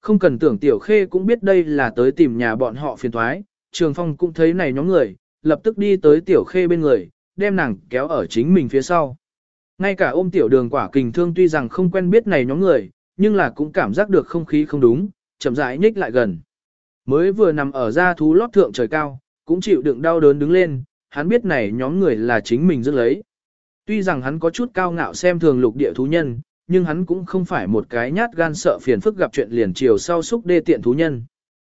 Không cần tưởng tiểu khê cũng biết đây là tới tìm nhà bọn họ phiền thoái, trường phong cũng thấy này nhóm người, lập tức đi tới tiểu khê bên người, đem nàng kéo ở chính mình phía sau. Ngay cả ôm tiểu đường quả kình thương tuy rằng không quen biết này nhóm người, nhưng là cũng cảm giác được không khí không đúng, chậm rãi nhích lại gần. Mới vừa nằm ở ra thú lót thượng trời cao, cũng chịu đựng đau đớn đứng lên, hắn biết này nhóm người là chính mình dứt lấy. Tuy rằng hắn có chút cao ngạo xem thường lục địa thú nhân, nhưng hắn cũng không phải một cái nhát gan sợ phiền phức gặp chuyện liền chiều sau xúc đê tiện thú nhân.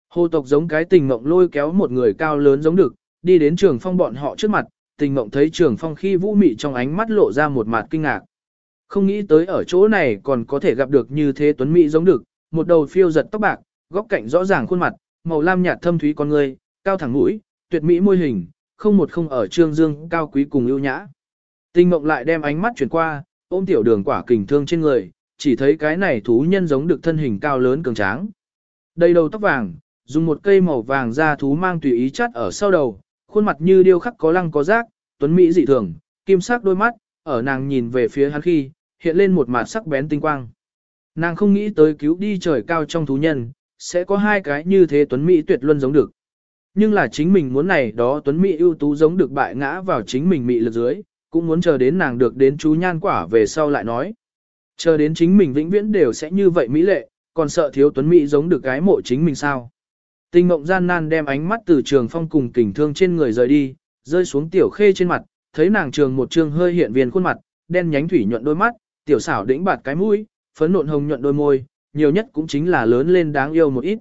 Hồ tộc giống cái tình mộng lôi kéo một người cao lớn giống được, đi đến trường phong bọn họ trước mặt, tình mộng thấy trường phong khi vũ mị trong ánh mắt lộ ra một mặt kinh ngạc. Không nghĩ tới ở chỗ này còn có thể gặp được như thế tuấn mỹ giống được, một đầu phiêu giật tóc bạc, góc cạnh rõ ràng khuôn mặt, màu lam nhạt thâm thúy con người, cao thẳng mũi, tuyệt mỹ môi hình, không một không ở trương dương cao quý cùng ưu nhã. Tình mộng lại đem ánh mắt chuyển qua, ôm tiểu đường quả kình thương trên người, chỉ thấy cái này thú nhân giống được thân hình cao lớn cường tráng. Đầy đầu tóc vàng, dùng một cây màu vàng ra thú mang tùy ý chắt ở sau đầu, khuôn mặt như điêu khắc có lăng có rác, tuấn mỹ dị thường, kim sắc đôi mắt, ở nàng nhìn về phía hắn khi, hiện lên một mặt sắc bén tinh quang. Nàng không nghĩ tới cứu đi trời cao trong thú nhân, sẽ có hai cái như thế tuấn mỹ tuyệt luân giống được. Nhưng là chính mình muốn này đó tuấn mỹ ưu tú giống được bại ngã vào chính mình mị lực dưới, cũng muốn chờ đến nàng được đến chú nhan quả về sau lại nói. Chờ đến chính mình vĩnh viễn đều sẽ như vậy mỹ lệ, còn sợ thiếu tuấn mỹ giống được gái mộ chính mình sao. Tinh mộng gian nan đem ánh mắt từ trường phong cùng kình thương trên người rời đi, rơi xuống tiểu khê trên mặt, thấy nàng trường một trường hơi hiện viên khuôn mặt, đen nhánh thủy nhuận đôi mắt, tiểu xảo đĩnh bạt cái mũi, phấn nộn hồng nhuận đôi môi, nhiều nhất cũng chính là lớn lên đáng yêu một ít.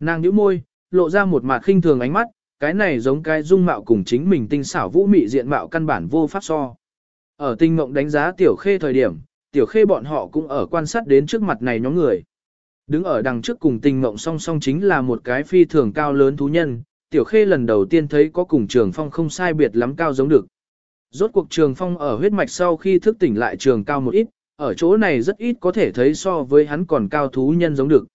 Nàng nhíu môi, lộ ra một mặt khinh thường ánh mắt, cái này giống cái dung mạo cùng chính mình tinh xảo vũ mị diện mạo căn bản vô pháp so. Ở tinh mộng đánh giá tiểu khê thời điểm, tiểu khê bọn họ cũng ở quan sát đến trước mặt này nhóm người. Đứng ở đằng trước cùng tinh mộng song song chính là một cái phi thường cao lớn thú nhân, tiểu khê lần đầu tiên thấy có cùng trường phong không sai biệt lắm cao giống được. Rốt cuộc trường phong ở huyết mạch sau khi thức tỉnh lại trường cao một ít, ở chỗ này rất ít có thể thấy so với hắn còn cao thú nhân giống được.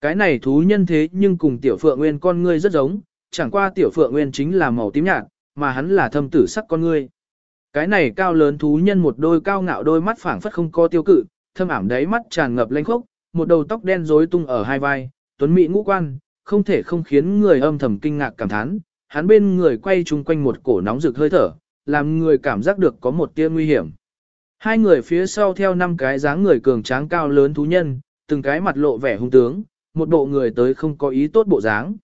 Cái này thú nhân thế nhưng cùng tiểu phượng nguyên con ngươi rất giống, chẳng qua tiểu phượng nguyên chính là màu tím nhạt, mà hắn là thâm tử sắc con ngươi. Cái này cao lớn thú nhân một đôi cao ngạo đôi mắt phảng phất không có tiêu cự, thâm ảm đáy mắt tràn ngập lanh khốc, một đầu tóc đen rối tung ở hai vai, tuấn mỹ ngũ quan, không thể không khiến người âm thầm kinh ngạc cảm thán. Hắn bên người quay chung quanh một cổ nóng rực hơi thở, làm người cảm giác được có một tia nguy hiểm. Hai người phía sau theo năm cái dáng người cường tráng cao lớn thú nhân, từng cái mặt lộ vẻ hung tướng, một bộ người tới không có ý tốt bộ dáng.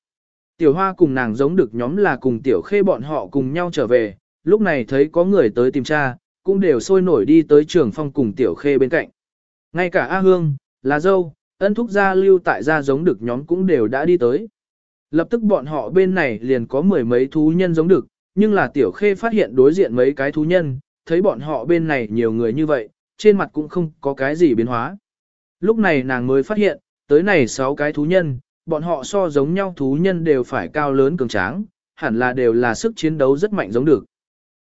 Tiểu hoa cùng nàng giống được nhóm là cùng tiểu khê bọn họ cùng nhau trở về, lúc này thấy có người tới tìm cha, cũng đều sôi nổi đi tới trường phong cùng tiểu khê bên cạnh. Ngay cả A Hương, là dâu, ân thúc gia lưu tại gia giống được nhóm cũng đều đã đi tới. Lập tức bọn họ bên này liền có mười mấy thú nhân giống được, nhưng là tiểu khê phát hiện đối diện mấy cái thú nhân, thấy bọn họ bên này nhiều người như vậy, trên mặt cũng không có cái gì biến hóa. Lúc này nàng mới phát hiện, tới này sáu cái thú nhân, bọn họ so giống nhau thú nhân đều phải cao lớn cường tráng, hẳn là đều là sức chiến đấu rất mạnh giống được.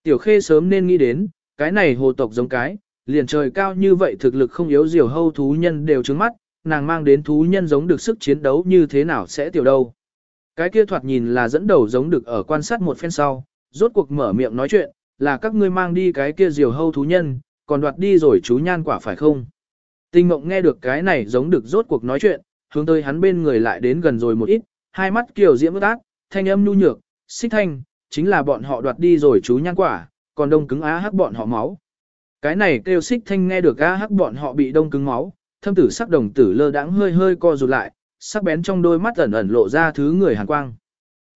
Tiểu khê sớm nên nghĩ đến, cái này hồ tộc giống cái, liền trời cao như vậy thực lực không yếu diều hâu thú nhân đều trứng mắt, nàng mang đến thú nhân giống được sức chiến đấu như thế nào sẽ tiểu đâu. Cái kia thoạt nhìn là dẫn đầu giống được ở quan sát một phen sau, rốt cuộc mở miệng nói chuyện, là các ngươi mang đi cái kia diều hâu thú nhân, còn đoạt đi rồi chú nhan quả phải không? Tinh mộng nghe được cái này giống được rốt cuộc nói chuyện, hướng tới hắn bên người lại đến gần rồi một ít, hai mắt kiểu diễm ước ác, thanh âm nhu nhược, xích thanh, chính là bọn họ đoạt đi rồi chú nhan quả, còn đông cứng á hắc bọn họ máu. Cái này kêu xích thanh nghe được á hắc bọn họ bị đông cứng máu, thâm tử sắc đồng tử lơ đãng hơi hơi co rụt lại, sắc bén trong đôi mắt ẩn ẩn lộ ra thứ người hàn quang.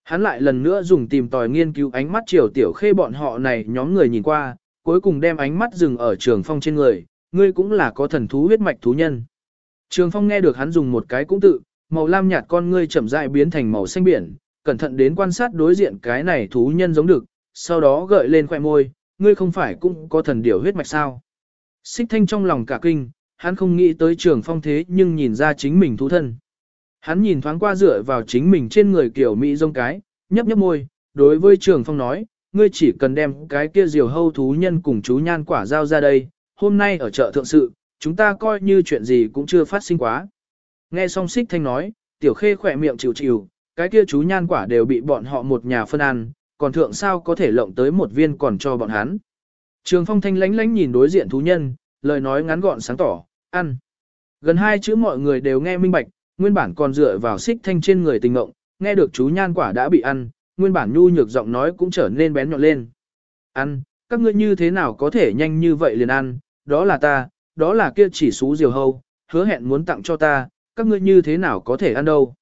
Hắn lại lần nữa dùng tìm tòi nghiên cứu ánh mắt chiều tiểu khê bọn họ này nhóm người nhìn qua, cuối cùng đem ánh mắt dừng ở trường phong trên người, ngươi cũng là có thần thú huyết mạch thú nhân. Trường phong nghe được hắn dùng một cái cũng tự, màu lam nhạt con ngươi chậm rãi biến thành màu xanh biển, cẩn thận đến quan sát đối diện cái này thú nhân giống được, sau đó gợi lên khóe môi, ngươi không phải cũng có thần điểu huyết mạch sao. Xích thanh trong lòng cả kinh, hắn không nghĩ tới trường phong thế nhưng nhìn ra chính mình thú thân. Hắn nhìn thoáng qua dựa vào chính mình trên người kiểu Mỹ rông cái, nhấp nhấp môi, đối với trường phong nói, ngươi chỉ cần đem cái kia diều hâu thú nhân cùng chú nhan quả giao ra đây, hôm nay ở chợ thượng sự, chúng ta coi như chuyện gì cũng chưa phát sinh quá. Nghe xong xích thanh nói, tiểu khê khỏe miệng chịu chịu, cái kia chú nhan quả đều bị bọn họ một nhà phân ăn, còn thượng sao có thể lộng tới một viên còn cho bọn hắn. Trường phong thanh lánh lánh nhìn đối diện thú nhân, lời nói ngắn gọn sáng tỏ, ăn. Gần hai chữ mọi người đều nghe minh bạch, nguyên bản còn dựa vào xích thanh trên người tình ngộng, nghe được chú nhan quả đã bị ăn, nguyên bản nhu nhược giọng nói cũng trở nên bén nhọn lên. Ăn, các ngươi như thế nào có thể nhanh như vậy liền ăn, đó là ta, đó là kia chỉ xú diều hâu, hứa hẹn muốn tặng cho ta, các ngươi như thế nào có thể ăn đâu.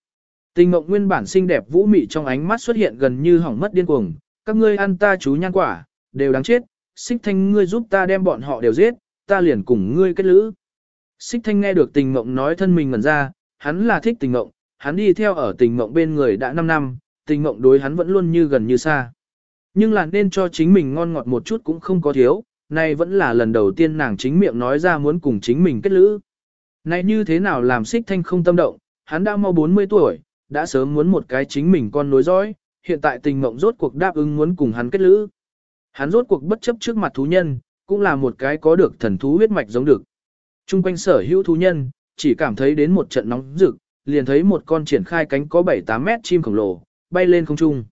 Tình mộng nguyên bản xinh đẹp vũ mị trong ánh mắt xuất hiện gần như hỏng mất điên cuồng, các ngươi ăn ta chú nhan quả, đều đáng chết, xích thanh ngươi giúp ta đem bọn họ đều giết, ta liền cùng ngươi kết lữ. Xích thanh nghe được tình mộng nói thân mình ngẩn ra, hắn là thích tình mộng, hắn đi theo ở tình mộng bên người đã 5 năm, tình mộng đối hắn vẫn luôn như gần như xa. Nhưng là nên cho chính mình ngon ngọt một chút cũng không có thiếu, nay vẫn là lần đầu tiên nàng chính miệng nói ra muốn cùng chính mình kết lữ. Này như thế nào làm xích thanh không tâm động, hắn đã mau 40 tuổi, đã sớm muốn một cái chính mình con nối dõi, hiện tại tình mộng rốt cuộc đáp ứng muốn cùng hắn kết lữ. Hắn rốt cuộc bất chấp trước mặt thú nhân, cũng là một cái có được thần thú huyết mạch giống được. Trung quanh sở hữu thú nhân, chỉ cảm thấy đến một trận nóng rực, liền thấy một con triển khai cánh có 7-8 mét chim khổng lồ, bay lên không trung.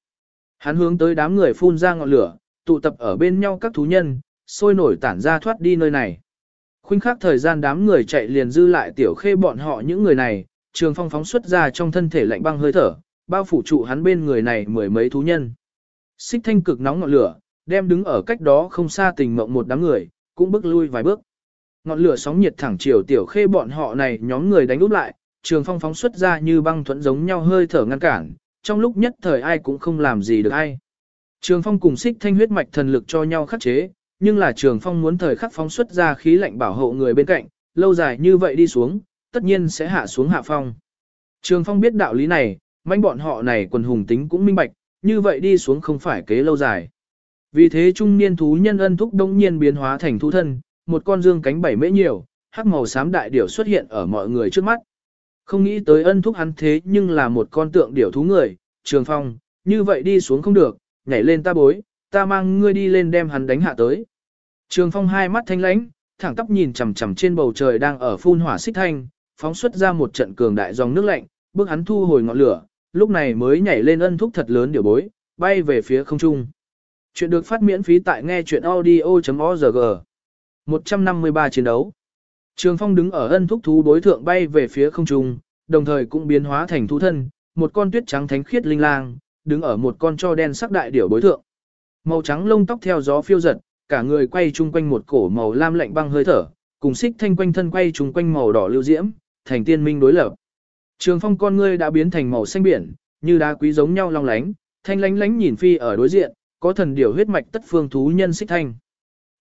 Hắn hướng tới đám người phun ra ngọn lửa, tụ tập ở bên nhau các thú nhân, sôi nổi tản ra thoát đi nơi này. Khuynh khắc thời gian đám người chạy liền dư lại tiểu khê bọn họ những người này, trường phong phóng xuất ra trong thân thể lạnh băng hơi thở, bao phủ trụ hắn bên người này mười mấy thú nhân. Xích thanh cực nóng ngọn lửa, đem đứng ở cách đó không xa tình mộng một đám người, cũng bước lui vài bước. Ngọn lửa sóng nhiệt thẳng chiều tiểu khê bọn họ này nhóm người đánh úp lại, trường phong phóng xuất ra như băng thuẫn giống nhau hơi thở ngăn cản, trong lúc nhất thời ai cũng không làm gì được ai. Trường phong cùng xích thanh huyết mạch thần lực cho nhau khắc chế, nhưng là trường phong muốn thời khắc phóng xuất ra khí lạnh bảo hộ người bên cạnh, lâu dài như vậy đi xuống, tất nhiên sẽ hạ xuống hạ phong. Trường phong biết đạo lý này, manh bọn họ này quần hùng tính cũng minh bạch, như vậy đi xuống không phải kế lâu dài. Vì thế trung niên thú nhân ân thúc đông nhiên biến hóa thành thú thân, một con dương cánh bảy mễ nhiều, hắc màu xám đại điểu xuất hiện ở mọi người trước mắt. Không nghĩ tới ân thúc hắn thế nhưng là một con tượng điểu thú người, trường phong, như vậy đi xuống không được, nhảy lên ta bối, ta mang ngươi đi lên đem hắn đánh hạ tới. Trường phong hai mắt thanh lãnh, thẳng tắp nhìn chằm chằm trên bầu trời đang ở phun hỏa xích thanh, phóng xuất ra một trận cường đại dòng nước lạnh, bước hắn thu hồi ngọn lửa, lúc này mới nhảy lên ân thúc thật lớn điều bối, bay về phía không trung. Chuyện được phát miễn phí tại nghe chuyện audio.org. 153 chiến đấu. Trường Phong đứng ở ân thúc thú đối thượng bay về phía không trung, đồng thời cũng biến hóa thành thú thân, một con tuyết trắng thánh khiết linh lang, đứng ở một con cho đen sắc đại điểu bối thượng. Màu trắng lông tóc theo gió phiêu giật, cả người quay chung quanh một cổ màu lam lạnh băng hơi thở, cùng xích thanh quanh thân quay chung quanh màu đỏ lưu diễm, thành tiên minh đối lập. Trường Phong con ngươi đã biến thành màu xanh biển, như đá quý giống nhau long lánh, thanh lánh lánh nhìn phi ở đối diện, có thần điều huyết mạch tất phương thú nhân xích thanh.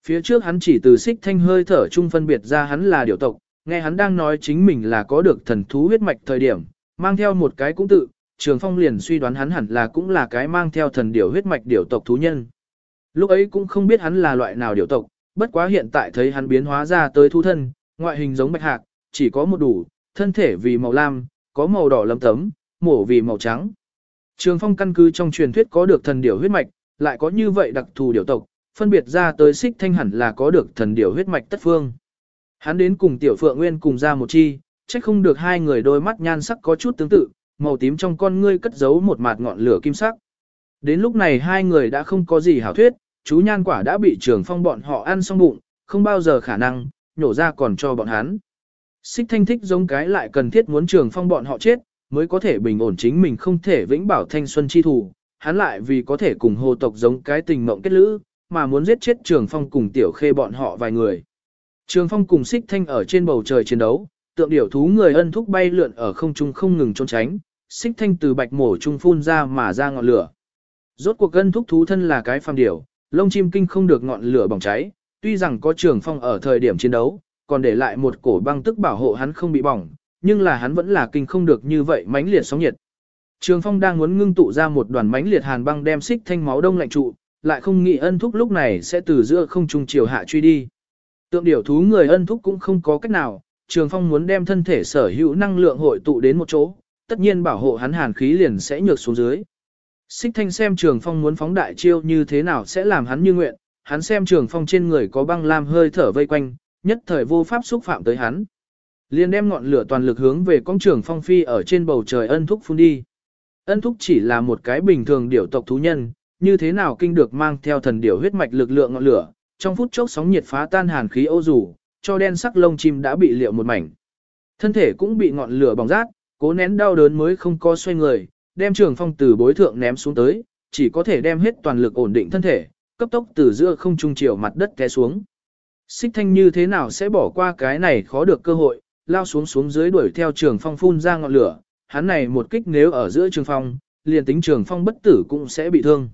Phía trước hắn chỉ từ xích thanh hơi thở chung phân biệt ra hắn là điều tộc, nghe hắn đang nói chính mình là có được thần thú huyết mạch thời điểm, mang theo một cái cũng tự, Trường Phong liền suy đoán hắn hẳn là cũng là cái mang theo thần điểu huyết mạch điểu tộc thú nhân. Lúc ấy cũng không biết hắn là loại nào điểu tộc, bất quá hiện tại thấy hắn biến hóa ra tới thú thân, ngoại hình giống bạch hạc, chỉ có một đủ, thân thể vì màu lam, có màu đỏ lấm tấm, mổ vì màu trắng. Trường Phong căn cứ trong truyền thuyết có được thần điểu huyết mạch, lại có như vậy đặc thù điểu tộc, phân biệt ra tới xích thanh hẳn là có được thần điểu huyết mạch tất phương. Hắn đến cùng tiểu phượng nguyên cùng ra một chi, chắc không được hai người đôi mắt nhan sắc có chút tương tự, màu tím trong con ngươi cất giấu một mạt ngọn lửa kim sắc. Đến lúc này hai người đã không có gì hảo thuyết, chú nhan quả đã bị trường phong bọn họ ăn xong bụng, không bao giờ khả năng, nhổ ra còn cho bọn hắn. Xích thanh thích giống cái lại cần thiết muốn trường phong bọn họ chết, mới có thể bình ổn chính mình không thể vĩnh bảo thanh xuân chi thủ, hắn lại vì có thể cùng hồ tộc giống cái tình mộng kết lữ, mà muốn giết chết trường phong cùng tiểu khê bọn họ vài người. Trường phong cùng xích thanh ở trên bầu trời chiến đấu, tượng điểu thú người ân thúc bay lượn ở không trung không ngừng trốn tránh, xích thanh từ bạch mổ trung phun ra mà ra ngọn lửa. Rốt cuộc ân thúc thú thân là cái phàm điểu, lông chim kinh không được ngọn lửa bỏng cháy, tuy rằng có trường phong ở thời điểm chiến đấu, còn để lại một cổ băng tức bảo hộ hắn không bị bỏng, nhưng là hắn vẫn là kinh không được như vậy mãnh liệt sóng nhiệt. Trường phong đang muốn ngưng tụ ra một đoàn mãnh liệt hàn băng đem xích thanh máu đông lạnh trụ, lại không nghĩ ân thúc lúc này sẽ từ giữa không trung chiều hạ truy đi. Tượng điểu thú người ân thúc cũng không có cách nào, trường phong muốn đem thân thể sở hữu năng lượng hội tụ đến một chỗ, tất nhiên bảo hộ hắn hàn khí liền sẽ nhược xuống dưới. Xích thanh xem trường phong muốn phóng đại chiêu như thế nào sẽ làm hắn như nguyện, hắn xem trường phong trên người có băng lam hơi thở vây quanh, nhất thời vô pháp xúc phạm tới hắn. Liền đem ngọn lửa toàn lực hướng về con trường phong phi ở trên bầu trời ân thúc phun đi. Ân thúc chỉ là một cái bình thường điểu tộc thú nhân, như thế nào kinh được mang theo thần điểu huyết mạch lực lượng ngọn lửa, trong phút chốc sóng nhiệt phá tan hàn khí ô rủ, cho đen sắc lông chim đã bị liệu một mảnh. Thân thể cũng bị ngọn lửa bỏng rát, cố nén đau đớn mới không có xoay người, đem trường phong từ bối thượng ném xuống tới, chỉ có thể đem hết toàn lực ổn định thân thể, cấp tốc từ giữa không trung chiều mặt đất té xuống. Xích thanh như thế nào sẽ bỏ qua cái này khó được cơ hội, lao xuống xuống dưới đuổi theo trường phong phun ra ngọn lửa, hắn này một kích nếu ở giữa trường phong, liền tính trường phong bất tử cũng sẽ bị thương.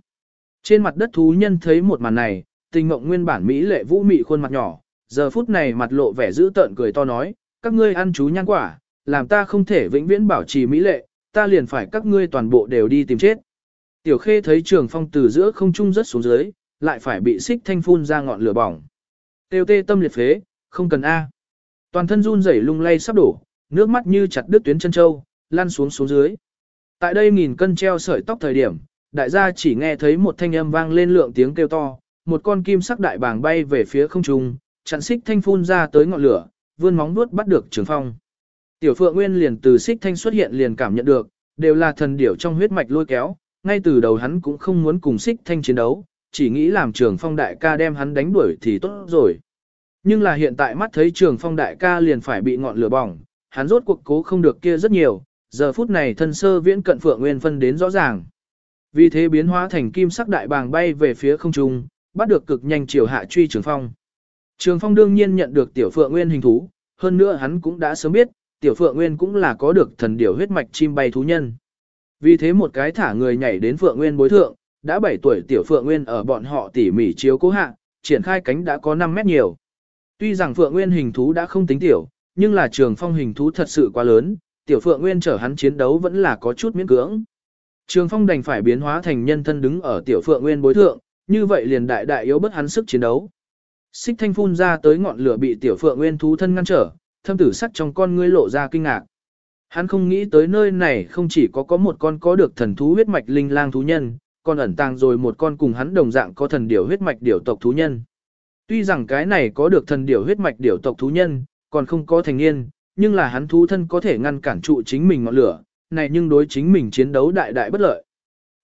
Trên mặt đất thú nhân thấy một màn này, tình mộng nguyên bản Mỹ lệ vũ mị khuôn mặt nhỏ, giờ phút này mặt lộ vẻ dữ tợn cười to nói, các ngươi ăn chú nhan quả, làm ta không thể vĩnh viễn bảo trì Mỹ lệ, ta liền phải các ngươi toàn bộ đều đi tìm chết. Tiểu khê thấy trường phong từ giữa không trung rất xuống dưới, lại phải bị xích thanh phun ra ngọn lửa bỏng. Tiêu tê tâm liệt phế, không cần A. Toàn thân run rẩy lung lay sắp đổ, nước mắt như chặt đứt tuyến chân châu, lăn xuống xuống dưới. Tại đây nghìn cân treo sợi tóc thời điểm, đại gia chỉ nghe thấy một thanh âm vang lên lượng tiếng kêu to, một con kim sắc đại bàng bay về phía không trung, chặn xích thanh phun ra tới ngọn lửa, vươn móng vuốt bắt được trường phong. Tiểu Phượng Nguyên liền từ xích thanh xuất hiện liền cảm nhận được, đều là thần điểu trong huyết mạch lôi kéo, ngay từ đầu hắn cũng không muốn cùng xích thanh chiến đấu, chỉ nghĩ làm trường phong đại ca đem hắn đánh đuổi thì tốt rồi. Nhưng là hiện tại mắt thấy trường phong đại ca liền phải bị ngọn lửa bỏng, hắn rốt cuộc cố không được kia rất nhiều, giờ phút này thân sơ viễn cận Phượng Nguyên phân đến rõ ràng. Vì thế biến hóa thành kim sắc đại bàng bay về phía không trung, bắt được cực nhanh chiều hạ truy trường phong. Trường phong đương nhiên nhận được tiểu Phượng Nguyên hình thú, hơn nữa hắn cũng đã sớm biết, tiểu Phượng Nguyên cũng là có được thần điểu huyết mạch chim bay thú nhân. Vì thế một cái thả người nhảy đến Phượng Nguyên bối thượng, đã 7 tuổi tiểu Phượng Nguyên ở bọn họ tỉ mỉ chiếu cố hạ, triển khai cánh đã có 5 mét nhiều. Tuy rằng Phượng Nguyên hình thú đã không tính tiểu, nhưng là trường phong hình thú thật sự quá lớn, tiểu Phượng Nguyên chở hắn chiến đấu vẫn là có chút miễn cưỡng. Trường phong đành phải biến hóa thành nhân thân đứng ở tiểu Phượng Nguyên bối thượng, như vậy liền đại đại yếu bất hắn sức chiến đấu. Xích thanh phun ra tới ngọn lửa bị tiểu Phượng Nguyên thú thân ngăn trở, thâm tử sắc trong con ngươi lộ ra kinh ngạc. Hắn không nghĩ tới nơi này không chỉ có có một con có được thần thú huyết mạch linh lang thú nhân, còn ẩn tàng rồi một con cùng hắn đồng dạng có thần điểu huyết mạch điểu tộc thú nhân. Tuy rằng cái này có được thần điểu huyết mạch điểu tộc thú nhân, còn không có thành niên, nhưng là hắn thú thân có thể ngăn cản trụ chính mình ngọn lửa, này nhưng đối chính mình chiến đấu đại đại bất lợi.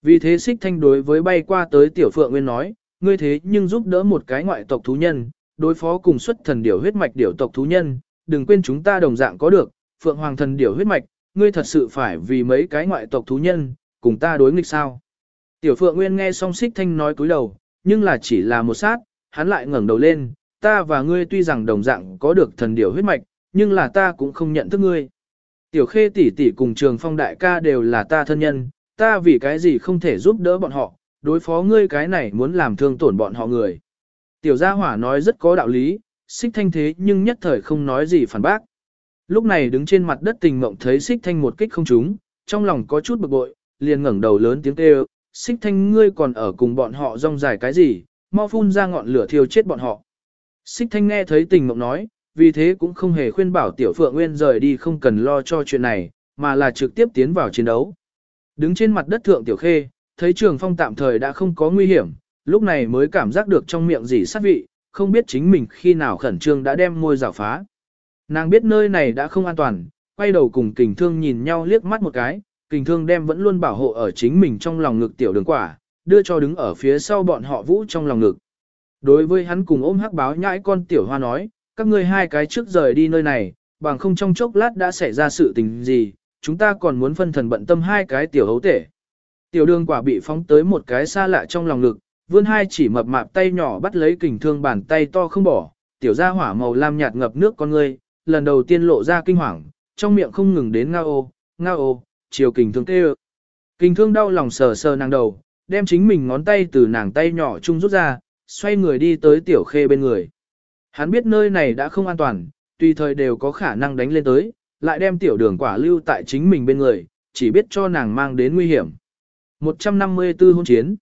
Vì thế xích thanh đối với bay qua tới tiểu phượng nguyên nói, ngươi thế nhưng giúp đỡ một cái ngoại tộc thú nhân, đối phó cùng xuất thần điểu huyết mạch điểu tộc thú nhân, đừng quên chúng ta đồng dạng có được, phượng hoàng thần điểu huyết mạch, ngươi thật sự phải vì mấy cái ngoại tộc thú nhân, cùng ta đối nghịch sao. Tiểu phượng nguyên nghe song xích thanh nói cúi đầu, nhưng là chỉ là một sát, hắn lại ngẩng đầu lên, ta và ngươi tuy rằng đồng dạng có được thần điểu huyết mạch, nhưng là ta cũng không nhận thức ngươi. Tiểu khê tỷ tỷ cùng trường phong đại ca đều là ta thân nhân, ta vì cái gì không thể giúp đỡ bọn họ, đối phó ngươi cái này muốn làm thương tổn bọn họ người. Tiểu gia hỏa nói rất có đạo lý, xích thanh thế nhưng nhất thời không nói gì phản bác. Lúc này đứng trên mặt đất tình mộng thấy xích thanh một kích không trúng, trong lòng có chút bực bội, liền ngẩng đầu lớn tiếng kêu, xích thanh ngươi còn ở cùng bọn họ rong dài cái gì, mau phun ra ngọn lửa thiêu chết bọn họ. Xích thanh nghe thấy tình mộng nói, vì thế cũng không hề khuyên bảo tiểu phượng nguyên rời đi không cần lo cho chuyện này, mà là trực tiếp tiến vào chiến đấu. Đứng trên mặt đất thượng tiểu khê, thấy trường phong tạm thời đã không có nguy hiểm, lúc này mới cảm giác được trong miệng gì sát vị, không biết chính mình khi nào khẩn trương đã đem môi rào phá. Nàng biết nơi này đã không an toàn, quay đầu cùng kình thương nhìn nhau liếc mắt một cái, kình thương đem vẫn luôn bảo hộ ở chính mình trong lòng ngực tiểu đường quả, đưa cho đứng ở phía sau bọn họ vũ trong lòng ngực. Đối với hắn cùng ôm hắc báo nhãi con tiểu hoa nói, các ngươi hai cái trước rời đi nơi này, bằng không trong chốc lát đã xảy ra sự tình gì, chúng ta còn muốn phân thần bận tâm hai cái tiểu hấu tể. Tiểu đường quả bị phóng tới một cái xa lạ trong lòng ngực, vươn hai chỉ mập mạp tay nhỏ bắt lấy kình thương bàn tay to không bỏ, tiểu ra hỏa màu lam nhạt ngập nước con ngươi, lần đầu tiên lộ ra kinh hoàng, trong miệng không ngừng đến ngao ô, ngao ô, chiều kình thương tê Kình thương đau lòng sờ sờ nàng đầu, đem chính mình ngón tay từ nàng tay nhỏ chung rút ra, xoay người đi tới tiểu khê bên người. Hắn biết nơi này đã không an toàn, tùy thời đều có khả năng đánh lên tới, lại đem tiểu đường quả lưu tại chính mình bên người, chỉ biết cho nàng mang đến nguy hiểm. 154 hôn chiến.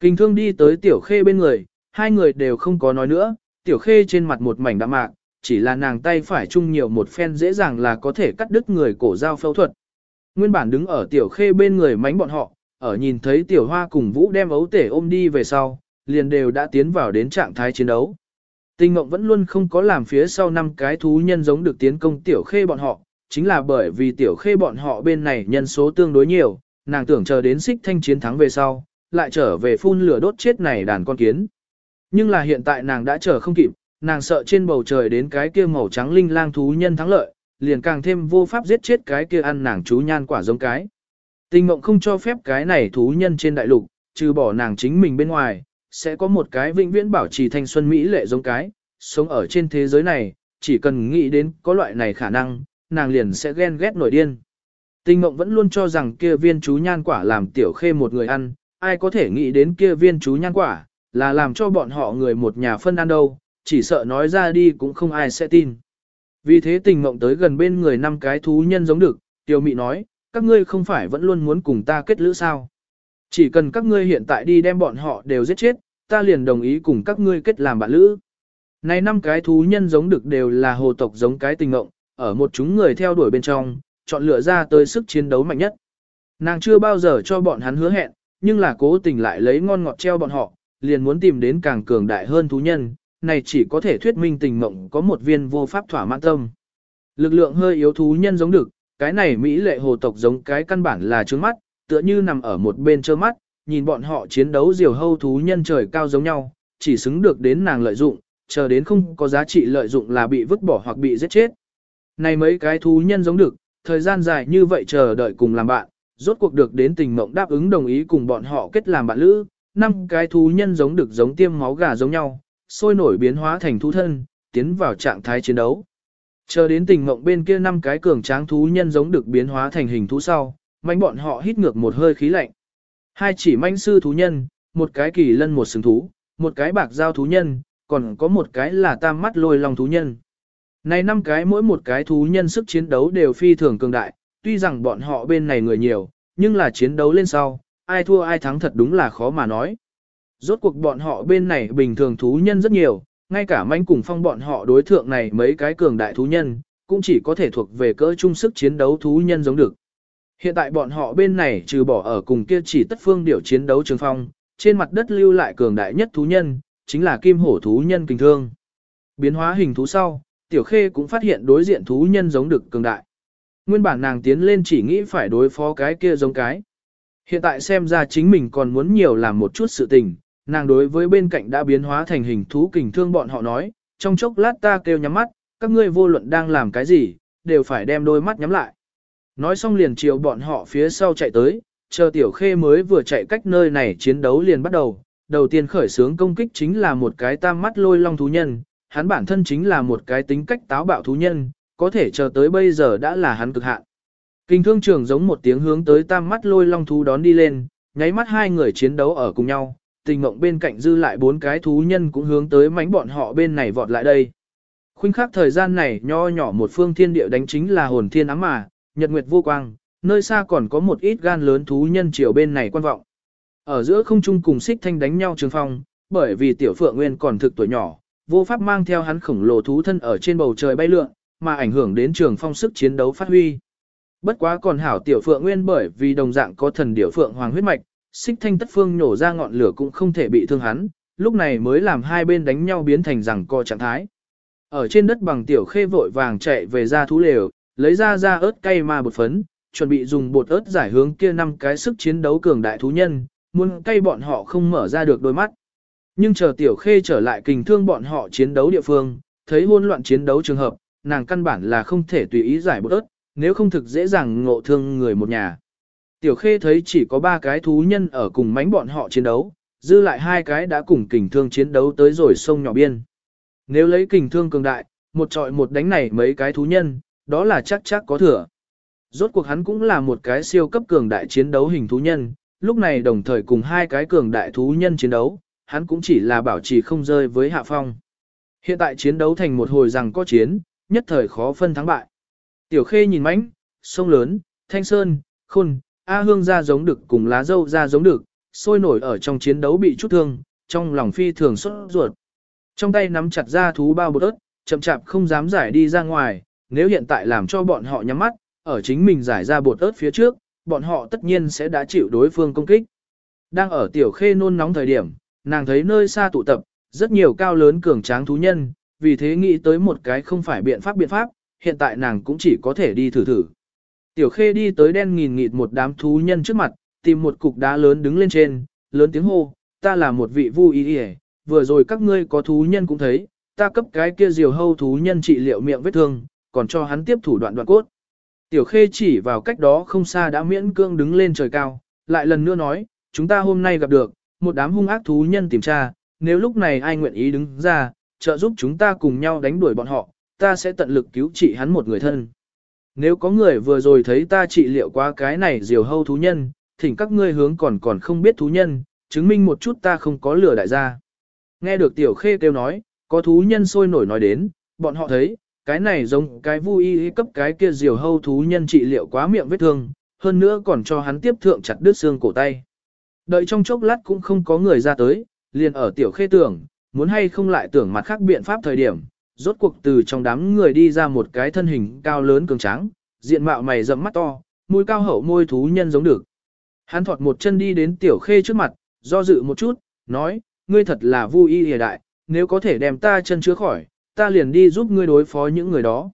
Kinh thương đi tới tiểu khê bên người, hai người đều không có nói nữa, tiểu khê trên mặt một mảnh đạm mạc, chỉ là nàng tay phải chung nhiều một phen dễ dàng là có thể cắt đứt người cổ dao phẫu thuật. Nguyên bản đứng ở tiểu khê bên người mánh bọn họ, ở nhìn thấy tiểu hoa cùng vũ đem ấu tể ôm đi về sau, liền đều đã tiến vào đến trạng thái chiến đấu. Tinh mộng vẫn luôn không có làm phía sau năm cái thú nhân giống được tiến công tiểu khê bọn họ, chính là bởi vì tiểu khê bọn họ bên này nhân số tương đối nhiều, nàng tưởng chờ đến xích thanh chiến thắng về sau, lại trở về phun lửa đốt chết này đàn con kiến. Nhưng là hiện tại nàng đã chờ không kịp, nàng sợ trên bầu trời đến cái kia màu trắng linh lang thú nhân thắng lợi, liền càng thêm vô pháp giết chết cái kia ăn nàng chú nhan quả giống cái. Tình mộng không cho phép cái này thú nhân trên đại lục, trừ bỏ nàng chính mình bên ngoài, sẽ có một cái vĩnh viễn bảo trì thanh xuân mỹ lệ giống cái, sống ở trên thế giới này, chỉ cần nghĩ đến có loại này khả năng, nàng liền sẽ ghen ghét nổi điên. Tình mộng vẫn luôn cho rằng kia viên chú nhan quả làm tiểu khê một người ăn, ai có thể nghĩ đến kia viên chú nhan quả, là làm cho bọn họ người một nhà phân ăn đâu, chỉ sợ nói ra đi cũng không ai sẽ tin. Vì thế tình mộng tới gần bên người năm cái thú nhân giống được, tiểu mị nói, các ngươi không phải vẫn luôn muốn cùng ta kết lữ sao. Chỉ cần các ngươi hiện tại đi đem bọn họ đều giết chết, ta liền đồng ý cùng các ngươi kết làm bạn lữ. Này năm cái thú nhân giống được đều là hồ tộc giống cái tình mộng, ở một chúng người theo đuổi bên trong, chọn lựa ra tới sức chiến đấu mạnh nhất. Nàng chưa bao giờ cho bọn hắn hứa hẹn, nhưng là cố tình lại lấy ngon ngọt treo bọn họ, liền muốn tìm đến càng cường đại hơn thú nhân, này chỉ có thể thuyết minh tình mộng có một viên vô pháp thỏa mãn tâm. Lực lượng hơi yếu thú nhân giống được, cái này Mỹ lệ hồ tộc giống cái căn bản là trướng mắt, tựa như nằm ở một bên trơ mắt, nhìn bọn họ chiến đấu diều hâu thú nhân trời cao giống nhau, chỉ xứng được đến nàng lợi dụng, chờ đến không có giá trị lợi dụng là bị vứt bỏ hoặc bị giết chết. Này mấy cái thú nhân giống được, thời gian dài như vậy chờ đợi cùng làm bạn, rốt cuộc được đến tình mộng đáp ứng đồng ý cùng bọn họ kết làm bạn lữ, năm cái thú nhân giống được giống tiêm máu gà giống nhau, sôi nổi biến hóa thành thú thân, tiến vào trạng thái chiến đấu. Chờ đến tình mộng bên kia năm cái cường tráng thú nhân giống được biến hóa thành hình thú sau, manh bọn họ hít ngược một hơi khí lạnh. Hai chỉ manh sư thú nhân, một cái kỳ lân một sừng thú, một cái bạc giao thú nhân, còn có một cái là tam mắt lôi long thú nhân. Này năm cái mỗi một cái thú nhân sức chiến đấu đều phi thường cường đại, tuy rằng bọn họ bên này người nhiều, nhưng là chiến đấu lên sau, ai thua ai thắng thật đúng là khó mà nói. Rốt cuộc bọn họ bên này bình thường thú nhân rất nhiều, ngay cả manh cùng phong bọn họ đối thượng này mấy cái cường đại thú nhân, cũng chỉ có thể thuộc về cỡ trung sức chiến đấu thú nhân giống được. Hiện tại bọn họ bên này trừ bỏ ở cùng kia chỉ tất phương điểu chiến đấu trường phong, trên mặt đất lưu lại cường đại nhất thú nhân, chính là kim hổ thú nhân kinh thương. Biến hóa hình thú sau, tiểu khê cũng phát hiện đối diện thú nhân giống được cường đại. Nguyên bản nàng tiến lên chỉ nghĩ phải đối phó cái kia giống cái. Hiện tại xem ra chính mình còn muốn nhiều làm một chút sự tình, nàng đối với bên cạnh đã biến hóa thành hình thú kình thương bọn họ nói, trong chốc lát ta kêu nhắm mắt, các ngươi vô luận đang làm cái gì, đều phải đem đôi mắt nhắm lại. Nói xong liền chiều bọn họ phía sau chạy tới, chờ tiểu khê mới vừa chạy cách nơi này chiến đấu liền bắt đầu. Đầu tiên khởi xướng công kích chính là một cái tam mắt lôi long thú nhân, hắn bản thân chính là một cái tính cách táo bạo thú nhân, có thể chờ tới bây giờ đã là hắn cực hạn. Kinh thương trường giống một tiếng hướng tới tam mắt lôi long thú đón đi lên, nháy mắt hai người chiến đấu ở cùng nhau, tình mộng bên cạnh dư lại bốn cái thú nhân cũng hướng tới mánh bọn họ bên này vọt lại đây. Khuynh khắc thời gian này nho nhỏ một phương thiên địa đánh chính là hồn thiên ám mà, nhật nguyệt vô quang, nơi xa còn có một ít gan lớn thú nhân chiều bên này quan vọng. Ở giữa không trung cùng xích thanh đánh nhau trường phong, bởi vì tiểu phượng nguyên còn thực tuổi nhỏ, vô pháp mang theo hắn khổng lồ thú thân ở trên bầu trời bay lượn, mà ảnh hưởng đến trường phong sức chiến đấu phát huy. Bất quá còn hảo tiểu phượng nguyên bởi vì đồng dạng có thần điểu phượng hoàng huyết mạch, xích thanh tất phương nổ ra ngọn lửa cũng không thể bị thương hắn, lúc này mới làm hai bên đánh nhau biến thành rằng co trạng thái. Ở trên đất bằng tiểu khê vội vàng chạy về ra thú lều, lấy ra ra ớt cay ma bột phấn, chuẩn bị dùng bột ớt giải hướng kia năm cái sức chiến đấu cường đại thú nhân, muốn cay bọn họ không mở ra được đôi mắt. Nhưng chờ tiểu khê trở lại kình thương bọn họ chiến đấu địa phương, thấy hỗn loạn chiến đấu trường hợp, nàng căn bản là không thể tùy ý giải bột ớt, nếu không thực dễ dàng ngộ thương người một nhà. Tiểu khê thấy chỉ có ba cái thú nhân ở cùng mánh bọn họ chiến đấu, dư lại hai cái đã cùng kình thương chiến đấu tới rồi sông nhỏ biên. Nếu lấy kình thương cường đại, một trọi một đánh này mấy cái thú nhân, đó là chắc chắc có thừa. Rốt cuộc hắn cũng là một cái siêu cấp cường đại chiến đấu hình thú nhân, lúc này đồng thời cùng hai cái cường đại thú nhân chiến đấu, hắn cũng chỉ là bảo trì không rơi với hạ phong. Hiện tại chiến đấu thành một hồi rằng có chiến, nhất thời khó phân thắng bại. Tiểu khê nhìn mánh, sông lớn, thanh sơn, khôn, A hương ra giống được cùng lá dâu ra giống được, sôi nổi ở trong chiến đấu bị chút thương, trong lòng phi thường xuất ruột. Trong tay nắm chặt ra thú bao bột ớt, chậm chạp không dám giải đi ra ngoài, nếu hiện tại làm cho bọn họ nhắm mắt, ở chính mình giải ra bột ớt phía trước, bọn họ tất nhiên sẽ đã chịu đối phương công kích. Đang ở tiểu khê nôn nóng thời điểm, nàng thấy nơi xa tụ tập, rất nhiều cao lớn cường tráng thú nhân, vì thế nghĩ tới một cái không phải biện pháp biện pháp, hiện tại nàng cũng chỉ có thể đi thử thử. Tiểu khê đi tới đen nghìn nghịt một đám thú nhân trước mặt, tìm một cục đá lớn đứng lên trên, lớn tiếng hô, ta là một vị vu y y vừa rồi các ngươi có thú nhân cũng thấy, ta cấp cái kia diều hâu thú nhân trị liệu miệng vết thương, còn cho hắn tiếp thủ đoạn đoạn cốt. Tiểu khê chỉ vào cách đó không xa đã miễn cương đứng lên trời cao, lại lần nữa nói, chúng ta hôm nay gặp được, một đám hung ác thú nhân tìm tra, nếu lúc này ai nguyện ý đứng ra, trợ giúp chúng ta cùng nhau đánh đuổi bọn họ, ta sẽ tận lực cứu trị hắn một người thân. Nếu có người vừa rồi thấy ta trị liệu qua cái này diều hâu thú nhân, thỉnh các ngươi hướng còn còn không biết thú nhân, chứng minh một chút ta không có lừa đại gia. Nghe được tiểu khê kêu nói, có thú nhân sôi nổi nói đến, bọn họ thấy, cái này giống cái vui cấp cái kia diều hâu thú nhân trị liệu quá miệng vết thương, hơn nữa còn cho hắn tiếp thượng chặt đứt xương cổ tay. Đợi trong chốc lát cũng không có người ra tới, liền ở tiểu khê tưởng, muốn hay không lại tưởng mặt khác biện pháp thời điểm, rốt cuộc từ trong đám người đi ra một cái thân hình cao lớn cường tráng, diện mạo mày rậm mắt to, mũi cao hậu môi thú nhân giống được. Hắn thọt một chân đi đến tiểu khê trước mặt, do dự một chút, nói, ngươi thật là vui y hề đại, nếu có thể đem ta chân chữa khỏi, ta liền đi giúp ngươi đối phó những người đó.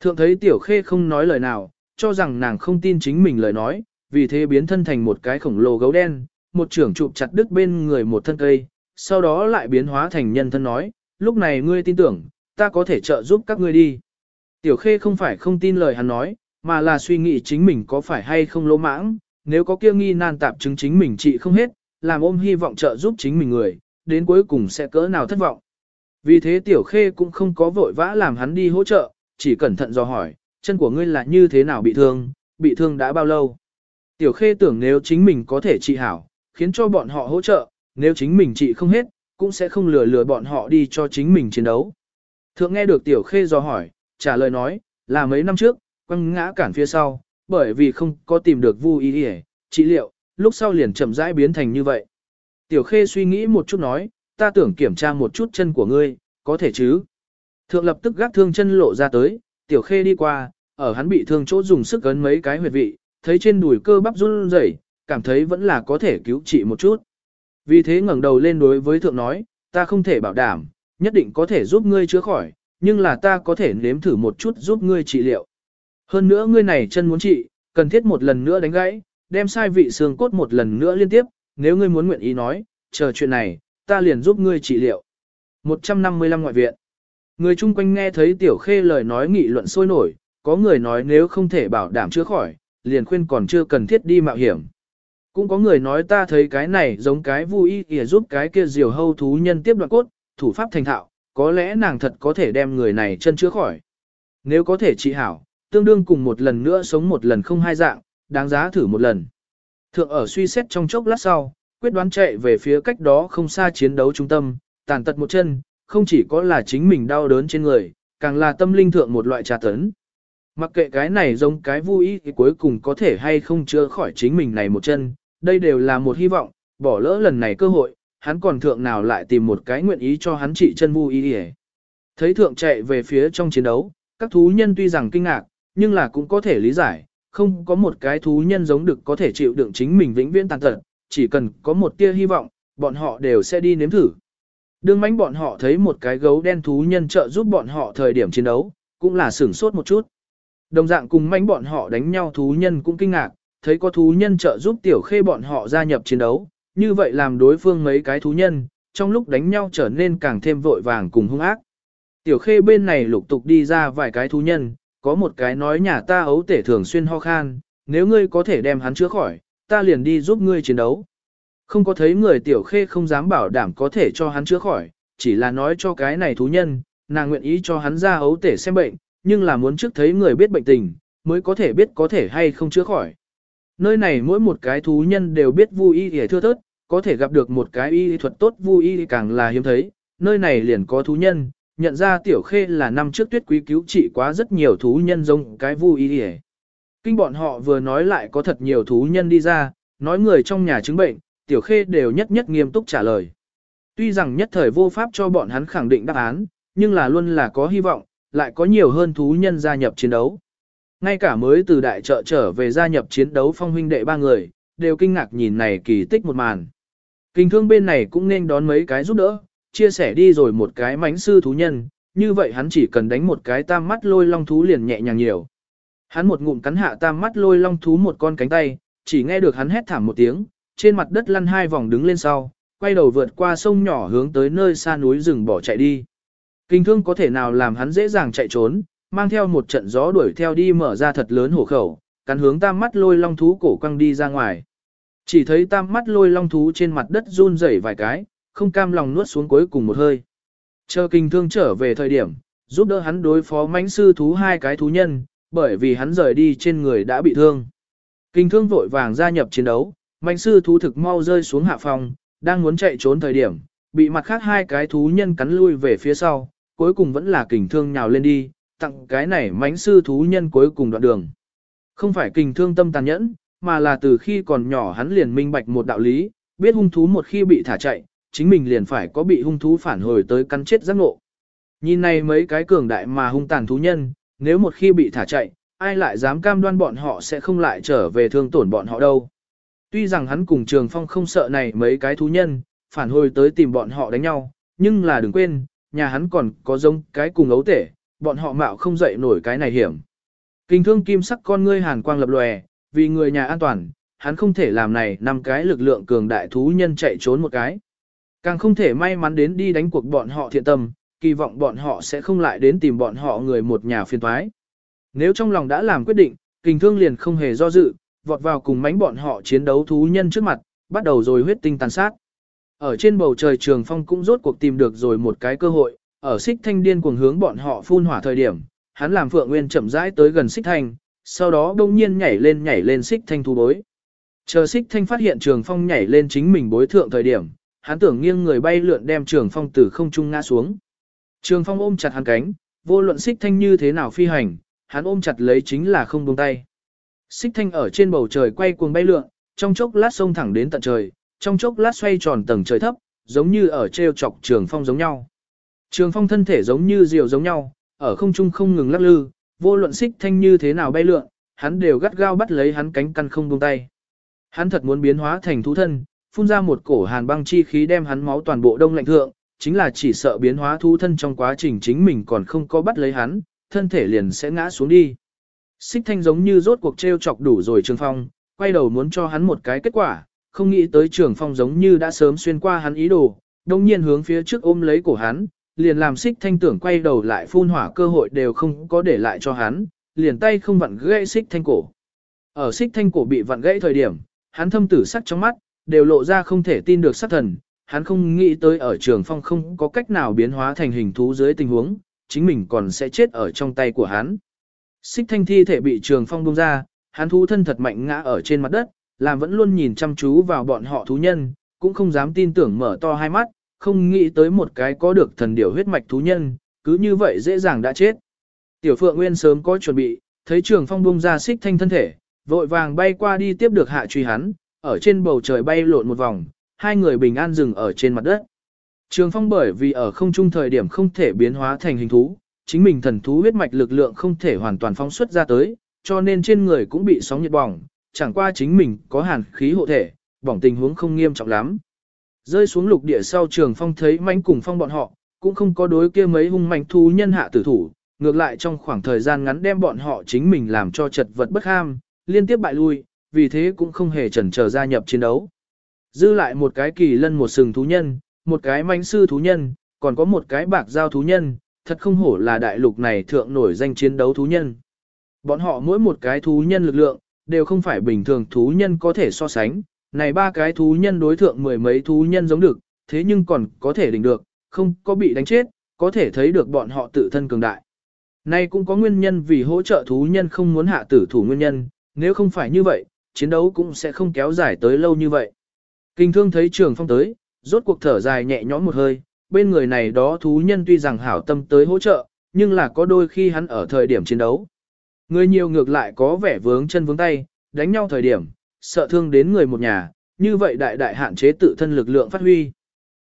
Thượng thấy tiểu khê không nói lời nào, cho rằng nàng không tin chính mình lời nói, vì thế biến thân thành một cái khổng lồ gấu đen, một trưởng chụp chặt đứt bên người một thân cây, sau đó lại biến hóa thành nhân thân nói, lúc này ngươi tin tưởng, ta có thể trợ giúp các ngươi đi. Tiểu khê không phải không tin lời hắn nói, mà là suy nghĩ chính mình có phải hay không lỗ mãng, nếu có kia nghi nan tạp chứng chính mình trị không hết, làm ôm hy vọng trợ giúp chính mình người, đến cuối cùng sẽ cỡ nào thất vọng. Vì thế tiểu khê cũng không có vội vã làm hắn đi hỗ trợ, chỉ cẩn thận dò hỏi, chân của ngươi là như thế nào bị thương, bị thương đã bao lâu. Tiểu khê tưởng nếu chính mình có thể trị hảo, khiến cho bọn họ hỗ trợ, nếu chính mình trị không hết, cũng sẽ không lừa lừa bọn họ đi cho chính mình chiến đấu. Thượng nghe được tiểu khê do hỏi, trả lời nói, là mấy năm trước, quăng ngã cản phía sau, bởi vì không có tìm được vu y y, trị liệu, lúc sau liền chậm rãi biến thành như vậy. Tiểu khê suy nghĩ một chút nói, ta tưởng kiểm tra một chút chân của ngươi, có thể chứ? Thượng lập tức gác thương chân lộ ra tới, tiểu khê đi qua, ở hắn bị thương chỗ dùng sức ấn mấy cái huyệt vị, thấy trên đùi cơ bắp run rẩy, cảm thấy vẫn là có thể cứu trị một chút. Vì thế ngẩng đầu lên đối với thượng nói, ta không thể bảo đảm, nhất định có thể giúp ngươi chữa khỏi, nhưng là ta có thể nếm thử một chút giúp ngươi trị liệu. Hơn nữa ngươi này chân muốn trị, cần thiết một lần nữa đánh gãy, đem sai vị xương cốt một lần nữa liên tiếp, nếu ngươi muốn nguyện ý nói, chờ chuyện này, ta liền giúp ngươi trị liệu. 155 ngoại viện. Người chung quanh nghe thấy tiểu khê lời nói nghị luận sôi nổi, có người nói nếu không thể bảo đảm chữa khỏi, liền khuyên còn chưa cần thiết đi mạo hiểm. Cũng có người nói ta thấy cái này giống cái vui ỉa giúp cái kia diều hâu thú nhân tiếp đoạn cốt, thủ pháp thành thạo, có lẽ nàng thật có thể đem người này chân chữa khỏi. Nếu có thể trị hảo, tương đương cùng một lần nữa sống một lần không hai dạng, đáng giá thử một lần. Thượng ở suy xét trong chốc lát sau, quyết đoán chạy về phía cách đó không xa chiến đấu trung tâm, tàn tật một chân, không chỉ có là chính mình đau đớn trên người, càng là tâm linh thượng một loại trà tấn. Mặc kệ cái này giống cái vui thì cuối cùng có thể hay không chữa khỏi chính mình này một chân, đây đều là một hy vọng, bỏ lỡ lần này cơ hội, hắn còn thượng nào lại tìm một cái nguyện ý cho hắn trị chân vu y Thấy thượng chạy về phía trong chiến đấu, các thú nhân tuy rằng kinh ngạc, nhưng là cũng có thể lý giải, không có một cái thú nhân giống được có thể chịu đựng chính mình vĩnh viễn tàn tật, chỉ cần có một tia hy vọng, bọn họ đều sẽ đi nếm thử. Đương mánh bọn họ thấy một cái gấu đen thú nhân trợ giúp bọn họ thời điểm chiến đấu, cũng là sửng sốt một chút. Đồng dạng cùng mánh bọn họ đánh nhau thú nhân cũng kinh ngạc, thấy có thú nhân trợ giúp tiểu khê bọn họ gia nhập chiến đấu, như vậy làm đối phương mấy cái thú nhân, trong lúc đánh nhau trở nên càng thêm vội vàng cùng hung ác. Tiểu khê bên này lục tục đi ra vài cái thú nhân, có một cái nói nhà ta ấu tể thường xuyên ho khan, nếu ngươi có thể đem hắn chữa khỏi, ta liền đi giúp ngươi chiến đấu. Không có thấy người tiểu khê không dám bảo đảm có thể cho hắn chữa khỏi, chỉ là nói cho cái này thú nhân, nàng nguyện ý cho hắn ra ấu tể xem bệnh, nhưng là muốn trước thấy người biết bệnh tình, mới có thể biết có thể hay không chữa khỏi. Nơi này mỗi một cái thú nhân đều biết vui y để thưa thớt, có thể gặp được một cái y thuật tốt vui y càng là hiếm thấy, nơi này liền có thú nhân, nhận ra tiểu khê là năm trước tuyết quý cứu trị quá rất nhiều thú nhân giống cái vui y để. Kinh bọn họ vừa nói lại có thật nhiều thú nhân đi ra, nói người trong nhà chứng bệnh, tiểu khê đều nhất nhất nghiêm túc trả lời. Tuy rằng nhất thời vô pháp cho bọn hắn khẳng định đáp án, nhưng là luôn là có hy vọng, lại có nhiều hơn thú nhân gia nhập chiến đấu. Ngay cả mới từ đại trợ trở về gia nhập chiến đấu phong huynh đệ ba người, đều kinh ngạc nhìn này kỳ tích một màn. Kinh thương bên này cũng nên đón mấy cái giúp đỡ, chia sẻ đi rồi một cái mánh sư thú nhân, như vậy hắn chỉ cần đánh một cái tam mắt lôi long thú liền nhẹ nhàng nhiều. Hắn một ngụm cắn hạ tam mắt lôi long thú một con cánh tay, chỉ nghe được hắn hét thảm một tiếng, trên mặt đất lăn hai vòng đứng lên sau, quay đầu vượt qua sông nhỏ hướng tới nơi xa núi rừng bỏ chạy đi. Kinh thương có thể nào làm hắn dễ dàng chạy trốn, mang theo một trận gió đuổi theo đi mở ra thật lớn hổ khẩu, cắn hướng tam mắt lôi long thú cổ quăng đi ra ngoài. Chỉ thấy tam mắt lôi long thú trên mặt đất run rẩy vài cái, không cam lòng nuốt xuống cuối cùng một hơi. Chờ kinh thương trở về thời điểm, giúp đỡ hắn đối phó mãnh sư thú hai cái thú nhân, bởi vì hắn rời đi trên người đã bị thương. Kinh thương vội vàng gia nhập chiến đấu, mãnh sư thú thực mau rơi xuống hạ phòng, đang muốn chạy trốn thời điểm, bị mặt khác hai cái thú nhân cắn lui về phía sau, cuối cùng vẫn là kình thương nhào lên đi, tặng cái này mánh sư thú nhân cuối cùng đoạn đường. Không phải kình thương tâm tàn nhẫn, mà là từ khi còn nhỏ hắn liền minh bạch một đạo lý, biết hung thú một khi bị thả chạy, chính mình liền phải có bị hung thú phản hồi tới cắn chết giác ngộ. Nhìn này mấy cái cường đại mà hung tàn thú nhân, nếu một khi bị thả chạy, ai lại dám cam đoan bọn họ sẽ không lại trở về thương tổn bọn họ đâu. Tuy rằng hắn cùng Trường Phong không sợ này mấy cái thú nhân, phản hồi tới tìm bọn họ đánh nhau, nhưng là đừng quên, nhà hắn còn có giống cái cùng ấu tể, bọn họ mạo không dậy nổi cái này hiểm. Kinh thương kim sắc con ngươi hàn quang lập lòe, vì người nhà an toàn, hắn không thể làm này năm cái lực lượng cường đại thú nhân chạy trốn một cái. Càng không thể may mắn đến đi đánh cuộc bọn họ thiện tâm, kỳ vọng bọn họ sẽ không lại đến tìm bọn họ người một nhà phiền toái. Nếu trong lòng đã làm quyết định, kinh thương liền không hề do dự, vọt vào cùng mánh bọn họ chiến đấu thú nhân trước mặt, bắt đầu rồi huyết tinh tàn sát. Ở trên bầu trời trường phong cũng rốt cuộc tìm được rồi một cái cơ hội, ở xích thanh điên cuồng hướng bọn họ phun hỏa thời điểm, hắn làm phượng nguyên chậm rãi tới gần xích thanh, sau đó đông nhiên nhảy lên nhảy lên xích thanh thu bối. Chờ xích thanh phát hiện trường phong nhảy lên chính mình bối thượng thời điểm, hắn tưởng nghiêng người bay lượn đem trường phong từ không trung ngã xuống. Trường phong ôm chặt hắn cánh, vô luận xích thanh như thế nào phi hành, hắn ôm chặt lấy chính là không buông tay. Xích thanh ở trên bầu trời quay cuồng bay lượn, trong chốc lát sông thẳng đến tận trời, trong chốc lát xoay tròn tầng trời thấp, giống như ở treo chọc trường phong giống nhau. Trường phong thân thể giống như diều giống nhau, ở không trung không ngừng lắc lư, vô luận xích thanh như thế nào bay lượn, hắn đều gắt gao bắt lấy hắn cánh căn không buông tay. Hắn thật muốn biến hóa thành thú thân, phun ra một cổ hàn băng chi khí đem hắn máu toàn bộ đông lạnh thượng, chính là chỉ sợ biến hóa thú thân trong quá trình chính mình còn không có bắt lấy hắn, thân thể liền sẽ ngã xuống đi. Xích thanh giống như rốt cuộc treo chọc đủ rồi Trường Phong, quay đầu muốn cho hắn một cái kết quả, không nghĩ tới Trường Phong giống như đã sớm xuyên qua hắn ý đồ, đồng nhiên hướng phía trước ôm lấy cổ hắn, liền làm xích thanh tưởng quay đầu lại phun hỏa cơ hội đều không có để lại cho hắn, liền tay không vặn gãy xích thanh cổ. Ở xích thanh cổ bị vặn gãy thời điểm, hắn thâm tử sắc trong mắt, đều lộ ra không thể tin được sát thần, hắn không nghĩ tới ở trường phong không có cách nào biến hóa thành hình thú dưới tình huống, chính mình còn sẽ chết ở trong tay của hắn. Xích thanh thi thể bị trường phong buông ra, hắn thú thân thật mạnh ngã ở trên mặt đất, làm vẫn luôn nhìn chăm chú vào bọn họ thú nhân, cũng không dám tin tưởng mở to hai mắt, không nghĩ tới một cái có được thần điểu huyết mạch thú nhân, cứ như vậy dễ dàng đã chết. Tiểu Phượng Nguyên sớm có chuẩn bị, thấy Trường Phong bung ra xích thanh thân thể, vội vàng bay qua đi tiếp được hạ truy hắn, ở trên bầu trời bay lộn một vòng, hai người bình an dừng ở trên mặt đất. Trường Phong bởi vì ở không trung thời điểm không thể biến hóa thành hình thú, chính mình thần thú huyết mạch lực lượng không thể hoàn toàn phóng xuất ra tới, cho nên trên người cũng bị sóng nhiệt bỏng, chẳng qua chính mình có hàn khí hộ thể, bỏng tình huống không nghiêm trọng lắm. Rơi xuống lục địa sau Trường Phong thấy mãnh cùng phong bọn họ, cũng không có đối kia mấy hung mạnh thú nhân hạ tử thủ, ngược lại trong khoảng thời gian ngắn đem bọn họ chính mình làm cho chật vật bất ham, liên tiếp bại lui, vì thế cũng không hề chần chờ gia nhập chiến đấu. Dư lại một cái kỳ lân một sừng thú nhân, một cái manh sư thú nhân, còn có một cái bạc giao thú nhân, thật không hổ là đại lục này thượng nổi danh chiến đấu thú nhân. Bọn họ mỗi một cái thú nhân lực lượng, đều không phải bình thường thú nhân có thể so sánh, này ba cái thú nhân đối thượng mười mấy thú nhân giống được, thế nhưng còn có thể đỉnh được, không có bị đánh chết, có thể thấy được bọn họ tự thân cường đại. Nay cũng có nguyên nhân vì hỗ trợ thú nhân không muốn hạ tử thủ nguyên nhân, nếu không phải như vậy, chiến đấu cũng sẽ không kéo dài tới lâu như vậy. Kinh thương thấy trường phong tới, rốt cuộc thở dài nhẹ nhõm một hơi, bên người này đó thú nhân tuy rằng hảo tâm tới hỗ trợ, nhưng là có đôi khi hắn ở thời điểm chiến đấu. Người nhiều ngược lại có vẻ vướng chân vướng tay, đánh nhau thời điểm, sợ thương đến người một nhà, như vậy đại đại hạn chế tự thân lực lượng phát huy.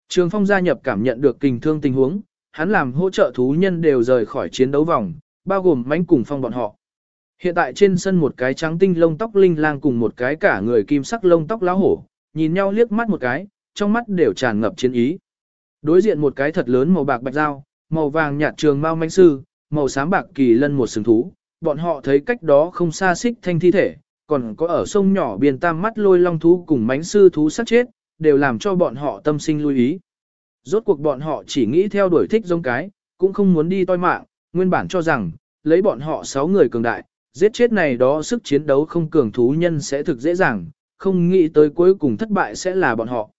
Trường phong gia nhập cảm nhận được kình thương tình huống, hắn làm hỗ trợ thú nhân đều rời khỏi chiến đấu vòng, bao gồm mánh cùng phong bọn họ. Hiện tại trên sân một cái trắng tinh lông tóc linh lang cùng một cái cả người kim sắc lông tóc lão hổ, nhìn nhau liếc mắt một cái, trong mắt đều tràn ngập chiến ý. Đối diện một cái thật lớn màu bạc bạch dao, màu vàng nhạt trường mao manh sư, màu xám bạc kỳ lân một sừng thú, bọn họ thấy cách đó không xa xích thanh thi thể, còn có ở sông nhỏ biên tam mắt lôi long thú cùng mánh sư thú sát chết, đều làm cho bọn họ tâm sinh lưu ý. Rốt cuộc bọn họ chỉ nghĩ theo đuổi thích giống cái, cũng không muốn đi toi mạng, nguyên bản cho rằng, lấy bọn họ 6 người cường đại, giết chết này đó sức chiến đấu không cường thú nhân sẽ thực dễ dàng, không nghĩ tới cuối cùng thất bại sẽ là bọn họ.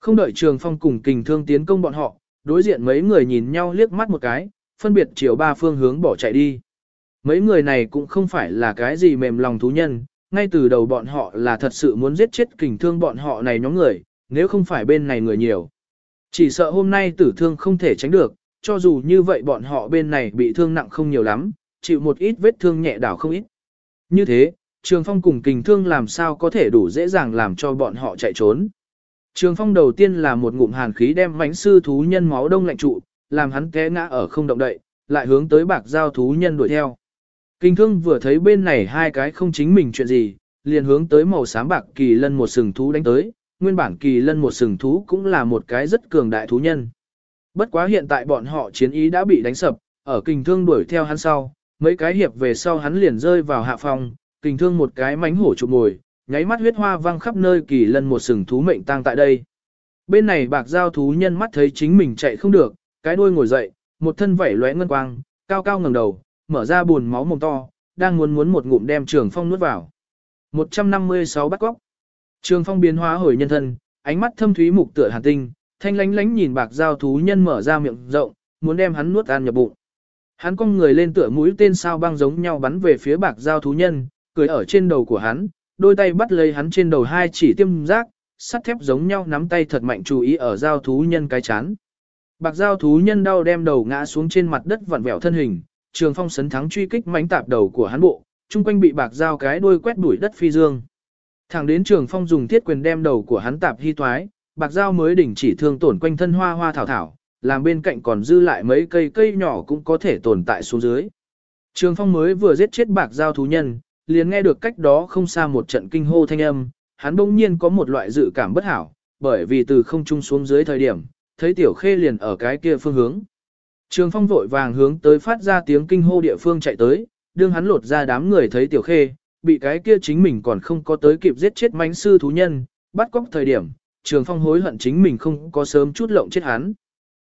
Không đợi Trường Phong cùng kình thương tiến công bọn họ, đối diện mấy người nhìn nhau liếc mắt một cái, phân biệt chiều ba phương hướng bỏ chạy đi. Mấy người này cũng không phải là cái gì mềm lòng thú nhân, ngay từ đầu bọn họ là thật sự muốn giết chết kình thương bọn họ này nhóm người, nếu không phải bên này người nhiều. Chỉ sợ hôm nay tử thương không thể tránh được, cho dù như vậy bọn họ bên này bị thương nặng không nhiều lắm, chịu một ít vết thương nhẹ đảo không ít. Như thế, Trường Phong cùng kình thương làm sao có thể đủ dễ dàng làm cho bọn họ chạy trốn. Trường Phong đầu tiên là một ngụm hàn khí đem mãnh sư thú nhân máu đông lạnh trụ, làm hắn té ngã ở không động đậy, lại hướng tới bạc giao thú nhân đuổi theo. Kinh thương vừa thấy bên này hai cái không chính mình chuyện gì, liền hướng tới màu xám bạc kỳ lân một sừng thú đánh tới, nguyên bản kỳ lân một sừng thú cũng là một cái rất cường đại thú nhân. Bất quá hiện tại bọn họ chiến ý đã bị đánh sập, ở kinh thương đuổi theo hắn sau, mấy cái hiệp về sau hắn liền rơi vào hạ phòng, kinh thương một cái mánh hổ chụp ngồi, nháy mắt huyết hoa văng khắp nơi kỳ lân một sừng thú mệnh tang tại đây. Bên này bạc giao thú nhân mắt thấy chính mình chạy không được, cái đuôi ngồi dậy, một thân vảy lóe ngân quang, cao cao ngẩng đầu, mở ra buồn máu mồm to, đang muốn muốn một ngụm đem trường phong nuốt vào. 156 bắt góc. Trường phong biến hóa hồi nhân thân, ánh mắt thâm thúy mục tựa hàn tinh, thanh lánh lánh nhìn bạc giao thú nhân mở ra miệng rộng, muốn đem hắn nuốt ăn nhập bụng. Hắn cong người lên tựa mũi tên sao băng giống nhau bắn về phía bạc giao thú nhân, cười ở trên đầu của hắn, đôi tay bắt lấy hắn trên đầu hai chỉ tiêm giác, sắt thép giống nhau nắm tay thật mạnh chú ý ở giao thú nhân cái chán. Bạc giao thú nhân đau đem đầu ngã xuống trên mặt đất vặn vẹo thân hình, trường phong sấn thắng truy kích mánh tạp đầu của hắn bộ, chung quanh bị bạc dao cái đuôi quét đuổi đất phi dương. Thẳng đến trường phong dùng thiết quyền đem đầu của hắn tạp hy toái, bạc dao mới đỉnh chỉ thương tổn quanh thân hoa hoa thảo thảo, làm bên cạnh còn dư lại mấy cây cây nhỏ cũng có thể tồn tại xuống dưới. Trường phong mới vừa giết chết bạc giao thú nhân, liền nghe được cách đó không xa một trận kinh hô thanh âm, hắn bỗng nhiên có một loại dự cảm bất hảo, bởi vì từ không trung xuống dưới thời điểm, thấy tiểu khê liền ở cái kia phương hướng. Trường phong vội vàng hướng tới phát ra tiếng kinh hô địa phương chạy tới, đương hắn lột ra đám người thấy tiểu khê, bị cái kia chính mình còn không có tới kịp giết chết mánh sư thú nhân, bắt cóc thời điểm, trường phong hối hận chính mình không có sớm chút lộng chết hắn.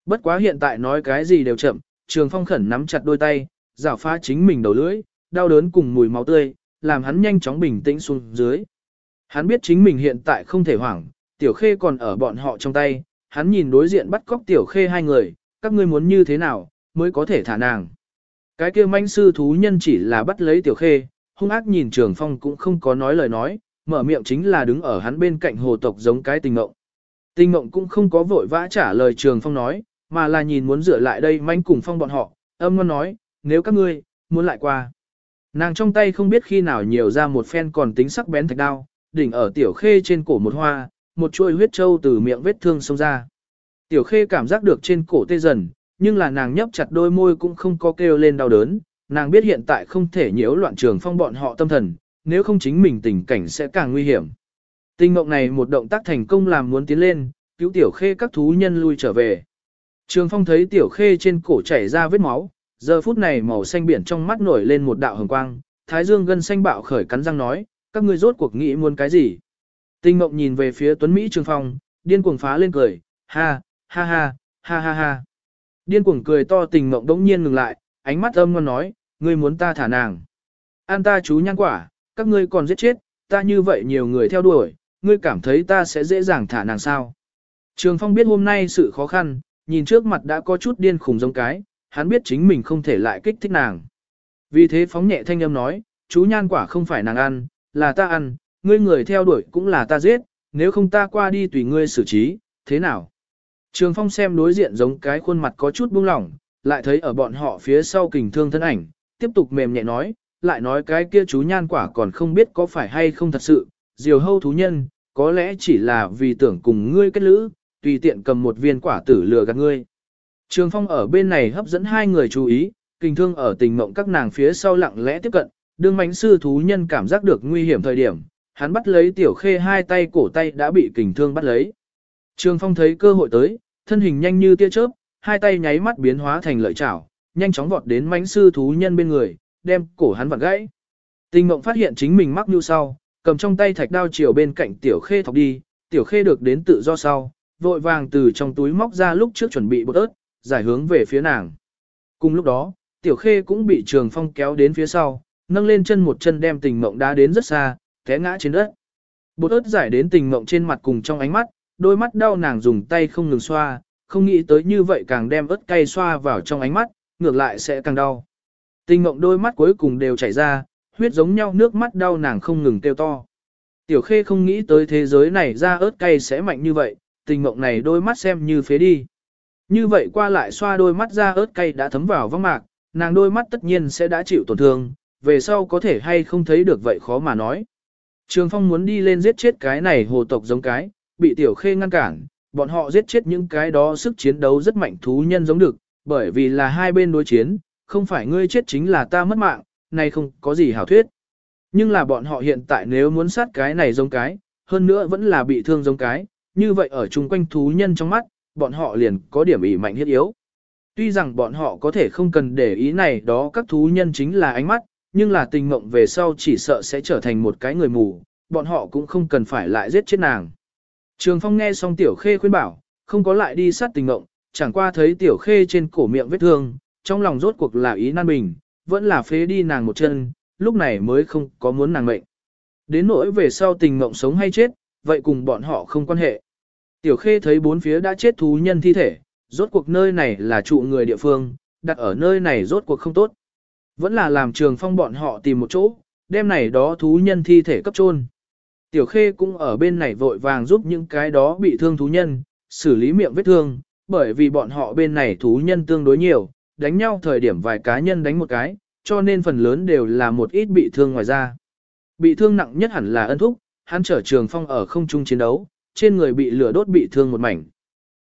Bất quá hiện tại nói cái gì đều chậm, trường phong khẩn nắm chặt đôi tay, rảo phá chính mình đầu lưỡi, đau đớn cùng mùi máu tươi, làm hắn nhanh chóng bình tĩnh xuống dưới. Hắn biết chính mình hiện tại không thể hoảng, tiểu khê còn ở bọn họ trong tay, hắn nhìn đối diện bắt cóc tiểu khê hai người, các ngươi muốn như thế nào, mới có thể thả nàng. Cái kia manh sư thú nhân chỉ là bắt lấy tiểu khê, hung ác nhìn trường phong cũng không có nói lời nói, mở miệng chính là đứng ở hắn bên cạnh hồ tộc giống cái tình mộng. Tình mộng cũng không có vội vã trả lời trường phong nói, mà là nhìn muốn rửa lại đây manh cùng phong bọn họ, âm ngon nói, nếu các ngươi, muốn lại qua. Nàng trong tay không biết khi nào nhiều ra một phen còn tính sắc bén thạch đao, đỉnh ở tiểu khê trên cổ một hoa, một chuôi huyết trâu từ miệng vết thương xông ra. Tiểu khê cảm giác được trên cổ tê dần, nhưng là nàng nhấp chặt đôi môi cũng không có kêu lên đau đớn, nàng biết hiện tại không thể nhiễu loạn trường phong bọn họ tâm thần, nếu không chính mình tình cảnh sẽ càng nguy hiểm. Tinh mộng này một động tác thành công làm muốn tiến lên, cứu tiểu khê các thú nhân lui trở về. Trường phong thấy tiểu khê trên cổ chảy ra vết máu, giờ phút này màu xanh biển trong mắt nổi lên một đạo hồng quang, thái dương gân xanh bạo khởi cắn răng nói, các ngươi rốt cuộc nghĩ muốn cái gì. Tinh mộng nhìn về phía tuấn Mỹ trường phong, điên cuồng phá lên cười, ha, ha ha, ha ha ha. Điên cuồng cười to tình mộng đống nhiên ngừng lại, ánh mắt âm ngon nói, ngươi muốn ta thả nàng. An ta chú nhăn quả, các ngươi còn giết chết, ta như vậy nhiều người theo đuổi, ngươi cảm thấy ta sẽ dễ dàng thả nàng sao. Trường Phong biết hôm nay sự khó khăn, nhìn trước mặt đã có chút điên khủng giống cái, hắn biết chính mình không thể lại kích thích nàng. Vì thế phóng nhẹ thanh âm nói, chú nhan quả không phải nàng ăn, là ta ăn, ngươi người theo đuổi cũng là ta giết, nếu không ta qua đi tùy ngươi xử trí, thế nào? Trường Phong xem đối diện giống cái khuôn mặt có chút buông lỏng, lại thấy ở bọn họ phía sau kình thương thân ảnh, tiếp tục mềm nhẹ nói, lại nói cái kia chú nhan quả còn không biết có phải hay không thật sự, diều hâu thú nhân, có lẽ chỉ là vì tưởng cùng ngươi kết lữ, tùy tiện cầm một viên quả tử lừa gạt ngươi. Trường Phong ở bên này hấp dẫn hai người chú ý, kình thương ở tình mộng các nàng phía sau lặng lẽ tiếp cận, đương mánh sư thú nhân cảm giác được nguy hiểm thời điểm, hắn bắt lấy tiểu khê hai tay cổ tay đã bị kình thương bắt lấy. Trường Phong thấy cơ hội tới, thân hình nhanh như tia chớp, hai tay nháy mắt biến hóa thành lợi chảo, nhanh chóng vọt đến mãnh sư thú nhân bên người, đem cổ hắn vặn gãy. Tình mộng phát hiện chính mình mắc như sau, cầm trong tay thạch đao chiều bên cạnh tiểu khê thọc đi, tiểu khê được đến tự do sau, vội vàng từ trong túi móc ra lúc trước chuẩn bị bột ớt, giải hướng về phía nàng. Cùng lúc đó, tiểu khê cũng bị trường phong kéo đến phía sau, nâng lên chân một chân đem tình mộng đá đến rất xa, té ngã trên đất. Bột ớt giải đến tình mộng trên mặt cùng trong ánh mắt, đôi mắt đau nàng dùng tay không ngừng xoa, không nghĩ tới như vậy càng đem ớt cay xoa vào trong ánh mắt, ngược lại sẽ càng đau. Tình mộng đôi mắt cuối cùng đều chảy ra, huyết giống nhau nước mắt đau nàng không ngừng kêu to. Tiểu khê không nghĩ tới thế giới này ra ớt cay sẽ mạnh như vậy, tình mộng này đôi mắt xem như phế đi. Như vậy qua lại xoa đôi mắt ra ớt cay đã thấm vào vong mạc, nàng đôi mắt tất nhiên sẽ đã chịu tổn thương, về sau có thể hay không thấy được vậy khó mà nói. Trường Phong muốn đi lên giết chết cái này hồ tộc giống cái, bị Tiểu Khê ngăn cản, bọn họ giết chết những cái đó sức chiến đấu rất mạnh thú nhân giống được, bởi vì là hai bên đối chiến, không phải ngươi chết chính là ta mất mạng, này không có gì hảo thuyết. Nhưng là bọn họ hiện tại nếu muốn sát cái này giống cái, hơn nữa vẫn là bị thương giống cái, như vậy ở chung quanh thú nhân trong mắt, bọn họ liền có điểm ỉ mạnh hiết yếu. Tuy rằng bọn họ có thể không cần để ý này đó các thú nhân chính là ánh mắt, nhưng là tình mộng về sau chỉ sợ sẽ trở thành một cái người mù, bọn họ cũng không cần phải lại giết chết nàng. Trường Phong nghe xong Tiểu Khê khuyên bảo, không có lại đi sát tình ngộng, chẳng qua thấy Tiểu Khê trên cổ miệng vết thương, trong lòng rốt cuộc là ý nan bình, vẫn là phế đi nàng một chân, lúc này mới không có muốn nàng mệnh. Đến nỗi về sau tình ngộng sống hay chết, vậy cùng bọn họ không quan hệ. Tiểu Khê thấy bốn phía đã chết thú nhân thi thể, rốt cuộc nơi này là trụ người địa phương, đặt ở nơi này rốt cuộc không tốt. Vẫn là làm trường phong bọn họ tìm một chỗ, đem này đó thú nhân thi thể cấp chôn. Tiểu Khê cũng ở bên này vội vàng giúp những cái đó bị thương thú nhân, xử lý miệng vết thương, bởi vì bọn họ bên này thú nhân tương đối nhiều, đánh nhau thời điểm vài cá nhân đánh một cái, cho nên phần lớn đều là một ít bị thương ngoài ra. Bị thương nặng nhất hẳn là ân thúc, hắn trở trường phong ở không trung chiến đấu, trên người bị lửa đốt bị thương một mảnh.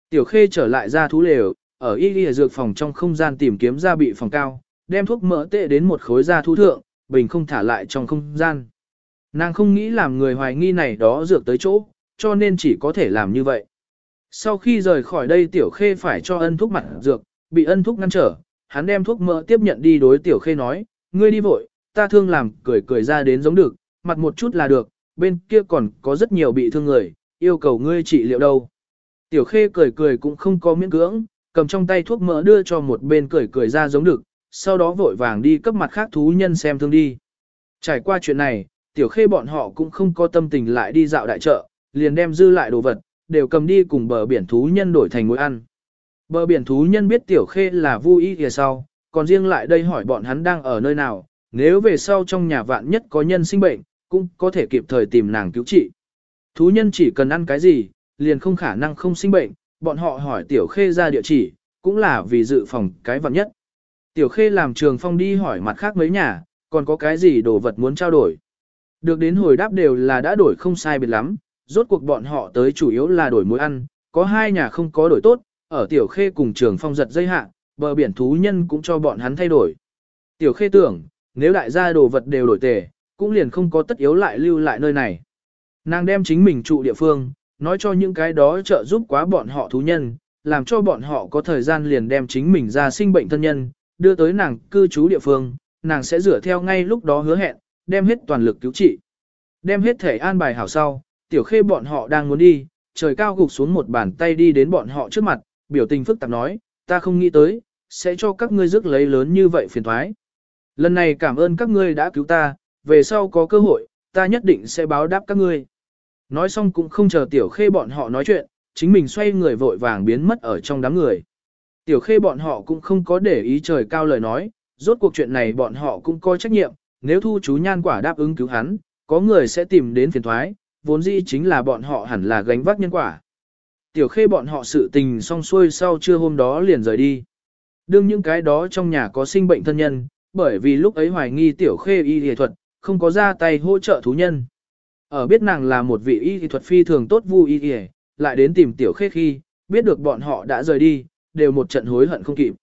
Tiểu Khê trở lại ra thú lều, ở y y dược phòng trong không gian tìm kiếm ra bị phòng cao, đem thuốc mỡ tệ đến một khối da thú thượng, bình không thả lại trong không gian. Nàng không nghĩ làm người hoài nghi này đó dược tới chỗ, cho nên chỉ có thể làm như vậy. Sau khi rời khỏi đây tiểu khê phải cho ân thuốc mặt dược, bị ân thuốc ngăn trở, hắn đem thuốc mỡ tiếp nhận đi đối tiểu khê nói, ngươi đi vội, ta thương làm cười cười ra đến giống được, mặt một chút là được, bên kia còn có rất nhiều bị thương người, yêu cầu ngươi trị liệu đâu. Tiểu khê cười cười cũng không có miễn cưỡng, cầm trong tay thuốc mỡ đưa cho một bên cười cười ra giống được, sau đó vội vàng đi cấp mặt khác thú nhân xem thương đi. Trải qua chuyện này, tiểu khê bọn họ cũng không có tâm tình lại đi dạo đại chợ, liền đem dư lại đồ vật, đều cầm đi cùng bờ biển thú nhân đổi thành ngồi ăn. Bờ biển thú nhân biết tiểu khê là vui ý kìa sau, còn riêng lại đây hỏi bọn hắn đang ở nơi nào, nếu về sau trong nhà vạn nhất có nhân sinh bệnh, cũng có thể kịp thời tìm nàng cứu trị. Thú nhân chỉ cần ăn cái gì, liền không khả năng không sinh bệnh, bọn họ hỏi tiểu khê ra địa chỉ, cũng là vì dự phòng cái vạn nhất. Tiểu Khê làm trường phong đi hỏi mặt khác mấy nhà, còn có cái gì đồ vật muốn trao đổi. Được đến hồi đáp đều là đã đổi không sai biệt lắm, rốt cuộc bọn họ tới chủ yếu là đổi mối ăn, có hai nhà không có đổi tốt, ở Tiểu Khê cùng trường phong giật dây hạ, bờ biển thú nhân cũng cho bọn hắn thay đổi. Tiểu Khê tưởng, nếu đại gia đồ vật đều đổi tề, cũng liền không có tất yếu lại lưu lại nơi này. Nàng đem chính mình trụ địa phương, nói cho những cái đó trợ giúp quá bọn họ thú nhân, làm cho bọn họ có thời gian liền đem chính mình ra sinh bệnh thân nhân, đưa tới nàng cư trú địa phương, nàng sẽ rửa theo ngay lúc đó hứa hẹn, đem hết toàn lực cứu trị. Đem hết thể an bài hảo sau, tiểu khê bọn họ đang muốn đi, trời cao gục xuống một bàn tay đi đến bọn họ trước mặt, biểu tình phức tạp nói, ta không nghĩ tới, sẽ cho các ngươi rước lấy lớn như vậy phiền thoái. Lần này cảm ơn các ngươi đã cứu ta, về sau có cơ hội, ta nhất định sẽ báo đáp các ngươi. Nói xong cũng không chờ tiểu khê bọn họ nói chuyện, chính mình xoay người vội vàng biến mất ở trong đám người. Tiểu khê bọn họ cũng không có để ý trời cao lời nói, rốt cuộc chuyện này bọn họ cũng coi trách nhiệm, nếu thu chú nhan quả đáp ứng cứu hắn, có người sẽ tìm đến phiền thoái, vốn dĩ chính là bọn họ hẳn là gánh vác nhân quả. Tiểu khê bọn họ sự tình xong xuôi sau trưa hôm đó liền rời đi. Đương những cái đó trong nhà có sinh bệnh thân nhân, bởi vì lúc ấy hoài nghi tiểu khê y y thuật, không có ra tay hỗ trợ thú nhân. Ở biết nàng là một vị y y thuật phi thường tốt vui y y, lại đến tìm tiểu khê khi, biết được bọn họ đã rời đi, đều một trận hối hận không kịp.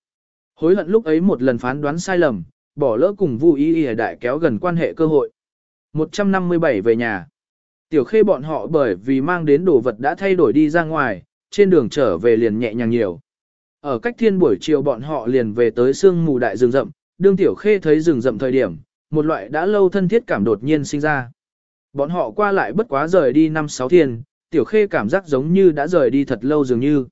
Hối hận lúc ấy một lần phán đoán sai lầm, bỏ lỡ cùng Vu Y Y đại kéo gần quan hệ cơ hội. 157 về nhà. Tiểu khê bọn họ bởi vì mang đến đồ vật đã thay đổi đi ra ngoài, trên đường trở về liền nhẹ nhàng nhiều. Ở cách thiên buổi chiều bọn họ liền về tới sương mù đại rừng rậm, đương tiểu khê thấy rừng rậm thời điểm, một loại đã lâu thân thiết cảm đột nhiên sinh ra. Bọn họ qua lại bất quá rời đi năm sáu thiên, tiểu khê cảm giác giống như đã rời đi thật lâu dường như.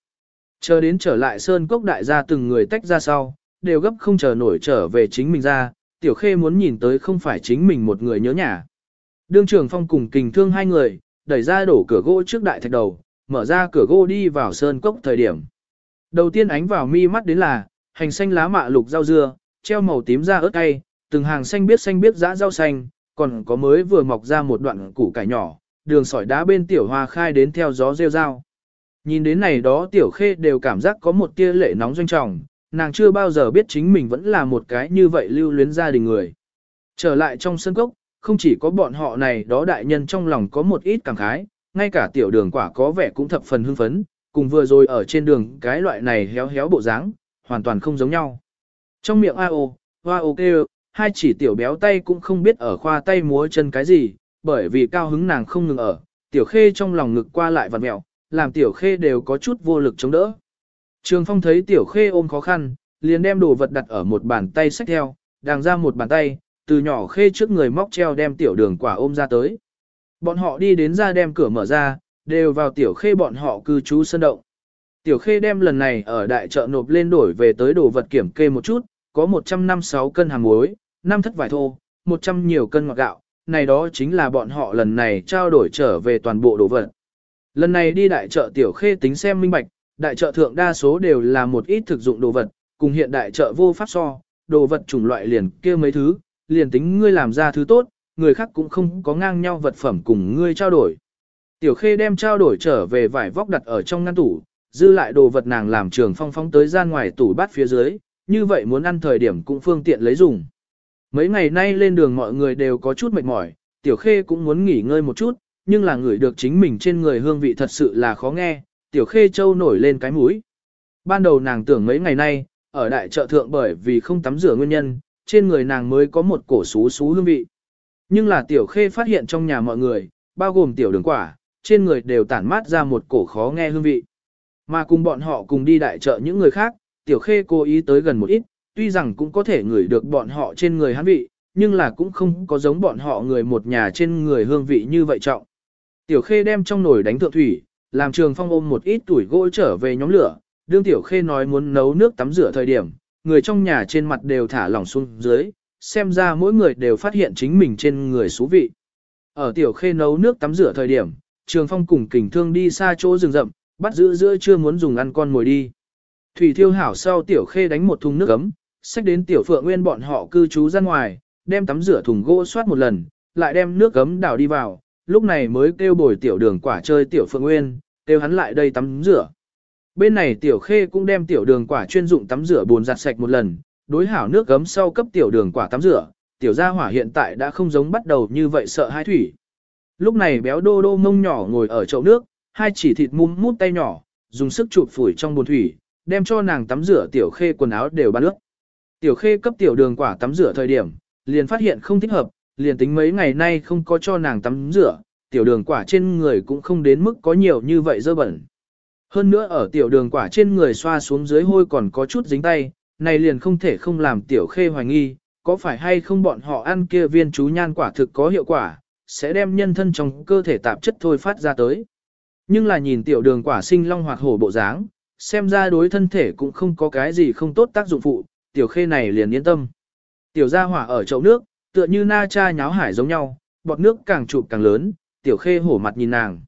Chờ đến trở lại sơn cốc đại gia từng người tách ra sau, đều gấp không chờ nổi trở về chính mình ra, tiểu khê muốn nhìn tới không phải chính mình một người nhớ nhà. Đương trường phong cùng kình thương hai người, đẩy ra đổ cửa gỗ trước đại thạch đầu, mở ra cửa gỗ đi vào sơn cốc thời điểm. Đầu tiên ánh vào mi mắt đến là, hành xanh lá mạ lục rau dưa, treo màu tím ra ớt cay, từng hàng xanh biết xanh biết dã rau xanh, còn có mới vừa mọc ra một đoạn củ cải nhỏ, đường sỏi đá bên tiểu hoa khai đến theo gió rêu rao. Nhìn đến này đó tiểu khê đều cảm giác có một tia lệ nóng doanh trọng, nàng chưa bao giờ biết chính mình vẫn là một cái như vậy lưu luyến gia đình người. Trở lại trong sân cốc, không chỉ có bọn họ này đó đại nhân trong lòng có một ít cảm khái, ngay cả tiểu đường quả có vẻ cũng thập phần hưng phấn, cùng vừa rồi ở trên đường cái loại này héo héo bộ dáng, hoàn toàn không giống nhau. Trong miệng A.O., hoa ok, hai chỉ tiểu béo tay cũng không biết ở khoa tay múa chân cái gì, bởi vì cao hứng nàng không ngừng ở, tiểu khê trong lòng ngực qua lại vặn mẹo, làm tiểu khê đều có chút vô lực chống đỡ. Trường phong thấy tiểu khê ôm khó khăn, liền đem đồ vật đặt ở một bàn tay xách theo, đàng ra một bàn tay, từ nhỏ khê trước người móc treo đem tiểu đường quả ôm ra tới. Bọn họ đi đến ra đem cửa mở ra, đều vào tiểu khê bọn họ cư trú sân động. Tiểu khê đem lần này ở đại chợ nộp lên đổi về tới đồ vật kiểm kê một chút, có 156 cân hàng muối, 5 thất vải thô, 100 nhiều cân ngọt gạo, này đó chính là bọn họ lần này trao đổi trở về toàn bộ đồ vật. Lần này đi đại chợ tiểu khê tính xem minh bạch, đại chợ thượng đa số đều là một ít thực dụng đồ vật, cùng hiện đại chợ vô pháp so, đồ vật chủng loại liền kia mấy thứ, liền tính ngươi làm ra thứ tốt, người khác cũng không có ngang nhau vật phẩm cùng ngươi trao đổi. Tiểu khê đem trao đổi trở về vải vóc đặt ở trong ngăn tủ, dư lại đồ vật nàng làm trường phong phong tới gian ngoài tủ bát phía dưới, như vậy muốn ăn thời điểm cũng phương tiện lấy dùng. Mấy ngày nay lên đường mọi người đều có chút mệt mỏi, tiểu khê cũng muốn nghỉ ngơi một chút, nhưng là người được chính mình trên người hương vị thật sự là khó nghe, tiểu khê châu nổi lên cái mũi. Ban đầu nàng tưởng mấy ngày nay, ở đại chợ thượng bởi vì không tắm rửa nguyên nhân, trên người nàng mới có một cổ xú xú hương vị. Nhưng là tiểu khê phát hiện trong nhà mọi người, bao gồm tiểu đường quả, trên người đều tản mát ra một cổ khó nghe hương vị. Mà cùng bọn họ cùng đi đại chợ những người khác, tiểu khê cố ý tới gần một ít, tuy rằng cũng có thể ngửi được bọn họ trên người hắn vị, nhưng là cũng không có giống bọn họ người một nhà trên người hương vị như vậy trọng. Tiểu khê đem trong nồi đánh thượng thủy, làm trường phong ôm một ít tuổi gỗ trở về nhóm lửa, đương tiểu khê nói muốn nấu nước tắm rửa thời điểm, người trong nhà trên mặt đều thả lỏng xuống dưới, xem ra mỗi người đều phát hiện chính mình trên người xú vị. Ở tiểu khê nấu nước tắm rửa thời điểm, trường phong cùng kình thương đi xa chỗ rừng rậm, bắt giữ giữa chưa muốn dùng ăn con mồi đi. Thủy thiêu hảo sau tiểu khê đánh một thùng nước ấm, xách đến tiểu phượng nguyên bọn họ cư trú ra ngoài, đem tắm rửa thùng gỗ soát một lần, lại đem nước ấm đảo đi vào, lúc này mới kêu bồi tiểu đường quả chơi tiểu phượng nguyên, kêu hắn lại đây tắm rửa. Bên này tiểu khê cũng đem tiểu đường quả chuyên dụng tắm rửa bồn giặt sạch một lần, đối hảo nước gấm sau cấp tiểu đường quả tắm rửa, tiểu gia hỏa hiện tại đã không giống bắt đầu như vậy sợ hai thủy. Lúc này béo đô đô mông nhỏ ngồi ở chậu nước, hai chỉ thịt mum mút tay nhỏ, dùng sức chụp phủi trong bồn thủy, đem cho nàng tắm rửa tiểu khê quần áo đều bắn nước. Tiểu khê cấp tiểu đường quả tắm rửa thời điểm, liền phát hiện không thích hợp, liền tính mấy ngày nay không có cho nàng tắm rửa, tiểu đường quả trên người cũng không đến mức có nhiều như vậy dơ bẩn. Hơn nữa ở tiểu đường quả trên người xoa xuống dưới hôi còn có chút dính tay, này liền không thể không làm tiểu khê hoài nghi, có phải hay không bọn họ ăn kia viên chú nhan quả thực có hiệu quả, sẽ đem nhân thân trong cơ thể tạp chất thôi phát ra tới. Nhưng là nhìn tiểu đường quả sinh long hoạt hổ bộ dáng, xem ra đối thân thể cũng không có cái gì không tốt tác dụng phụ, tiểu khê này liền yên tâm. Tiểu gia hỏa ở chậu nước, tựa như na cha nháo hải giống nhau, bọt nước càng chụp càng lớn, tiểu khê hổ mặt nhìn nàng.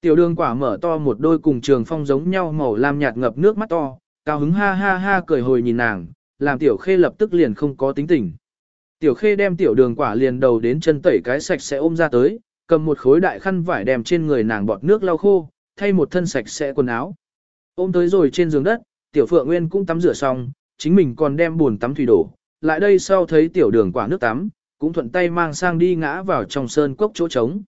Tiểu đường quả mở to một đôi cùng trường phong giống nhau màu lam nhạt ngập nước mắt to, cao hứng ha ha ha cười hồi nhìn nàng, làm tiểu khê lập tức liền không có tính tình. Tiểu khê đem tiểu đường quả liền đầu đến chân tẩy cái sạch sẽ ôm ra tới, cầm một khối đại khăn vải đem trên người nàng bọt nước lau khô, thay một thân sạch sẽ quần áo. Ôm tới rồi trên giường đất, tiểu phượng nguyên cũng tắm rửa xong, chính mình còn đem buồn tắm thủy đổ, lại đây sau thấy tiểu đường quả nước tắm, cũng thuận tay mang sang đi ngã vào trong sơn cốc chỗ trống.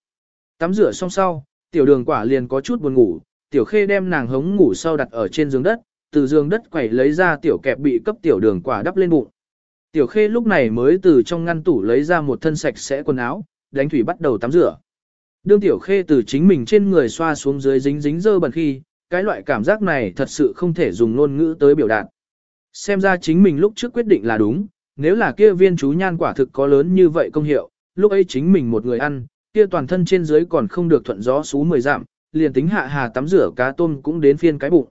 Tắm rửa xong sau, tiểu đường quả liền có chút buồn ngủ, tiểu khê đem nàng hống ngủ sau đặt ở trên giường đất, từ giường đất quẩy lấy ra tiểu kẹp bị cấp tiểu đường quả đắp lên bụng. Tiểu khê lúc này mới từ trong ngăn tủ lấy ra một thân sạch sẽ quần áo, đánh thủy bắt đầu tắm rửa. Đương tiểu khê từ chính mình trên người xoa xuống dưới dính dính dơ bẩn khi, cái loại cảm giác này thật sự không thể dùng ngôn ngữ tới biểu đạt. Xem ra chính mình lúc trước quyết định là đúng, nếu là kia viên chú nhan quả thực có lớn như vậy công hiệu, lúc ấy chính mình một người ăn, kia toàn thân trên dưới còn không được thuận gió xú mười giảm liền tính hạ hà tắm rửa cá tôm cũng đến phiên cái bụng.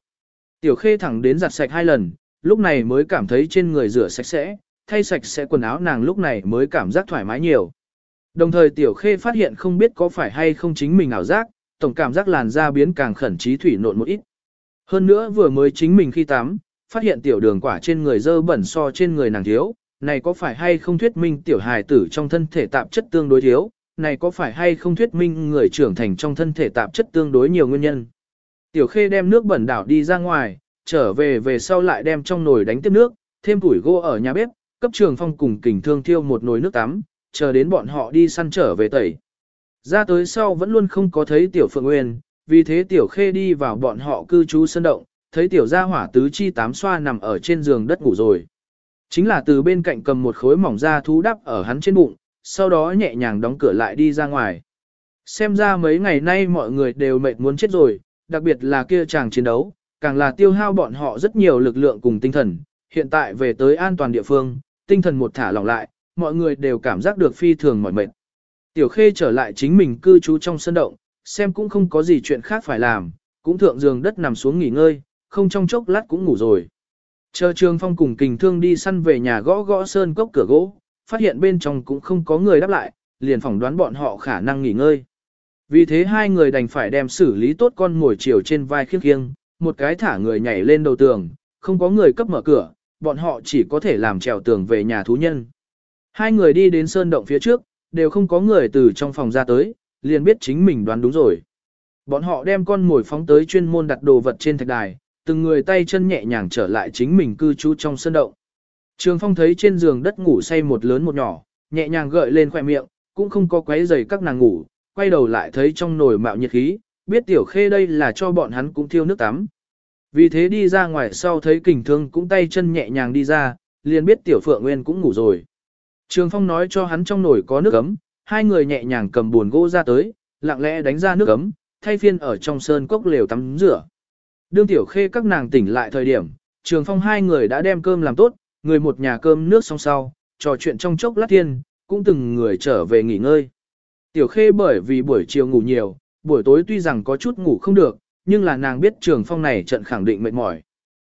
Tiểu khê thẳng đến giặt sạch hai lần, lúc này mới cảm thấy trên người rửa sạch sẽ, thay sạch sẽ quần áo nàng lúc này mới cảm giác thoải mái nhiều. Đồng thời tiểu khê phát hiện không biết có phải hay không chính mình ảo giác, tổng cảm giác làn da biến càng khẩn trí thủy nộn một ít. Hơn nữa vừa mới chính mình khi tắm, phát hiện tiểu đường quả trên người dơ bẩn so trên người nàng thiếu, này có phải hay không thuyết minh tiểu hài tử trong thân thể tạp chất tương đối thiếu, này có phải hay không thuyết minh người trưởng thành trong thân thể tạp chất tương đối nhiều nguyên nhân. Tiểu khê đem nước bẩn đảo đi ra ngoài, trở về về sau lại đem trong nồi đánh tiếp nước, thêm củi gỗ ở nhà bếp, cấp trường phong cùng kình thương thiêu một nồi nước tắm, chờ đến bọn họ đi săn trở về tẩy. Ra tới sau vẫn luôn không có thấy tiểu phượng nguyên, vì thế tiểu khê đi vào bọn họ cư trú sân động, thấy tiểu gia hỏa tứ chi tám xoa nằm ở trên giường đất ngủ rồi. Chính là từ bên cạnh cầm một khối mỏng da thú đắp ở hắn trên bụng, sau đó nhẹ nhàng đóng cửa lại đi ra ngoài. Xem ra mấy ngày nay mọi người đều mệt muốn chết rồi, đặc biệt là kia chàng chiến đấu, càng là tiêu hao bọn họ rất nhiều lực lượng cùng tinh thần. Hiện tại về tới an toàn địa phương, tinh thần một thả lỏng lại, mọi người đều cảm giác được phi thường mỏi mệt. Tiểu Khê trở lại chính mình cư trú trong sân động, xem cũng không có gì chuyện khác phải làm, cũng thượng giường đất nằm xuống nghỉ ngơi, không trong chốc lát cũng ngủ rồi. Chờ Trường Phong cùng kình thương đi săn về nhà gõ gõ sơn cốc cửa gỗ, phát hiện bên trong cũng không có người đáp lại, liền phỏng đoán bọn họ khả năng nghỉ ngơi. Vì thế hai người đành phải đem xử lý tốt con ngồi chiều trên vai khiêng khiêng, một cái thả người nhảy lên đầu tường, không có người cấp mở cửa, bọn họ chỉ có thể làm trèo tường về nhà thú nhân. Hai người đi đến sơn động phía trước, đều không có người từ trong phòng ra tới, liền biết chính mình đoán đúng rồi. Bọn họ đem con ngồi phóng tới chuyên môn đặt đồ vật trên thạch đài, từng người tay chân nhẹ nhàng trở lại chính mình cư trú trong sân động. Trường Phong thấy trên giường đất ngủ say một lớn một nhỏ, nhẹ nhàng gợi lên khỏe miệng, cũng không có quấy giày các nàng ngủ, quay đầu lại thấy trong nồi mạo nhiệt khí, biết tiểu khê đây là cho bọn hắn cũng thiêu nước tắm. Vì thế đi ra ngoài sau thấy kình thương cũng tay chân nhẹ nhàng đi ra, liền biết tiểu phượng nguyên cũng ngủ rồi. Trường Phong nói cho hắn trong nồi có nước ấm, hai người nhẹ nhàng cầm buồn gỗ ra tới, lặng lẽ đánh ra nước ấm, thay phiên ở trong sơn cốc lều tắm rửa. Đương tiểu khê các nàng tỉnh lại thời điểm, Trường Phong hai người đã đem cơm làm tốt, người một nhà cơm nước xong sau, trò chuyện trong chốc lát thiên, cũng từng người trở về nghỉ ngơi. Tiểu khê bởi vì buổi chiều ngủ nhiều, buổi tối tuy rằng có chút ngủ không được, nhưng là nàng biết trường phong này trận khẳng định mệt mỏi.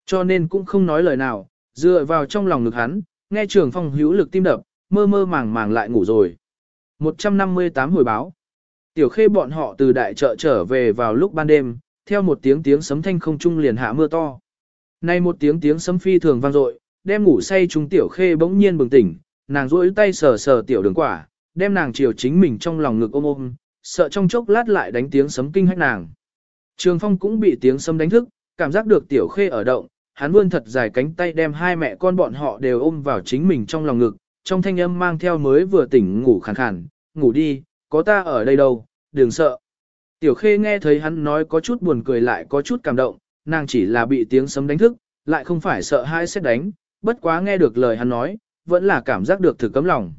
Cho nên cũng không nói lời nào, dựa vào trong lòng ngực hắn, nghe trường phong hữu lực tim đập, mơ mơ màng màng lại ngủ rồi. 158 hồi báo. Tiểu khê bọn họ từ đại chợ trở về vào lúc ban đêm, theo một tiếng tiếng sấm thanh không trung liền hạ mưa to. Nay một tiếng tiếng sấm phi thường vang dội, đem ngủ say trung tiểu khê bỗng nhiên bừng tỉnh, nàng duỗi tay sờ sờ tiểu đường quả, đem nàng chiều chính mình trong lòng ngực ôm ôm, sợ trong chốc lát lại đánh tiếng sấm kinh hách nàng. Trường Phong cũng bị tiếng sấm đánh thức, cảm giác được tiểu khê ở động, hắn vươn thật dài cánh tay đem hai mẹ con bọn họ đều ôm vào chính mình trong lòng ngực, trong thanh âm mang theo mới vừa tỉnh ngủ khàn khàn, ngủ đi, có ta ở đây đâu, đừng sợ. Tiểu khê nghe thấy hắn nói có chút buồn cười lại có chút cảm động, nàng chỉ là bị tiếng sấm đánh thức, lại không phải sợ hai xét đánh, bất quá nghe được lời hắn nói, vẫn là cảm giác được thử cấm lòng.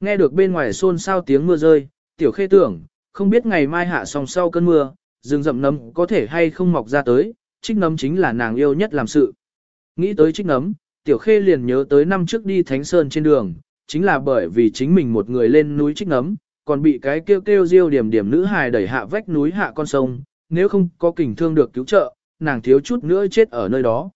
Nghe được bên ngoài xôn xao tiếng mưa rơi, tiểu khê tưởng, không biết ngày mai hạ xong sau cơn mưa, rừng rậm nấm có thể hay không mọc ra tới, trích nấm chính là nàng yêu nhất làm sự. Nghĩ tới trích nấm, tiểu khê liền nhớ tới năm trước đi Thánh Sơn trên đường, chính là bởi vì chính mình một người lên núi trích nấm, còn bị cái kêu kêu diêu điểm điểm nữ hài đẩy hạ vách núi hạ con sông, nếu không có kình thương được cứu trợ, nàng thiếu chút nữa chết ở nơi đó.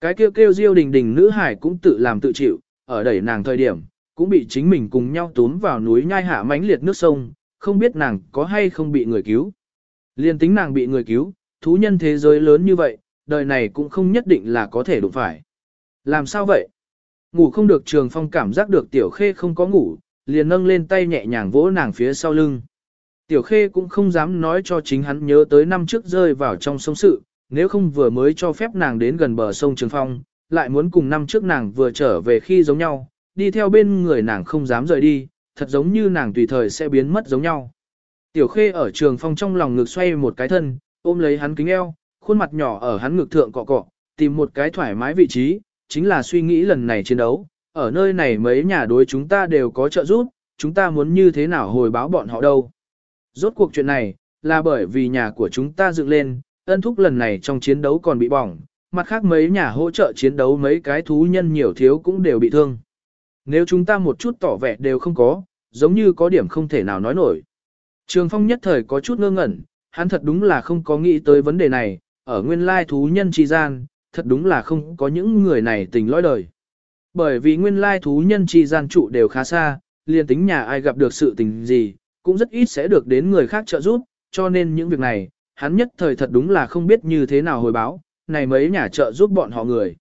Cái kêu kêu diêu đình đình nữ hải cũng tự làm tự chịu, ở đẩy nàng thời điểm, cũng bị chính mình cùng nhau tốn vào núi nhai hạ mãnh liệt nước sông, không biết nàng có hay không bị người cứu. Liên tính nàng bị người cứu, thú nhân thế giới lớn như vậy, đời này cũng không nhất định là có thể đụng phải. Làm sao vậy? Ngủ không được trường phong cảm giác được tiểu khê không có ngủ, liền nâng lên tay nhẹ nhàng vỗ nàng phía sau lưng. Tiểu khê cũng không dám nói cho chính hắn nhớ tới năm trước rơi vào trong sông sự, nếu không vừa mới cho phép nàng đến gần bờ sông Trường Phong, lại muốn cùng năm trước nàng vừa trở về khi giống nhau, đi theo bên người nàng không dám rời đi, thật giống như nàng tùy thời sẽ biến mất giống nhau. Tiểu Khê ở Trường Phong trong lòng ngực xoay một cái thân, ôm lấy hắn kính eo, khuôn mặt nhỏ ở hắn ngực thượng cọ cọ, tìm một cái thoải mái vị trí, chính là suy nghĩ lần này chiến đấu, ở nơi này mấy nhà đối chúng ta đều có trợ giúp, chúng ta muốn như thế nào hồi báo bọn họ đâu. Rốt cuộc chuyện này, là bởi vì nhà của chúng ta dựng lên, ân thúc lần này trong chiến đấu còn bị bỏng, mặt khác mấy nhà hỗ trợ chiến đấu mấy cái thú nhân nhiều thiếu cũng đều bị thương. Nếu chúng ta một chút tỏ vẻ đều không có, giống như có điểm không thể nào nói nổi. Trường phong nhất thời có chút ngơ ngẩn, hắn thật đúng là không có nghĩ tới vấn đề này, ở nguyên lai thú nhân tri gian, thật đúng là không có những người này tình lõi đời. Bởi vì nguyên lai thú nhân chi gian trụ đều khá xa, liền tính nhà ai gặp được sự tình gì, cũng rất ít sẽ được đến người khác trợ giúp, cho nên những việc này, hắn nhất thời thật đúng là không biết như thế nào hồi báo, này mấy nhà trợ giúp bọn họ người.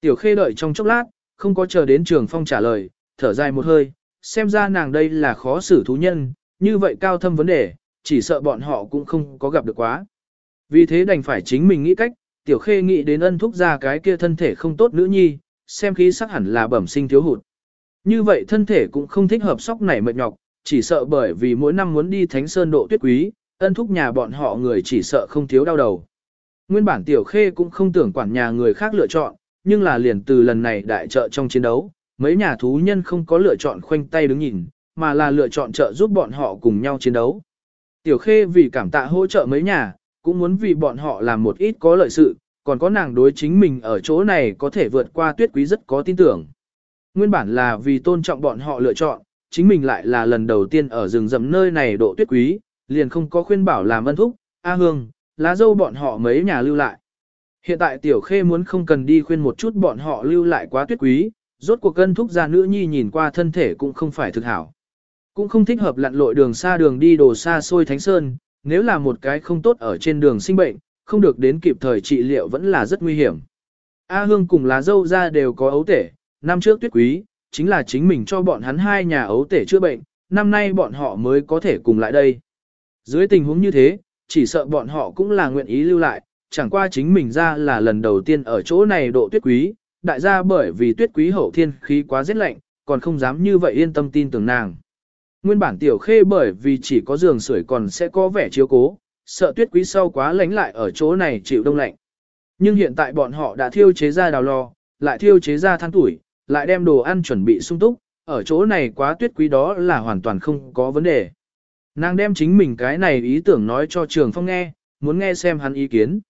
Tiểu khê đợi trong chốc lát, không có chờ đến trường phong trả lời, thở dài một hơi, xem ra nàng đây là khó xử thú nhân, như vậy cao thâm vấn đề, chỉ sợ bọn họ cũng không có gặp được quá. Vì thế đành phải chính mình nghĩ cách, tiểu khê nghĩ đến ân thúc ra cái kia thân thể không tốt nữ nhi, xem khí sắc hẳn là bẩm sinh thiếu hụt. Như vậy thân thể cũng không thích hợp sóc này mệt nhọc, chỉ sợ bởi vì mỗi năm muốn đi thánh sơn độ tuyết quý, ân thúc nhà bọn họ người chỉ sợ không thiếu đau đầu. Nguyên bản tiểu khê cũng không tưởng quản nhà người khác lựa chọn, nhưng là liền từ lần này đại trợ trong chiến đấu, mấy nhà thú nhân không có lựa chọn khoanh tay đứng nhìn, mà là lựa chọn trợ giúp bọn họ cùng nhau chiến đấu. Tiểu khê vì cảm tạ hỗ trợ mấy nhà, cũng muốn vì bọn họ làm một ít có lợi sự, còn có nàng đối chính mình ở chỗ này có thể vượt qua tuyết quý rất có tin tưởng. Nguyên bản là vì tôn trọng bọn họ lựa chọn, chính mình lại là lần đầu tiên ở rừng rậm nơi này độ tuyết quý, liền không có khuyên bảo làm ân thúc, A Hương, lá dâu bọn họ mấy nhà lưu lại. Hiện tại Tiểu Khê muốn không cần đi khuyên một chút bọn họ lưu lại quá tuyết quý, rốt cuộc cân thúc gia nữ nhi nhìn qua thân thể cũng không phải thực hảo. Cũng không thích hợp lặn lội đường xa đường đi đồ xa xôi thánh sơn, nếu là một cái không tốt ở trên đường sinh bệnh, không được đến kịp thời trị liệu vẫn là rất nguy hiểm. A Hương cùng lá dâu ra đều có ấu tể, năm trước tuyết quý, chính là chính mình cho bọn hắn hai nhà ấu tể chữa bệnh, năm nay bọn họ mới có thể cùng lại đây. Dưới tình huống như thế, chỉ sợ bọn họ cũng là nguyện ý lưu lại, chẳng qua chính mình ra là lần đầu tiên ở chỗ này độ tuyết quý, đại gia bởi vì tuyết quý hậu thiên khí quá rét lạnh, còn không dám như vậy yên tâm tin tưởng nàng. Nguyên bản tiểu khê bởi vì chỉ có giường sưởi còn sẽ có vẻ chiếu cố, sợ tuyết quý sau quá lánh lại ở chỗ này chịu đông lạnh. Nhưng hiện tại bọn họ đã thiêu chế ra đào lò, lại thiêu chế ra than tuổi, lại đem đồ ăn chuẩn bị sung túc, ở chỗ này quá tuyết quý đó là hoàn toàn không có vấn đề. Nàng đem chính mình cái này ý tưởng nói cho Trường Phong nghe, muốn nghe xem hắn ý kiến.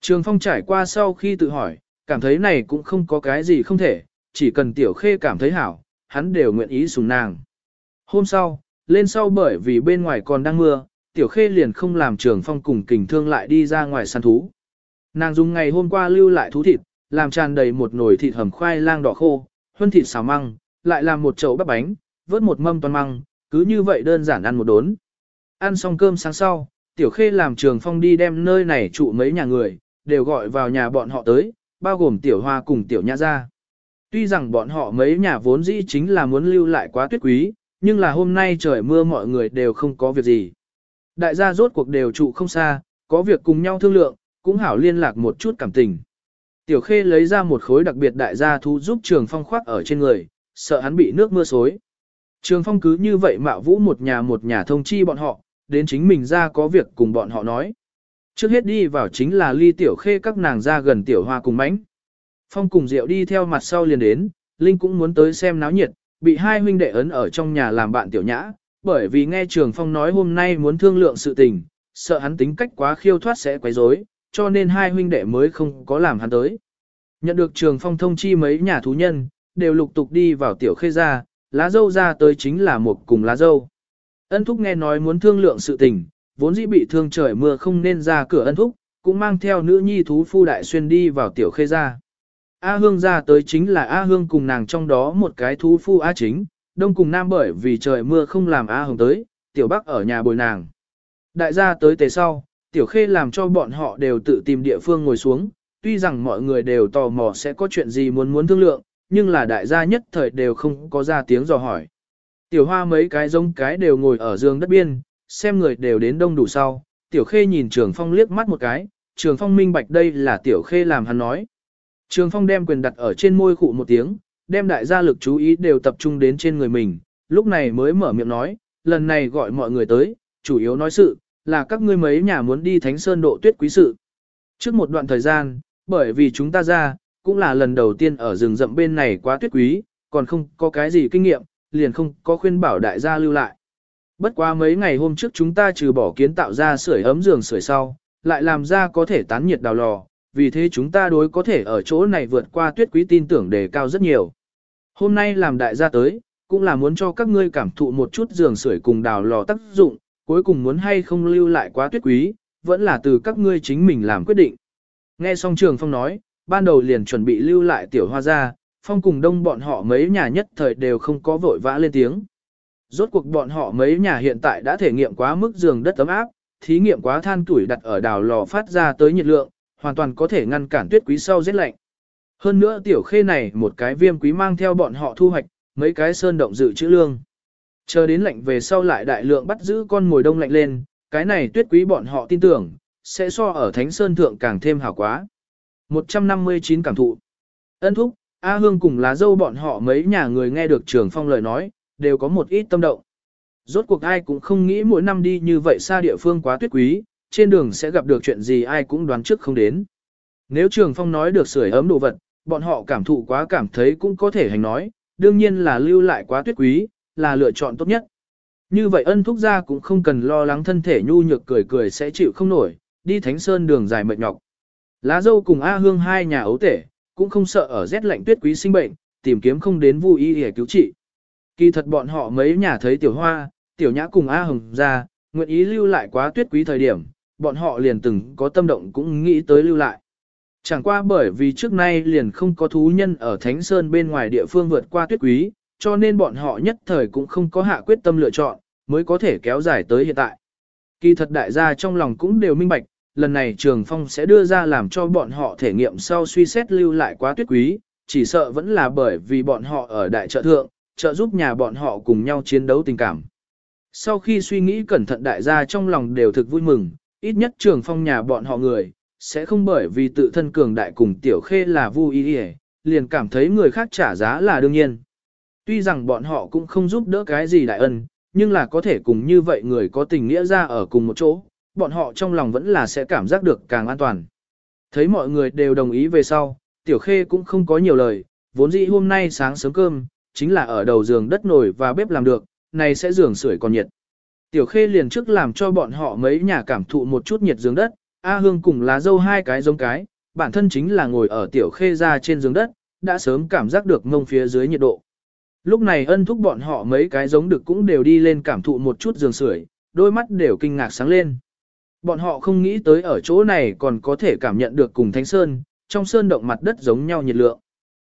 Trường Phong trải qua sau khi tự hỏi, cảm thấy này cũng không có cái gì không thể, chỉ cần Tiểu Khê cảm thấy hảo, hắn đều nguyện ý sùng nàng. Hôm sau, lên sau bởi vì bên ngoài còn đang mưa, Tiểu Khê liền không làm Trường Phong cùng kình thương lại đi ra ngoài săn thú. Nàng dùng ngày hôm qua lưu lại thú thịt, làm tràn đầy một nồi thịt hầm khoai lang đỏ khô, huân thịt xào măng, lại làm một chậu bắp bánh, vớt một mâm toàn măng, cứ như vậy đơn giản ăn một đốn. Ăn xong cơm sáng sau, Tiểu Khê làm Trường Phong đi đem nơi này trụ mấy nhà người, đều gọi vào nhà bọn họ tới, bao gồm Tiểu Hoa cùng Tiểu Nhã ra. Tuy rằng bọn họ mấy nhà vốn dĩ chính là muốn lưu lại quá tuyết quý, nhưng là hôm nay trời mưa mọi người đều không có việc gì. Đại gia rốt cuộc đều trụ không xa, có việc cùng nhau thương lượng, cũng hảo liên lạc một chút cảm tình. Tiểu Khê lấy ra một khối đặc biệt đại gia thu giúp Trường Phong khoác ở trên người, sợ hắn bị nước mưa xối. Trường Phong cứ như vậy mạo vũ một nhà một nhà thông chi bọn họ, đến chính mình ra có việc cùng bọn họ nói. Trước hết đi vào chính là ly Tiểu Khê các nàng ra gần Tiểu Hoa cùng mánh. Phong cùng Diệu đi theo mặt sau liền đến, Linh cũng muốn tới xem náo nhiệt, bị hai huynh đệ ấn ở trong nhà làm bạn Tiểu Nhã, bởi vì nghe Trường Phong nói hôm nay muốn thương lượng sự tình, sợ hắn tính cách quá khiêu thoát sẽ quấy rối, cho nên hai huynh đệ mới không có làm hắn tới. Nhận được Trường Phong thông chi mấy nhà thú nhân, đều lục tục đi vào Tiểu Khê ra, lá dâu ra tới chính là một cùng lá dâu. Ân thúc nghe nói muốn thương lượng sự tình, vốn dĩ bị thương trời mưa không nên ra cửa ân thúc, cũng mang theo nữ nhi thú phu đại xuyên đi vào Tiểu Khê ra. A Hương ra tới chính là A Hương cùng nàng trong đó một cái thú phu A chính, đông cùng nam bởi vì trời mưa không làm A Hồng tới, Tiểu Bắc ở nhà bồi nàng. Đại gia tới tề sau, Tiểu Khê làm cho bọn họ đều tự tìm địa phương ngồi xuống, tuy rằng mọi người đều tò mò sẽ có chuyện gì muốn muốn thương lượng, nhưng là đại gia nhất thời đều không có ra tiếng dò hỏi. Tiểu hoa mấy cái giống cái đều ngồi ở giường đất biên, xem người đều đến đông đủ sau, tiểu khê nhìn trường phong liếc mắt một cái, trường phong minh bạch đây là tiểu khê làm hắn nói. Trường phong đem quyền đặt ở trên môi khụ một tiếng, đem đại gia lực chú ý đều tập trung đến trên người mình, lúc này mới mở miệng nói, lần này gọi mọi người tới, chủ yếu nói sự, là các ngươi mấy nhà muốn đi thánh sơn độ tuyết quý sự. Trước một đoạn thời gian, bởi vì chúng ta ra, cũng là lần đầu tiên ở rừng rậm bên này quá tuyết quý, còn không có cái gì kinh nghiệm, liền không có khuyên bảo đại gia lưu lại. Bất quá mấy ngày hôm trước chúng ta trừ bỏ kiến tạo ra sưởi ấm giường sưởi sau, lại làm ra có thể tán nhiệt đào lò, vì thế chúng ta đối có thể ở chỗ này vượt qua tuyết quý tin tưởng đề cao rất nhiều. Hôm nay làm đại gia tới, cũng là muốn cho các ngươi cảm thụ một chút giường sưởi cùng đào lò tác dụng, cuối cùng muốn hay không lưu lại quá tuyết quý, vẫn là từ các ngươi chính mình làm quyết định. Nghe xong trường phong nói, ban đầu liền chuẩn bị lưu lại tiểu hoa ra, phong cùng đông bọn họ mấy nhà nhất thời đều không có vội vã lên tiếng. Rốt cuộc bọn họ mấy nhà hiện tại đã thể nghiệm quá mức giường đất ấm áp, thí nghiệm quá than tuổi đặt ở đào lò phát ra tới nhiệt lượng, hoàn toàn có thể ngăn cản tuyết quý sau rét lạnh. Hơn nữa tiểu khê này một cái viêm quý mang theo bọn họ thu hoạch, mấy cái sơn động dự trữ lương. Chờ đến lạnh về sau lại đại lượng bắt giữ con mồi đông lạnh lên, cái này tuyết quý bọn họ tin tưởng, sẽ so ở Thánh Sơn Thượng càng thêm hảo quá. 159 cảm thụ. Ân thúc, A Hương cùng lá dâu bọn họ mấy nhà người nghe được trường phong lời nói, đều có một ít tâm động. Rốt cuộc ai cũng không nghĩ mỗi năm đi như vậy xa địa phương quá tuyết quý, trên đường sẽ gặp được chuyện gì ai cũng đoán trước không đến. Nếu trường phong nói được sưởi ấm đồ vật, bọn họ cảm thụ quá cảm thấy cũng có thể hành nói, đương nhiên là lưu lại quá tuyết quý, là lựa chọn tốt nhất. Như vậy ân thúc gia cũng không cần lo lắng thân thể nhu nhược cười cười sẽ chịu không nổi, đi thánh sơn đường dài mệt nhọc. Lá dâu cùng A Hương hai nhà ấu tể, cũng không sợ ở rét lạnh tuyết quý sinh bệnh, tìm kiếm không đến vui y để cứu trị. Kỳ thật bọn họ mấy nhà thấy tiểu hoa, tiểu nhã cùng A Hồng ra, nguyện ý lưu lại quá tuyết quý thời điểm, bọn họ liền từng có tâm động cũng nghĩ tới lưu lại. Chẳng qua bởi vì trước nay liền không có thú nhân ở Thánh Sơn bên ngoài địa phương vượt qua tuyết quý, cho nên bọn họ nhất thời cũng không có hạ quyết tâm lựa chọn, mới có thể kéo dài tới hiện tại. Kỳ thật đại gia trong lòng cũng đều minh bạch, lần này Trường Phong sẽ đưa ra làm cho bọn họ thể nghiệm sau suy xét lưu lại quá tuyết quý, chỉ sợ vẫn là bởi vì bọn họ ở đại trợ thượng, trợ giúp nhà bọn họ cùng nhau chiến đấu tình cảm. Sau khi suy nghĩ cẩn thận đại gia trong lòng đều thực vui mừng, ít nhất Trường Phong nhà bọn họ người, sẽ không bởi vì tự thân cường đại cùng tiểu khê là vui ý liền cảm thấy người khác trả giá là đương nhiên. Tuy rằng bọn họ cũng không giúp đỡ cái gì đại ân, nhưng là có thể cùng như vậy người có tình nghĩa ra ở cùng một chỗ, bọn họ trong lòng vẫn là sẽ cảm giác được càng an toàn. Thấy mọi người đều đồng ý về sau, tiểu khê cũng không có nhiều lời, vốn dĩ hôm nay sáng sớm cơm, chính là ở đầu giường đất nổi và bếp làm được, này sẽ giường sưởi còn nhiệt. Tiểu khê liền trước làm cho bọn họ mấy nhà cảm thụ một chút nhiệt giường đất, A Hương cùng lá dâu hai cái giống cái, bản thân chính là ngồi ở tiểu khê ra trên giường đất, đã sớm cảm giác được ngông phía dưới nhiệt độ. Lúc này ân thúc bọn họ mấy cái giống được cũng đều đi lên cảm thụ một chút giường sưởi, đôi mắt đều kinh ngạc sáng lên. Bọn họ không nghĩ tới ở chỗ này còn có thể cảm nhận được cùng Thánh Sơn, trong sơn động mặt đất giống nhau nhiệt lượng.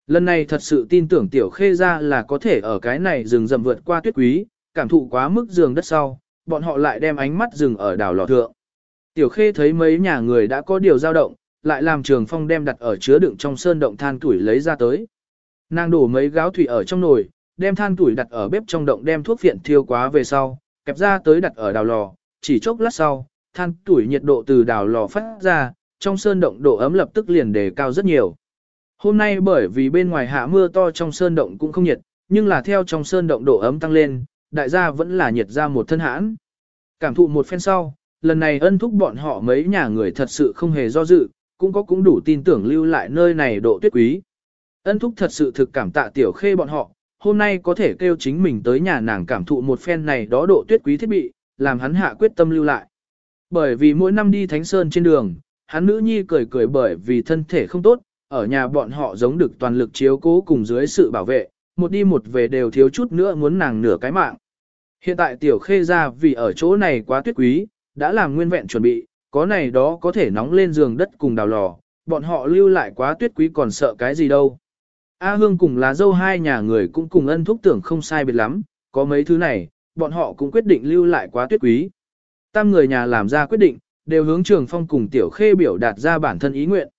Lần này thật sự tin tưởng tiểu khê ra là có thể ở cái này rừng rầm vượt qua tuyết quý, cảm thụ quá mức giường đất sau, bọn họ lại đem ánh mắt dừng ở đảo lò thượng. Tiểu khê thấy mấy nhà người đã có điều dao động, lại làm trường phong đem đặt ở chứa đựng trong sơn động than tuổi lấy ra tới. Nàng đổ mấy gáo thủy ở trong nồi, đem than tuổi đặt ở bếp trong động đem thuốc viện thiêu quá về sau, kẹp ra tới đặt ở đào lò, chỉ chốc lát sau, than tuổi nhiệt độ từ đào lò phát ra, trong sơn động độ ấm lập tức liền đề cao rất nhiều. Hôm nay bởi vì bên ngoài hạ mưa to trong sơn động cũng không nhiệt, nhưng là theo trong sơn động độ ấm tăng lên, đại gia vẫn là nhiệt ra một thân hãn. Cảm thụ một phen sau, lần này ân thúc bọn họ mấy nhà người thật sự không hề do dự, cũng có cũng đủ tin tưởng lưu lại nơi này độ tuyết quý. Ân thúc thật sự thực cảm tạ tiểu khê bọn họ, hôm nay có thể kêu chính mình tới nhà nàng cảm thụ một phen này đó độ tuyết quý thiết bị, làm hắn hạ quyết tâm lưu lại. Bởi vì mỗi năm đi Thánh Sơn trên đường, hắn nữ nhi cười cười bởi vì thân thể không tốt, ở nhà bọn họ giống được toàn lực chiếu cố cùng dưới sự bảo vệ, một đi một về đều thiếu chút nữa muốn nàng nửa cái mạng. Hiện tại tiểu khê ra vì ở chỗ này quá tuyết quý, đã làm nguyên vẹn chuẩn bị, có này đó có thể nóng lên giường đất cùng đào lò, bọn họ lưu lại quá tuyết quý còn sợ cái gì đâu. A Hương cùng lá dâu hai nhà người cũng cùng ân thúc tưởng không sai biệt lắm, có mấy thứ này, bọn họ cũng quyết định lưu lại quá tuyết quý. Tam người nhà làm ra quyết định, đều hướng trường phong cùng Tiểu Khê biểu đạt ra bản thân ý nguyện.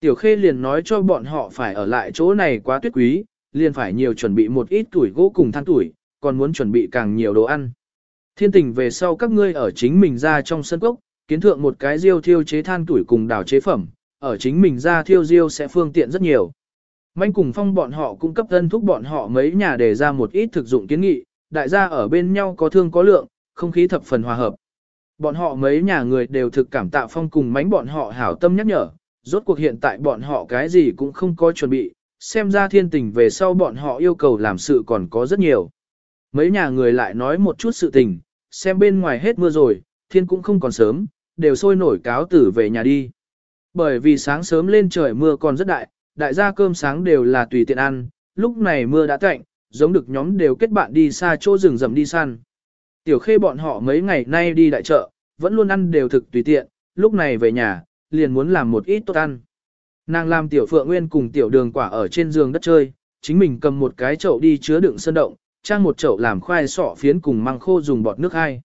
Tiểu Khê liền nói cho bọn họ phải ở lại chỗ này quá tuyết quý, liền phải nhiều chuẩn bị một ít tuổi gỗ cùng than tuổi, còn muốn chuẩn bị càng nhiều đồ ăn. Thiên tình về sau các ngươi ở chính mình ra trong sân cốc, kiến thượng một cái riêu thiêu chế than tuổi cùng đào chế phẩm, ở chính mình ra thiêu riêu sẽ phương tiện rất nhiều. Manh cùng phong bọn họ cung cấp thân thúc bọn họ mấy nhà để ra một ít thực dụng kiến nghị, đại gia ở bên nhau có thương có lượng, không khí thập phần hòa hợp. Bọn họ mấy nhà người đều thực cảm tạ phong cùng mánh bọn họ hảo tâm nhắc nhở, rốt cuộc hiện tại bọn họ cái gì cũng không có chuẩn bị, xem ra thiên tình về sau bọn họ yêu cầu làm sự còn có rất nhiều. Mấy nhà người lại nói một chút sự tình, xem bên ngoài hết mưa rồi, thiên cũng không còn sớm, đều sôi nổi cáo tử về nhà đi. Bởi vì sáng sớm lên trời mưa còn rất đại, đại gia cơm sáng đều là tùy tiện ăn, lúc này mưa đã tạnh, giống được nhóm đều kết bạn đi xa chỗ rừng rậm đi săn. Tiểu khê bọn họ mấy ngày nay đi đại chợ, vẫn luôn ăn đều thực tùy tiện, lúc này về nhà, liền muốn làm một ít tốt ăn. Nàng làm tiểu phượng nguyên cùng tiểu đường quả ở trên giường đất chơi, chính mình cầm một cái chậu đi chứa đựng sơn động, trang một chậu làm khoai sọ phiến cùng măng khô dùng bọt nước hai.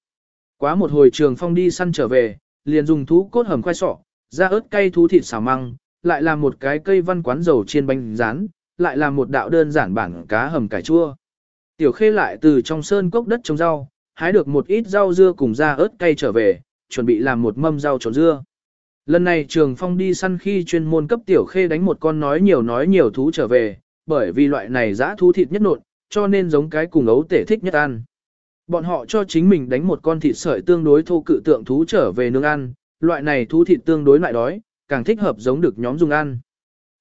Quá một hồi trường phong đi săn trở về, liền dùng thú cốt hầm khoai sọ, ra ớt cay thú thịt xào măng, lại làm một cái cây văn quán dầu chiên bánh rán, lại làm một đạo đơn giản bản cá hầm cải chua. Tiểu khê lại từ trong sơn cốc đất trồng rau, hái được một ít rau dưa cùng ra ớt cay trở về, chuẩn bị làm một mâm rau trộn dưa. Lần này trường phong đi săn khi chuyên môn cấp tiểu khê đánh một con nói nhiều nói nhiều thú trở về, bởi vì loại này giã thú thịt nhất nộn, cho nên giống cái cùng ấu tể thích nhất ăn. Bọn họ cho chính mình đánh một con thịt sợi tương đối thô cự tượng thú trở về nướng ăn, loại này thú thịt tương đối lại đói, càng thích hợp giống được nhóm dùng ăn.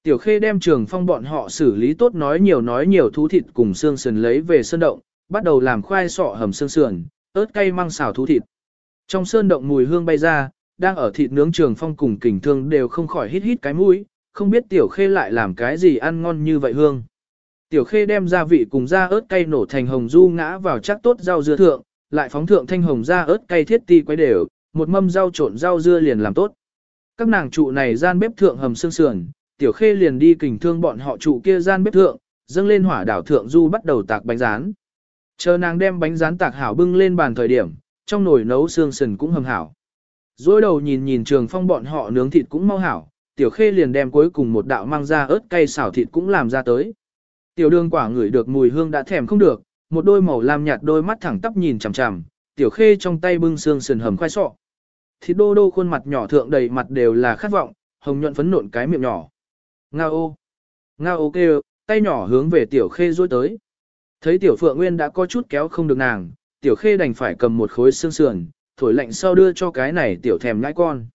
Tiểu khê đem trường phong bọn họ xử lý tốt nói nhiều nói nhiều thú thịt cùng xương sườn lấy về sơn động, bắt đầu làm khoai sọ hầm xương sườn, ớt cay măng xào thú thịt. Trong sơn động mùi hương bay ra, đang ở thịt nướng trường phong cùng kình thương đều không khỏi hít hít cái mũi, không biết tiểu khê lại làm cái gì ăn ngon như vậy hương. Tiểu khê đem gia vị cùng da ớt cay nổ thành hồng du ngã vào chắc tốt rau dưa thượng, lại phóng thượng thanh hồng da ớt cay thiết ti quấy đều, một mâm rau trộn rau dưa liền làm tốt. Các nàng trụ này gian bếp thượng hầm xương sườn, tiểu khê liền đi kình thương bọn họ trụ kia gian bếp thượng, dâng lên hỏa đảo thượng du bắt đầu tạc bánh rán. Chờ nàng đem bánh rán tạc hảo bưng lên bàn thời điểm, trong nồi nấu xương sườn cũng hầm hảo. Rồi đầu nhìn nhìn trường phong bọn họ nướng thịt cũng mau hảo, tiểu khê liền đem cuối cùng một đạo mang ra ớt cay xào thịt cũng làm ra tới. Tiểu đường quả ngửi được mùi hương đã thèm không được, một đôi màu lam nhạt đôi mắt thẳng tắp nhìn chằm chằm, tiểu khê trong tay bưng xương sườn hầm khoai sọ. Thịt đô đô khuôn mặt nhỏ thượng đầy mặt đều là khát vọng, hồng nhuận phấn nộn cái miệng nhỏ. Nga ô! Nga ô kêu, tay nhỏ hướng về tiểu khê rối tới. Thấy tiểu phượng nguyên đã có chút kéo không được nàng, tiểu khê đành phải cầm một khối xương sườn, thổi lạnh sau đưa cho cái này tiểu thèm nhãi con.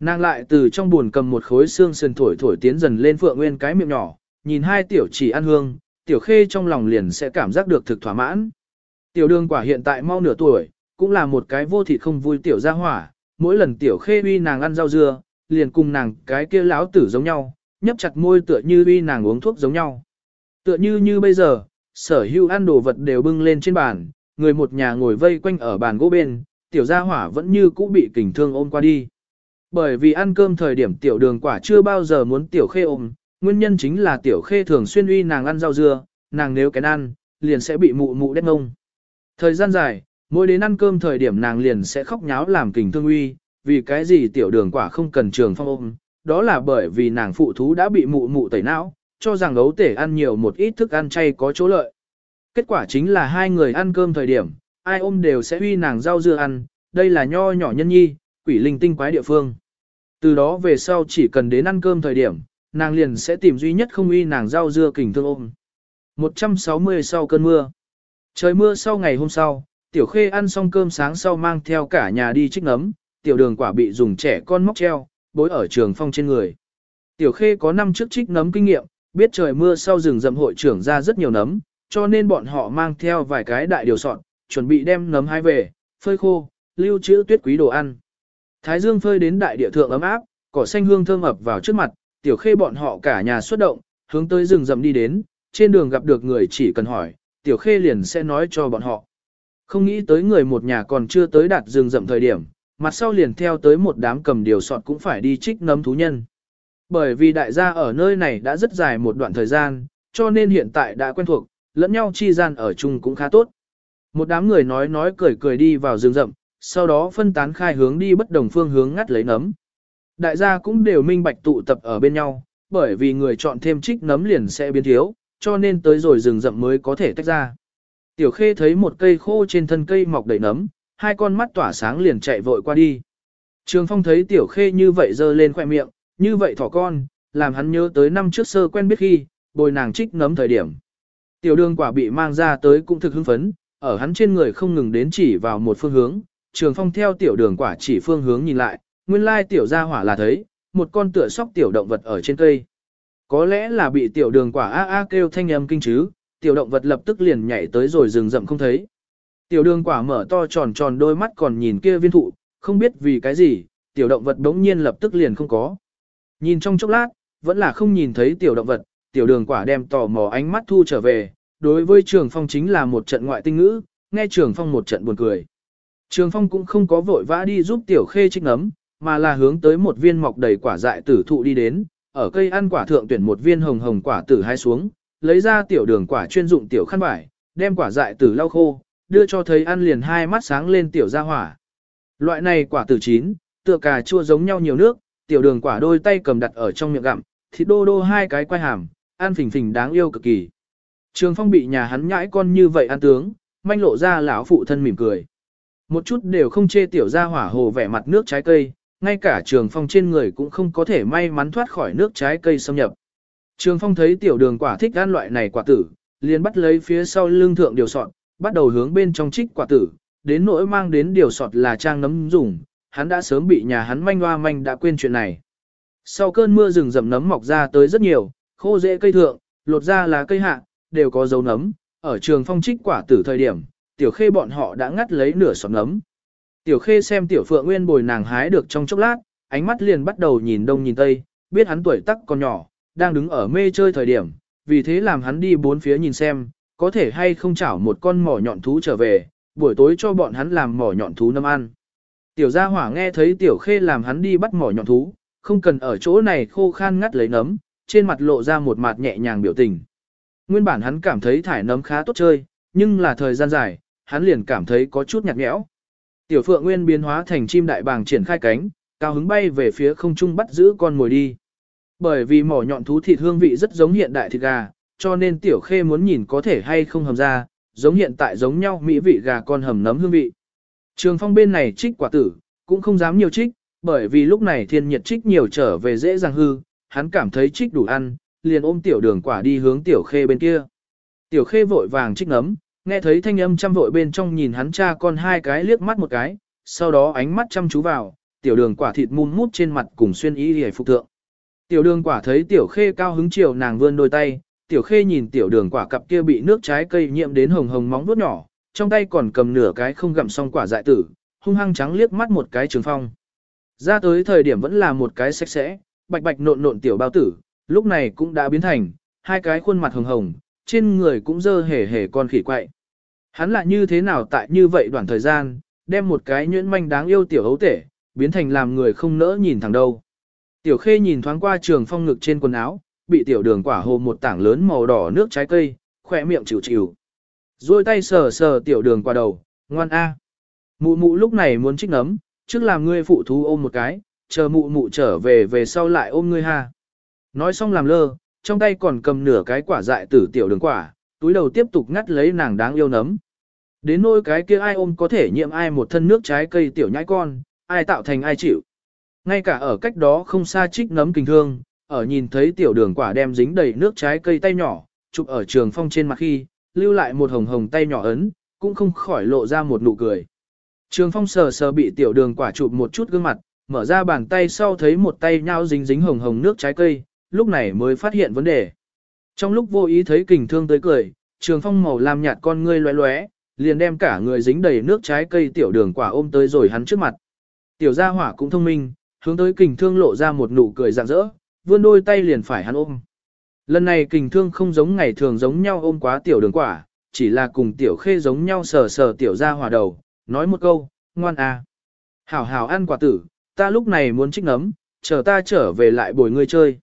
Nàng lại từ trong buồn cầm một khối xương sườn thổi thổi tiến dần lên phượng nguyên cái miệng nhỏ, nhìn hai tiểu chỉ ăn hương, tiểu khê trong lòng liền sẽ cảm giác được thực thỏa mãn. Tiểu đường quả hiện tại mau nửa tuổi, cũng là một cái vô thịt không vui tiểu gia hỏa, mỗi lần tiểu khê uy nàng ăn rau dưa, liền cùng nàng cái kia láo tử giống nhau, nhấp chặt môi tựa như uy nàng uống thuốc giống nhau. Tựa như như bây giờ, sở hữu ăn đồ vật đều bưng lên trên bàn, người một nhà ngồi vây quanh ở bàn gỗ bên, tiểu gia hỏa vẫn như cũ bị kình thương ôm qua đi. Bởi vì ăn cơm thời điểm tiểu đường quả chưa bao giờ muốn tiểu khê ôm, nguyên nhân chính là tiểu khê thường xuyên uy nàng ăn rau dưa, nàng nếu kén ăn, liền sẽ bị mụ mụ đét ngông. Thời gian dài, mỗi đến ăn cơm thời điểm nàng liền sẽ khóc nháo làm kình thương uy, vì cái gì tiểu đường quả không cần trường phong ôm, đó là bởi vì nàng phụ thú đã bị mụ mụ tẩy não, cho rằng ấu tể ăn nhiều một ít thức ăn chay có chỗ lợi. Kết quả chính là hai người ăn cơm thời điểm, ai ôm đều sẽ huy nàng rau dưa ăn, đây là nho nhỏ nhân nhi, quỷ linh tinh quái địa phương. Từ đó về sau chỉ cần đến ăn cơm thời điểm, nàng liền sẽ tìm duy nhất không uy nàng rau dưa kình thương ôm. 160 sau cơn mưa. Trời mưa sau ngày hôm sau, tiểu khê ăn xong cơm sáng sau mang theo cả nhà đi trích nấm, tiểu đường quả bị dùng trẻ con móc treo, bối ở trường phong trên người. Tiểu khê có năm trước trích nấm kinh nghiệm, biết trời mưa sau rừng rậm hội trưởng ra rất nhiều nấm, cho nên bọn họ mang theo vài cái đại điều sọn, chuẩn bị đem nấm hai về, phơi khô, lưu trữ tuyết quý đồ ăn. Thái dương phơi đến đại địa thượng ấm áp, cỏ xanh hương thơm ập vào trước mặt, tiểu khê bọn họ cả nhà xuất động, hướng tới rừng rậm đi đến, trên đường gặp được người chỉ cần hỏi, tiểu khê liền sẽ nói cho bọn họ. Không nghĩ tới người một nhà còn chưa tới đạt rừng rậm thời điểm, mặt sau liền theo tới một đám cầm điều sọt cũng phải đi trích nấm thú nhân. Bởi vì đại gia ở nơi này đã rất dài một đoạn thời gian, cho nên hiện tại đã quen thuộc, lẫn nhau chi gian ở chung cũng khá tốt. Một đám người nói nói cười cười đi vào rừng rậm, sau đó phân tán khai hướng đi bất đồng phương hướng ngắt lấy nấm. Đại gia cũng đều minh bạch tụ tập ở bên nhau, bởi vì người chọn thêm trích nấm liền sẽ biến thiếu, cho nên tới rồi rừng rậm mới có thể tách ra. Tiểu khê thấy một cây khô trên thân cây mọc đầy nấm, hai con mắt tỏa sáng liền chạy vội qua đi. Trường phong thấy tiểu khê như vậy dơ lên khoẻ miệng, như vậy thỏ con, làm hắn nhớ tới năm trước sơ quen biết khi, bồi nàng trích nấm thời điểm. Tiểu đường quả bị mang ra tới cũng thực hưng phấn, ở hắn trên người không ngừng đến chỉ vào một phương hướng, trường phong theo tiểu đường quả chỉ phương hướng nhìn lại, nguyên lai tiểu gia hỏa là thấy, một con tựa sóc tiểu động vật ở trên cây. Có lẽ là bị tiểu đường quả a a kêu thanh âm kinh chứ, tiểu động vật lập tức liền nhảy tới rồi rừng rậm không thấy. Tiểu đường quả mở to tròn tròn đôi mắt còn nhìn kia viên thụ, không biết vì cái gì, tiểu động vật đống nhiên lập tức liền không có. Nhìn trong chốc lát, vẫn là không nhìn thấy tiểu động vật, tiểu đường quả đem tò mò ánh mắt thu trở về, đối với trường phong chính là một trận ngoại tinh ngữ, nghe trường phong một trận buồn cười. Trường phong cũng không có vội vã đi giúp tiểu khê trích nấm, mà là hướng tới một viên mọc đầy quả dại tử thụ đi đến, ở cây ăn quả thượng tuyển một viên hồng hồng quả tử hai xuống, lấy ra tiểu đường quả chuyên dụng tiểu khăn vải, đem quả dại tử lau khô, đưa cho thấy ăn liền hai mắt sáng lên tiểu ra hỏa. Loại này quả tử chín, tựa cà chua giống nhau nhiều nước, tiểu đường quả đôi tay cầm đặt ở trong miệng gặm, thịt đô đô hai cái quay hàm, ăn phình phình đáng yêu cực kỳ. Trường phong bị nhà hắn nhãi con như vậy ăn tướng, manh lộ ra lão phụ thân mỉm cười. Một chút đều không chê tiểu ra hỏa hồ vẻ mặt nước trái cây, ngay cả trường phong trên người cũng không có thể may mắn thoát khỏi nước trái cây xâm nhập. Trường phong thấy tiểu đường quả thích ăn loại này quả tử, liền bắt lấy phía sau lưng thượng điều sọt, bắt đầu hướng bên trong trích quả tử, đến nỗi mang đến điều sọt là trang nấm dùng, hắn đã sớm bị nhà hắn manh hoa manh đã quên chuyện này. Sau cơn mưa rừng rậm nấm mọc ra tới rất nhiều, khô dễ cây thượng, lột ra là cây hạ, đều có dấu nấm, ở trường phong trích quả tử thời điểm, tiểu khê bọn họ đã ngắt lấy nửa sọt nấm. Tiểu khê xem tiểu phượng nguyên bồi nàng hái được trong chốc lát, ánh mắt liền bắt đầu nhìn đông nhìn tây, biết hắn tuổi tắc còn nhỏ, đang đứng ở mê chơi thời điểm, vì thế làm hắn đi bốn phía nhìn xem, có thể hay không chảo một con mỏ nhọn thú trở về, buổi tối cho bọn hắn làm mỏ nhọn thú nâm ăn. Tiểu gia hỏa nghe thấy tiểu khê làm hắn đi bắt mỏ nhọn thú, không cần ở chỗ này khô khan ngắt lấy nấm, trên mặt lộ ra một mặt nhẹ nhàng biểu tình. Nguyên bản hắn cảm thấy thải nấm khá tốt chơi, nhưng là thời gian dài, hắn liền cảm thấy có chút nhạt nhẽo. Tiểu phượng nguyên biến hóa thành chim đại bàng triển khai cánh, cao hứng bay về phía không trung bắt giữ con mồi đi. Bởi vì mỏ nhọn thú thịt hương vị rất giống hiện đại thịt gà, cho nên tiểu khê muốn nhìn có thể hay không hầm ra, giống hiện tại giống nhau mỹ vị gà con hầm nấm hương vị. Trường phong bên này trích quả tử, cũng không dám nhiều trích, bởi vì lúc này thiên nhiệt trích nhiều trở về dễ dàng hư, hắn cảm thấy trích đủ ăn, liền ôm tiểu đường quả đi hướng tiểu khê bên kia. Tiểu khê vội vàng trích ngấm, nghe thấy thanh âm chăm vội bên trong nhìn hắn cha con hai cái liếc mắt một cái, sau đó ánh mắt chăm chú vào, tiểu đường quả thịt mun mút trên mặt cùng xuyên y hề phục thượng. Tiểu đường quả thấy tiểu khê cao hứng chiều nàng vươn đôi tay, tiểu khê nhìn tiểu đường quả cặp kia bị nước trái cây nhiễm đến hồng hồng móng vuốt nhỏ, trong tay còn cầm nửa cái không gặm xong quả dại tử, hung hăng trắng liếc mắt một cái trường phong. Ra tới thời điểm vẫn là một cái sạch sẽ, bạch bạch nộn nộn tiểu bao tử, lúc này cũng đã biến thành, hai cái khuôn mặt hồng hồng, trên người cũng dơ hề hề con khỉ quậy. Hắn lại như thế nào tại như vậy đoạn thời gian, đem một cái nhuyễn manh đáng yêu tiểu hấu tể, biến thành làm người không nỡ nhìn thẳng đâu. Tiểu khê nhìn thoáng qua trường phong ngực trên quần áo, bị tiểu đường quả hồ một tảng lớn màu đỏ nước trái cây, khỏe miệng chịu chịu. Rồi tay sờ sờ tiểu đường qua đầu, ngoan a. Mụ mụ lúc này muốn trích nấm, trước làm ngươi phụ thú ôm một cái, chờ mụ mụ trở về về sau lại ôm ngươi ha. Nói xong làm lơ, trong tay còn cầm nửa cái quả dại tử tiểu đường quả, túi đầu tiếp tục ngắt lấy nàng đáng yêu nấm. Đến nỗi cái kia ai ôm có thể nhiễm ai một thân nước trái cây tiểu nhãi con, ai tạo thành ai chịu. Ngay cả ở cách đó không xa trích nấm kinh thương, ở nhìn thấy tiểu đường quả đem dính đầy nước trái cây tay nhỏ, chụp ở trường phong trên mặt khi, lưu lại một hồng hồng tay nhỏ ấn, cũng không khỏi lộ ra một nụ cười. Trường phong sờ sờ bị tiểu đường quả chụp một chút gương mặt, mở ra bàn tay sau thấy một tay nhau dính dính hồng hồng nước trái cây, lúc này mới phát hiện vấn đề. Trong lúc vô ý thấy kình thương tới cười, trường phong màu làm nhạt con ngươi loé loé, liền đem cả người dính đầy nước trái cây tiểu đường quả ôm tới rồi hắn trước mặt. Tiểu gia hỏa cũng thông minh, hướng tới kình thương lộ ra một nụ cười rạng rỡ, vươn đôi tay liền phải hắn ôm. Lần này kình thương không giống ngày thường giống nhau ôm quá tiểu đường quả, chỉ là cùng tiểu khê giống nhau sờ sờ tiểu gia hỏa đầu, nói một câu, ngoan à. Hảo hảo ăn quả tử, ta lúc này muốn trích nấm, chờ ta trở về lại bồi ngươi chơi.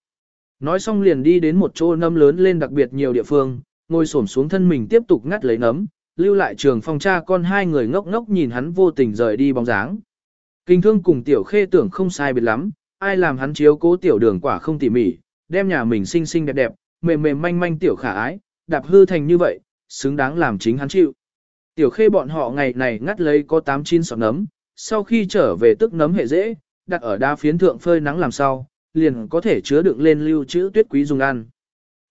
Nói xong liền đi đến một chỗ nấm lớn lên đặc biệt nhiều địa phương, ngồi xổm xuống thân mình tiếp tục ngắt lấy nấm, lưu lại trường phong cha con hai người ngốc ngốc nhìn hắn vô tình rời đi bóng dáng. Kinh thương cùng tiểu khê tưởng không sai biệt lắm, ai làm hắn chiếu cố tiểu đường quả không tỉ mỉ, đem nhà mình xinh xinh đẹp đẹp, mềm mềm manh manh tiểu khả ái, đạp hư thành như vậy, xứng đáng làm chính hắn chịu. Tiểu khê bọn họ ngày này ngắt lấy có 8-9 sọt nấm, sau khi trở về tức nấm hệ dễ, đặt ở đá phiến thượng phơi nắng làm sao, liền có thể chứa đựng lên lưu trữ tuyết quý dùng ăn.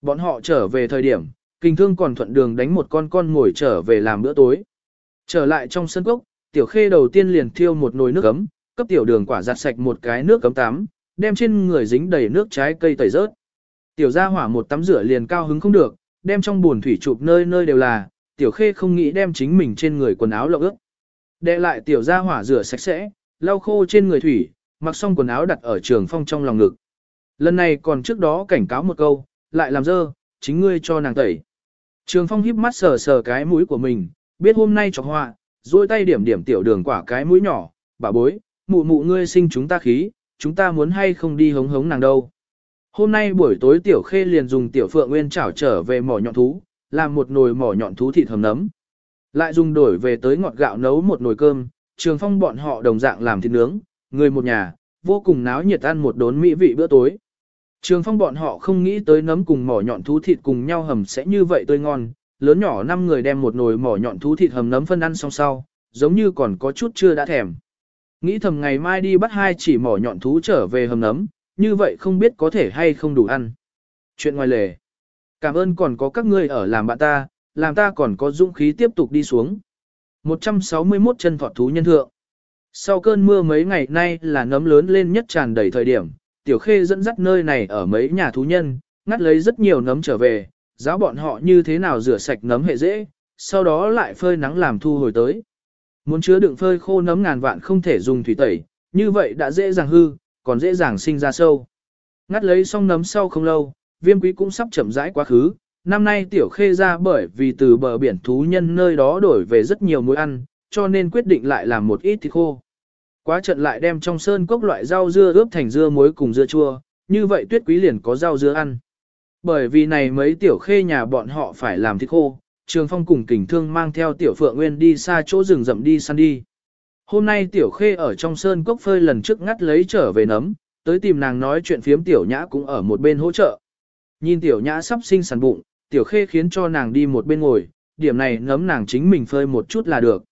Bọn họ trở về thời điểm, kinh thương còn thuận đường đánh một con con ngồi trở về làm bữa tối. Trở lại trong sân cốc, tiểu khê đầu tiên liền thiêu một nồi nước ấm, cấp tiểu đường quả giặt sạch một cái nước cấm tắm, đem trên người dính đầy nước trái cây tẩy rớt. Tiểu gia hỏa một tắm rửa liền cao hứng không được, đem trong buồn thủy chụp nơi nơi đều là, tiểu khê không nghĩ đem chính mình trên người quần áo lộng ướt. Đệ lại tiểu gia hỏa rửa sạch sẽ, lau khô trên người thủy, mặc xong quần áo đặt ở trường phong trong lòng ngực. Lần này còn trước đó cảnh cáo một câu, lại làm dơ, chính ngươi cho nàng tẩy. Trường phong híp mắt sờ sờ cái mũi của mình, biết hôm nay chọc họa, duỗi tay điểm điểm tiểu đường quả cái mũi nhỏ, bà bối, mụ mụ ngươi sinh chúng ta khí, chúng ta muốn hay không đi hống hống nàng đâu. Hôm nay buổi tối tiểu khê liền dùng tiểu phượng nguyên chảo trở về mỏ nhọn thú, làm một nồi mỏ nhọn thú thịt hầm nấm. Lại dùng đổi về tới ngọt gạo nấu một nồi cơm, trường phong bọn họ đồng dạng làm thịt nướng, người một nhà, vô cùng náo nhiệt ăn một đốn mỹ vị bữa tối. Trường phong bọn họ không nghĩ tới nấm cùng mỏ nhọn thú thịt cùng nhau hầm sẽ như vậy tươi ngon, lớn nhỏ năm người đem một nồi mỏ nhọn thú thịt hầm nấm phân ăn xong sau, giống như còn có chút chưa đã thèm. Nghĩ thầm ngày mai đi bắt hai chỉ mỏ nhọn thú trở về hầm nấm, như vậy không biết có thể hay không đủ ăn. Chuyện ngoài lề. Cảm ơn còn có các ngươi ở làm bạn ta, làm ta còn có dũng khí tiếp tục đi xuống. 161 chân thọt thú nhân thượng. Sau cơn mưa mấy ngày nay là nấm lớn lên nhất tràn đầy thời điểm, tiểu khê dẫn dắt nơi này ở mấy nhà thú nhân, ngắt lấy rất nhiều nấm trở về, giáo bọn họ như thế nào rửa sạch nấm hệ dễ, sau đó lại phơi nắng làm thu hồi tới. Muốn chứa đựng phơi khô nấm ngàn vạn không thể dùng thủy tẩy, như vậy đã dễ dàng hư, còn dễ dàng sinh ra sâu. Ngắt lấy xong nấm sau không lâu, viêm quý cũng sắp chậm rãi quá khứ. Năm nay tiểu khê ra bởi vì từ bờ biển thú nhân nơi đó đổi về rất nhiều muối ăn, cho nên quyết định lại làm một ít thịt khô. Quá trận lại đem trong sơn cốc loại rau dưa ướp thành dưa muối cùng dưa chua, như vậy tuyết quý liền có rau dưa ăn. Bởi vì này mấy tiểu khê nhà bọn họ phải làm thịt khô, Trường Phong cùng kình thương mang theo tiểu phượng nguyên đi xa chỗ rừng rậm đi săn đi. Hôm nay tiểu khê ở trong sơn cốc phơi lần trước ngắt lấy trở về nấm, tới tìm nàng nói chuyện phiếm tiểu nhã cũng ở một bên hỗ trợ. Nhìn tiểu nhã sắp sinh sản bụng, tiểu khê khiến cho nàng đi một bên ngồi, điểm này nấm nàng chính mình phơi một chút là được.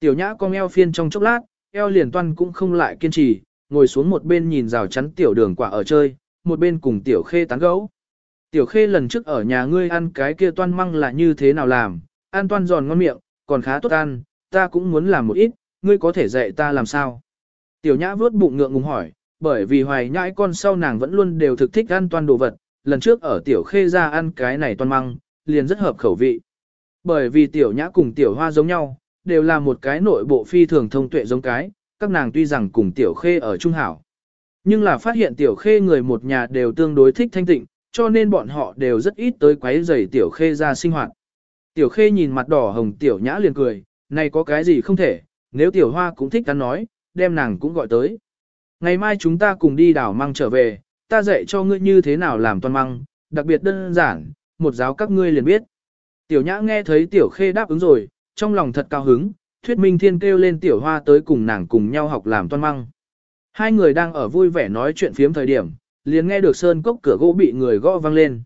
Tiểu nhã cong eo phiên trong chốc lát, eo liền toan cũng không lại kiên trì, ngồi xuống một bên nhìn rào chắn tiểu đường quả ở chơi, một bên cùng tiểu khê tán gẫu. Tiểu khê lần trước ở nhà ngươi ăn cái kia toan măng là như thế nào làm, ăn toan giòn ngon miệng, còn khá tốt ăn, ta cũng muốn làm một ít, ngươi có thể dạy ta làm sao? Tiểu nhã vuốt bụng ngượng ngùng hỏi, bởi vì hoài nhãi con sau nàng vẫn luôn đều thực thích ăn toan đồ vật, lần trước ở tiểu khê ra ăn cái này toan măng, liền rất hợp khẩu vị. Bởi vì tiểu nhã cùng tiểu hoa giống nhau, đều là một cái nội bộ phi thường thông tuệ giống cái, các nàng tuy rằng cùng tiểu khê ở trung hảo. Nhưng là phát hiện tiểu khê người một nhà đều tương đối thích thanh tịnh, cho nên bọn họ đều rất ít tới quấy rầy tiểu khê ra sinh hoạt. Tiểu khê nhìn mặt đỏ hồng tiểu nhã liền cười, này có cái gì không thể, nếu tiểu hoa cũng thích ăn nói, đem nàng cũng gọi tới. Ngày mai chúng ta cùng đi đảo măng trở về, ta dạy cho ngươi như thế nào làm toàn măng, đặc biệt đơn giản, một giáo các ngươi liền biết. Tiểu nhã nghe thấy tiểu khê đáp ứng rồi, trong lòng thật cao hứng, thuyết minh thiên kêu lên tiểu hoa tới cùng nàng cùng nhau học làm toan măng. Hai người đang ở vui vẻ nói chuyện phiếm thời điểm, liền nghe được sơn cốc cửa gỗ bị người gõ vang lên.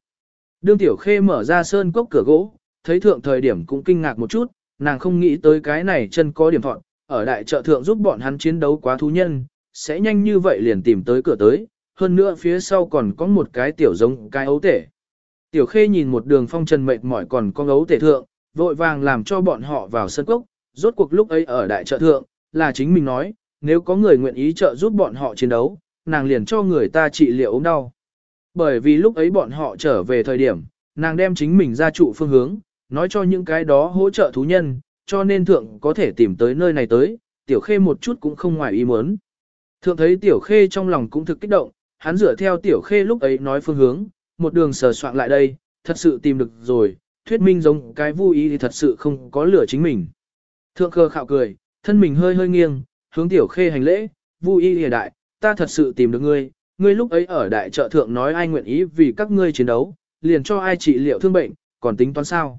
Đương tiểu khê mở ra sơn cốc cửa gỗ, thấy thượng thời điểm cũng kinh ngạc một chút, nàng không nghĩ tới cái này chân có điểm thọn, ở đại trợ thượng giúp bọn hắn chiến đấu quá thú nhân, sẽ nhanh như vậy liền tìm tới cửa tới, hơn nữa phía sau còn có một cái tiểu giống cái ấu tể. Tiểu khê nhìn một đường phong trần mệt mỏi còn có ấu tể thượng, vội vàng làm cho bọn họ vào sân cốc, rốt cuộc lúc ấy ở đại trợ thượng, là chính mình nói, nếu có người nguyện ý trợ giúp bọn họ chiến đấu, nàng liền cho người ta trị liệu ốm đau. Bởi vì lúc ấy bọn họ trở về thời điểm, nàng đem chính mình ra trụ phương hướng, nói cho những cái đó hỗ trợ thú nhân, cho nên thượng có thể tìm tới nơi này tới, tiểu khê một chút cũng không ngoài ý muốn. Thượng thấy tiểu khê trong lòng cũng thực kích động, hắn dựa theo tiểu khê lúc ấy nói phương hướng, một đường sờ soạn lại đây, thật sự tìm được rồi, thuyết minh giống cái vui ý thì thật sự không có lửa chính mình. Thượng cơ khạo cười, thân mình hơi hơi nghiêng, hướng tiểu khê hành lễ, vui ý hề đại, ta thật sự tìm được ngươi, ngươi lúc ấy ở đại trợ thượng nói ai nguyện ý vì các ngươi chiến đấu, liền cho ai trị liệu thương bệnh, còn tính toán sao.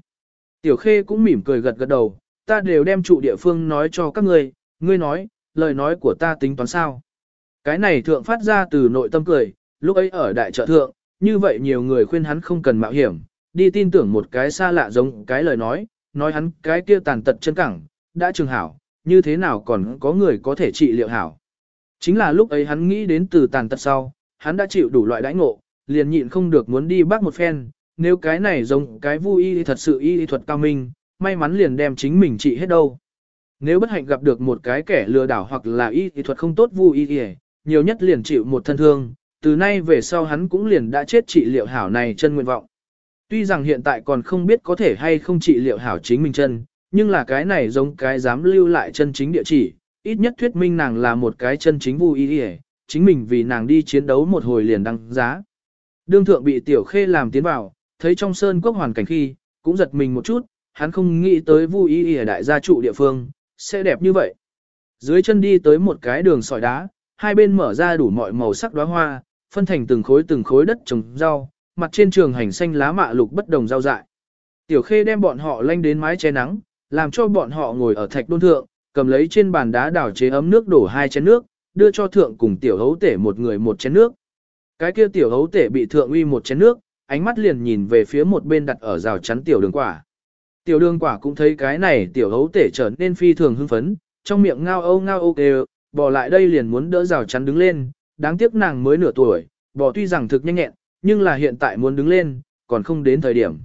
Tiểu khê cũng mỉm cười gật gật đầu, ta đều đem trụ địa phương nói cho các ngươi, ngươi nói, lời nói của ta tính toán sao. Cái này thượng phát ra từ nội tâm cười, lúc ấy ở đại trợ thượng, như vậy nhiều người khuyên hắn không cần mạo hiểm, đi tin tưởng một cái xa lạ giống cái lời nói, nói hắn cái kia tàn tật chân cẳng, đã trường hảo, như thế nào còn có người có thể trị liệu hảo. Chính là lúc ấy hắn nghĩ đến từ tàn tật sau, hắn đã chịu đủ loại đãi ngộ, liền nhịn không được muốn đi bắt một phen, nếu cái này giống cái vui y thật sự y thuật cao minh, may mắn liền đem chính mình trị hết đâu. Nếu bất hạnh gặp được một cái kẻ lừa đảo hoặc là y thuật không tốt vui y nhiều nhất liền chịu một thân thương, từ nay về sau hắn cũng liền đã chết trị liệu hảo này chân nguyện vọng. Tuy rằng hiện tại còn không biết có thể hay không trị liệu hảo chính mình chân, nhưng là cái này giống cái dám lưu lại chân chính địa chỉ, ít nhất thuyết minh nàng là một cái chân chính vui y chính mình vì nàng đi chiến đấu một hồi liền đăng giá. Đương thượng bị tiểu khê làm tiến vào, thấy trong sơn quốc hoàn cảnh khi, cũng giật mình một chút, hắn không nghĩ tới vui y đại gia trụ địa phương, sẽ đẹp như vậy. Dưới chân đi tới một cái đường sỏi đá, hai bên mở ra đủ mọi màu sắc đóa hoa, phân thành từng khối từng khối đất trồng rau, mặt trên trường hành xanh lá mạ lục bất đồng giao dại. Tiểu Khê đem bọn họ lanh đến mái che nắng, làm cho bọn họ ngồi ở thạch đôn thượng, cầm lấy trên bàn đá đảo chế ấm nước đổ hai chén nước, đưa cho thượng cùng tiểu hấu tể một người một chén nước. Cái kia tiểu hấu tể bị thượng uy một chén nước, ánh mắt liền nhìn về phía một bên đặt ở rào chắn tiểu đường quả. Tiểu đường quả cũng thấy cái này tiểu hấu tể trở nên phi thường hưng phấn, trong miệng ngao âu ngao ô kêu, bỏ lại đây liền muốn đỡ rào chắn đứng lên, đáng tiếc nàng mới nửa tuổi, bỏ tuy rằng thực nhanh nhẹn, nhưng là hiện tại muốn đứng lên, còn không đến thời điểm.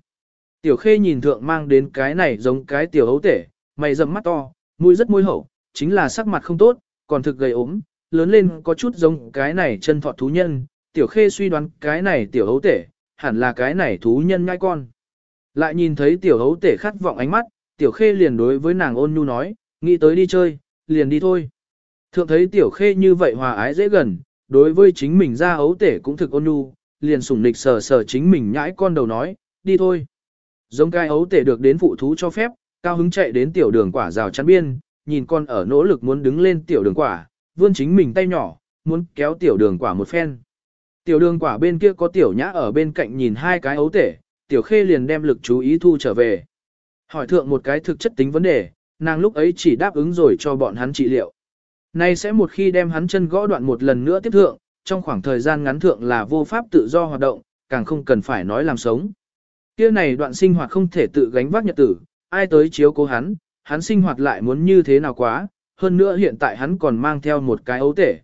Tiểu khê nhìn thượng mang đến cái này giống cái tiểu hấu tể, mày rậm mắt to, mũi rất môi hậu, chính là sắc mặt không tốt, còn thực gầy ốm, lớn lên có chút giống cái này chân thọ thú nhân, tiểu khê suy đoán cái này tiểu hấu tể, hẳn là cái này thú nhân ngai con. Lại nhìn thấy tiểu hấu tể khát vọng ánh mắt, tiểu khê liền đối với nàng ôn nhu nói, nghĩ tới đi chơi, liền đi thôi. Thượng thấy tiểu khê như vậy hòa ái dễ gần, đối với chính mình ra hấu tể cũng thực ôn nhu, liền sủng nịch sờ sờ chính mình nhãi con đầu nói, đi thôi. Giống cái ấu tể được đến phụ thú cho phép, cao hứng chạy đến tiểu đường quả rào chắn biên, nhìn con ở nỗ lực muốn đứng lên tiểu đường quả, vươn chính mình tay nhỏ, muốn kéo tiểu đường quả một phen. Tiểu đường quả bên kia có tiểu nhã ở bên cạnh nhìn hai cái ấu tể, tiểu khê liền đem lực chú ý thu trở về. Hỏi thượng một cái thực chất tính vấn đề, nàng lúc ấy chỉ đáp ứng rồi cho bọn hắn trị liệu. Nay sẽ một khi đem hắn chân gõ đoạn một lần nữa tiếp thượng, trong khoảng thời gian ngắn thượng là vô pháp tự do hoạt động, càng không cần phải nói làm sống. Kia này đoạn sinh hoạt không thể tự gánh vác nhật tử, ai tới chiếu cố hắn, hắn sinh hoạt lại muốn như thế nào quá, hơn nữa hiện tại hắn còn mang theo một cái ấu tể.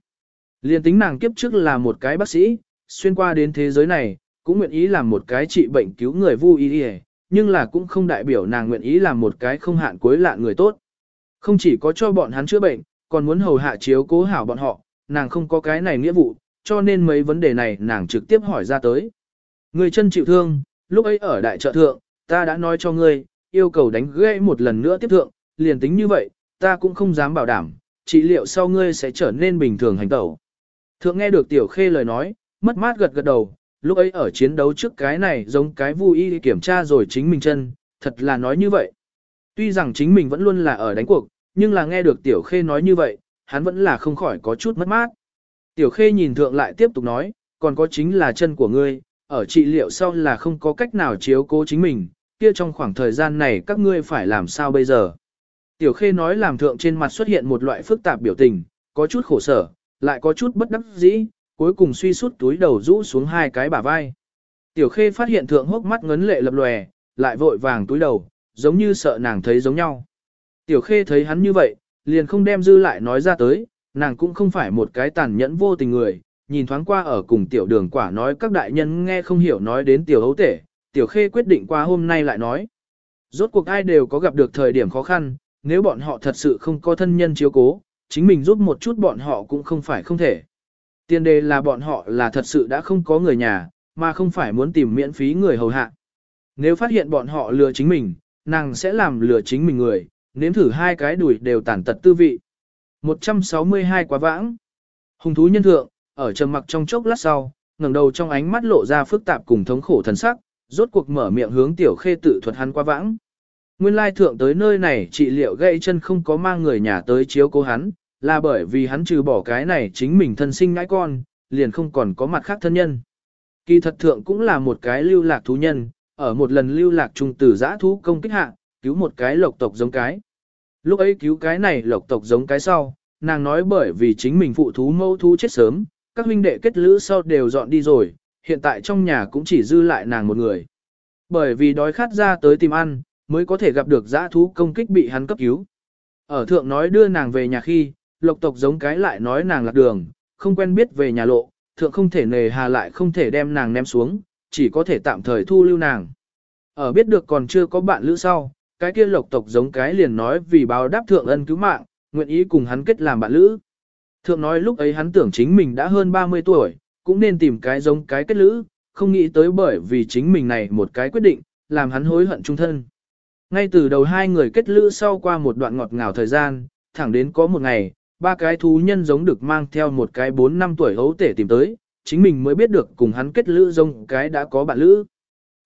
Liên tính nàng kiếp trước là một cái bác sĩ, xuyên qua đến thế giới này, cũng nguyện ý làm một cái trị bệnh cứu người vui ý đi nhưng là cũng không đại biểu nàng nguyện ý làm một cái không hạn cuối lạ người tốt. Không chỉ có cho bọn hắn chữa bệnh, còn muốn hầu hạ chiếu cố hảo bọn họ, nàng không có cái này nghĩa vụ, cho nên mấy vấn đề này nàng trực tiếp hỏi ra tới. Người chân chịu thương, lúc ấy ở đại trợ thượng, ta đã nói cho ngươi, yêu cầu đánh gãy một lần nữa tiếp thượng, liền tính như vậy, ta cũng không dám bảo đảm, trị liệu sau ngươi sẽ trở nên bình thường hành tẩu. Thượng nghe được tiểu khê lời nói, mất mát gật gật đầu, lúc ấy ở chiến đấu trước cái này giống cái vui y kiểm tra rồi chính mình chân, thật là nói như vậy. Tuy rằng chính mình vẫn luôn là ở đánh cuộc, nhưng là nghe được tiểu khê nói như vậy, hắn vẫn là không khỏi có chút mất mát. Tiểu khê nhìn thượng lại tiếp tục nói, còn có chính là chân của ngươi, ở trị liệu sau là không có cách nào chiếu cố chính mình, kia trong khoảng thời gian này các ngươi phải làm sao bây giờ. Tiểu khê nói làm thượng trên mặt xuất hiện một loại phức tạp biểu tình, có chút khổ sở, lại có chút bất đắc dĩ, cuối cùng suy sút túi đầu rũ xuống hai cái bả vai. Tiểu khê phát hiện thượng hốc mắt ngấn lệ lập lòe, lại vội vàng túi đầu, giống như sợ nàng thấy giống nhau. Tiểu khê thấy hắn như vậy, liền không đem dư lại nói ra tới, nàng cũng không phải một cái tàn nhẫn vô tình người, nhìn thoáng qua ở cùng tiểu đường quả nói các đại nhân nghe không hiểu nói đến tiểu hấu tể, tiểu khê quyết định qua hôm nay lại nói. Rốt cuộc ai đều có gặp được thời điểm khó khăn, nếu bọn họ thật sự không có thân nhân chiếu cố, chính mình giúp một chút bọn họ cũng không phải không thể. Tiền đề là bọn họ là thật sự đã không có người nhà, mà không phải muốn tìm miễn phí người hầu hạ. Nếu phát hiện bọn họ lừa chính mình, nàng sẽ làm lừa chính mình người, nếm thử hai cái đùi đều tàn tật tư vị. 162 quá vãng. Hùng thú nhân thượng, ở trầm mặc trong chốc lát sau, ngẩng đầu trong ánh mắt lộ ra phức tạp cùng thống khổ thần sắc, rốt cuộc mở miệng hướng tiểu khê tự thuật hắn quá vãng. Nguyên lai thượng tới nơi này trị liệu gây chân không có mang người nhà tới chiếu cố hắn, là bởi vì hắn trừ bỏ cái này chính mình thân sinh ngãi con, liền không còn có mặt khác thân nhân. Kỳ thật thượng cũng là một cái lưu lạc thú nhân, ở một lần lưu lạc trung tử giã thú công kích hạ, cứu một cái lộc tộc giống cái. Lúc ấy cứu cái này lộc tộc giống cái sau, nàng nói bởi vì chính mình phụ thú mâu thú chết sớm, các huynh đệ kết lữ sau đều dọn đi rồi, hiện tại trong nhà cũng chỉ dư lại nàng một người. Bởi vì đói khát ra tới tìm ăn, mới có thể gặp được giã thú công kích bị hắn cấp cứu. Ở thượng nói đưa nàng về nhà khi, lộc tộc giống cái lại nói nàng lạc đường, không quen biết về nhà lộ, thượng không thể nề hà lại không thể đem nàng ném xuống, chỉ có thể tạm thời thu lưu nàng. Ở biết được còn chưa có bạn lữ sau, cái kia lộc tộc giống cái liền nói vì báo đáp thượng ân cứu mạng, nguyện ý cùng hắn kết làm bạn lữ. Thượng nói lúc ấy hắn tưởng chính mình đã hơn 30 tuổi, cũng nên tìm cái giống cái kết lữ, không nghĩ tới bởi vì chính mình này một cái quyết định, làm hắn hối hận trung thân. Ngay từ đầu hai người kết lữ sau qua một đoạn ngọt ngào thời gian, thẳng đến có một ngày, ba cái thú nhân giống được mang theo một cái 4 năm tuổi hấu tể tìm tới, chính mình mới biết được cùng hắn kết lữ giống cái đã có bạn lữ.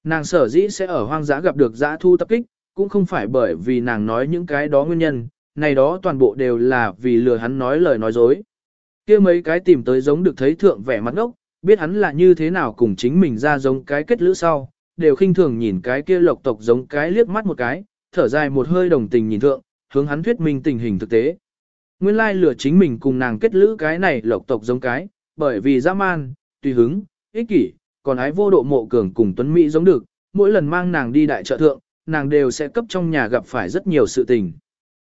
Nàng sở dĩ sẽ ở hoang dã gặp được dã thu tập kích, cũng không phải bởi vì nàng nói những cái đó nguyên nhân, này đó toàn bộ đều là vì lừa hắn nói lời nói dối. kia mấy cái tìm tới giống được thấy thượng vẻ mặt ngốc, biết hắn là như thế nào cùng chính mình ra giống cái kết lữ sau, đều khinh thường nhìn cái kia lộc tộc giống cái liếc mắt một cái, thở dài một hơi đồng tình nhìn thượng, hướng hắn thuyết minh tình hình thực tế. Nguyên lai lừa chính mình cùng nàng kết lữ cái này lộc tộc giống cái, bởi vì dã man, tùy hứng, ích kỷ, còn ái vô độ mộ cường cùng Tuấn Mỹ giống được, mỗi lần mang nàng đi đại trợ thượng, nàng đều sẽ cấp trong nhà gặp phải rất nhiều sự tình.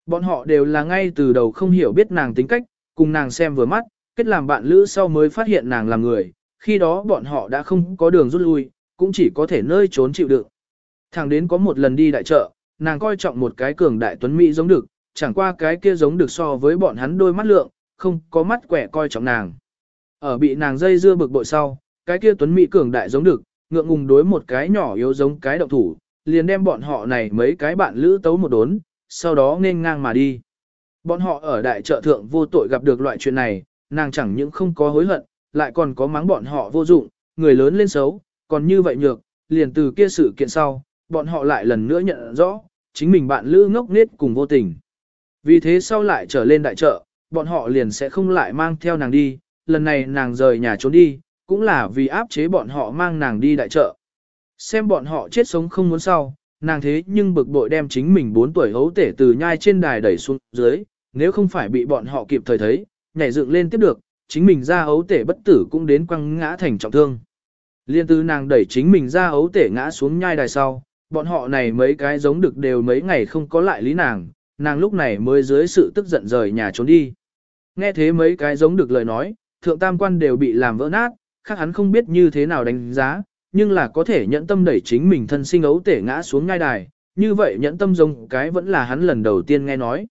Bọn họ đều là ngay từ đầu không hiểu biết nàng tính cách, cùng nàng xem vừa mắt, kết làm bạn lữ sau mới phát hiện nàng là người, khi đó bọn họ đã không có đường rút lui, cũng chỉ có thể nơi trốn chịu đựng. Thằng đến có một lần đi đại chợ, nàng coi trọng một cái cường đại tuấn Mỹ giống được, chẳng qua cái kia giống được so với bọn hắn đôi mắt lượng, không có mắt quẻ coi trọng nàng. Ở bị nàng dây dưa bực bội sau, cái kia tuấn Mỹ cường đại giống được, ngượng ngùng đối một cái nhỏ yếu giống cái động thủ, liền đem bọn họ này mấy cái bạn lữ tấu một đốn, sau đó nên ngang mà đi. Bọn họ ở đại chợ thượng vô tội gặp được loại chuyện này, nàng chẳng những không có hối hận, lại còn có mắng bọn họ vô dụng, người lớn lên xấu, còn như vậy nhược, liền từ kia sự kiện sau, bọn họ lại lần nữa nhận rõ, chính mình bạn lữ ngốc nết cùng vô tình. Vì thế sau lại trở lên đại chợ, bọn họ liền sẽ không lại mang theo nàng đi, lần này nàng rời nhà trốn đi, cũng là vì áp chế bọn họ mang nàng đi đại chợ. Xem bọn họ chết sống không muốn sau, nàng thế nhưng bực bội đem chính mình 4 tuổi hấu tể từ nhai trên đài đẩy xuống dưới, nếu không phải bị bọn họ kịp thời thấy, nhảy dựng lên tiếp được, chính mình ra hấu tể bất tử cũng đến quăng ngã thành trọng thương. Liên tư nàng đẩy chính mình ra hấu tể ngã xuống nhai đài sau, bọn họ này mấy cái giống được đều mấy ngày không có lại lý nàng, nàng lúc này mới dưới sự tức giận rời nhà trốn đi. Nghe thế mấy cái giống được lời nói, thượng tam quan đều bị làm vỡ nát, khác hắn không biết như thế nào đánh giá, nhưng là có thể nhẫn tâm đẩy chính mình thân sinh ấu tể ngã xuống ngai đài, như vậy nhẫn tâm giống cái vẫn là hắn lần đầu tiên nghe nói.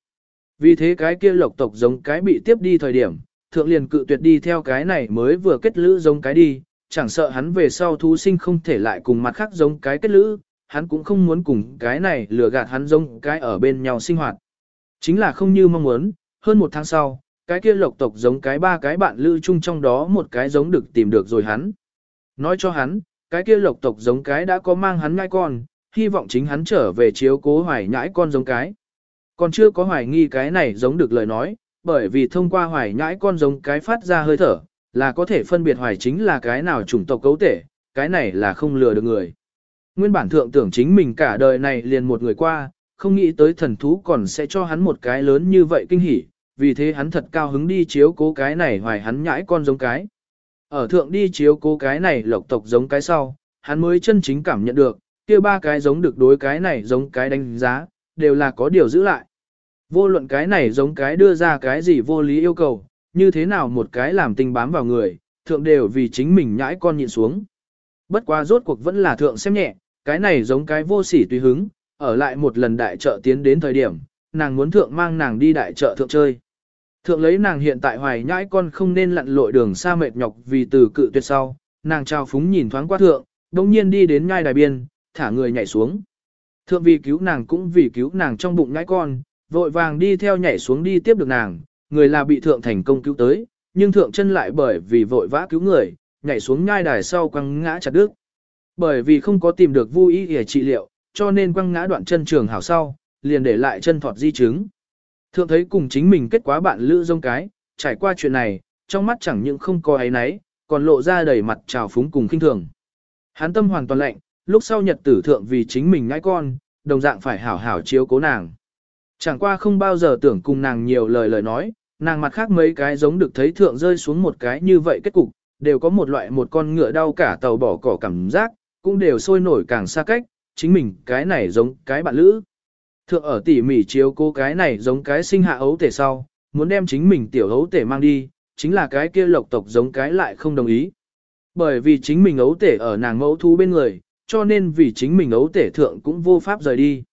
Vì thế cái kia lộc tộc giống cái bị tiếp đi thời điểm, thượng liền cự tuyệt đi theo cái này mới vừa kết lữ giống cái đi, chẳng sợ hắn về sau thú sinh không thể lại cùng mặt khác giống cái kết lữ, hắn cũng không muốn cùng cái này lừa gạt hắn giống cái ở bên nhau sinh hoạt. Chính là không như mong muốn, hơn một tháng sau, cái kia lộc tộc giống cái ba cái bạn lữ chung trong đó một cái giống được tìm được rồi hắn. Nói cho hắn, cái kia lộc tộc giống cái đã có mang hắn ngai con, hy vọng chính hắn trở về chiếu cố hoài nhãi con giống cái. Còn chưa có hoài nghi cái này giống được lời nói, bởi vì thông qua hoài nhãi con giống cái phát ra hơi thở, là có thể phân biệt hoài chính là cái nào chủng tộc cấu thể, cái này là không lừa được người. Nguyên bản thượng tưởng chính mình cả đời này liền một người qua, không nghĩ tới thần thú còn sẽ cho hắn một cái lớn như vậy kinh hỉ, vì thế hắn thật cao hứng đi chiếu cố cái này hoài hắn nhãi con giống cái. Ở thượng đi chiếu cố cái này lộc tộc giống cái sau, hắn mới chân chính cảm nhận được, kia ba cái giống được đối cái này giống cái đánh giá, đều là có điều giữ lại. Vô luận cái này giống cái đưa ra cái gì vô lý yêu cầu, như thế nào một cái làm tình bám vào người, thượng đều vì chính mình nhãi con nhịn xuống. Bất quá rốt cuộc vẫn là thượng xem nhẹ, cái này giống cái vô sỉ tùy hứng, ở lại một lần đại trợ tiến đến thời điểm, nàng muốn thượng mang nàng đi đại trợ thượng chơi. Thượng lấy nàng hiện tại hoài nhãi con không nên lặn lội đường xa mệt nhọc vì từ cự tuyệt sau, nàng trao phúng nhìn thoáng qua thượng, đồng nhiên đi đến nhai đài biên, thả người nhảy xuống. Thượng vì cứu nàng cũng vì cứu nàng trong bụng nhãi con, vội vàng đi theo nhảy xuống đi tiếp được nàng, người là bị thượng thành công cứu tới, nhưng thượng chân lại bởi vì vội vã cứu người, nhảy xuống nhai đài sau quăng ngã chặt đứt. Bởi vì không có tìm được vui ý để trị liệu, cho nên quăng ngã đoạn chân trường hảo sau, liền để lại chân thọt di chứng. Thượng thấy cùng chính mình kết quá bạn lữ dông cái, trải qua chuyện này, trong mắt chẳng những không có ấy nấy, còn lộ ra đầy mặt trào phúng cùng khinh thường. Hắn tâm hoàn toàn lạnh, lúc sau nhật tử thượng vì chính mình ngãi con, đồng dạng phải hảo hảo chiếu cố nàng. Chẳng qua không bao giờ tưởng cùng nàng nhiều lời lời nói, nàng mặt khác mấy cái giống được thấy thượng rơi xuống một cái như vậy kết cục, đều có một loại một con ngựa đau cả tàu bỏ cỏ cảm giác, cũng đều sôi nổi càng xa cách, chính mình cái này giống cái bạn lữ. Thượng ở tỉ mỉ chiếu cô cái này giống cái sinh hạ ấu tể sau, muốn đem chính mình tiểu ấu tể mang đi, chính là cái kia lộc tộc giống cái lại không đồng ý. Bởi vì chính mình ấu tể ở nàng mẫu thú bên người, cho nên vì chính mình ấu tể thượng cũng vô pháp rời đi.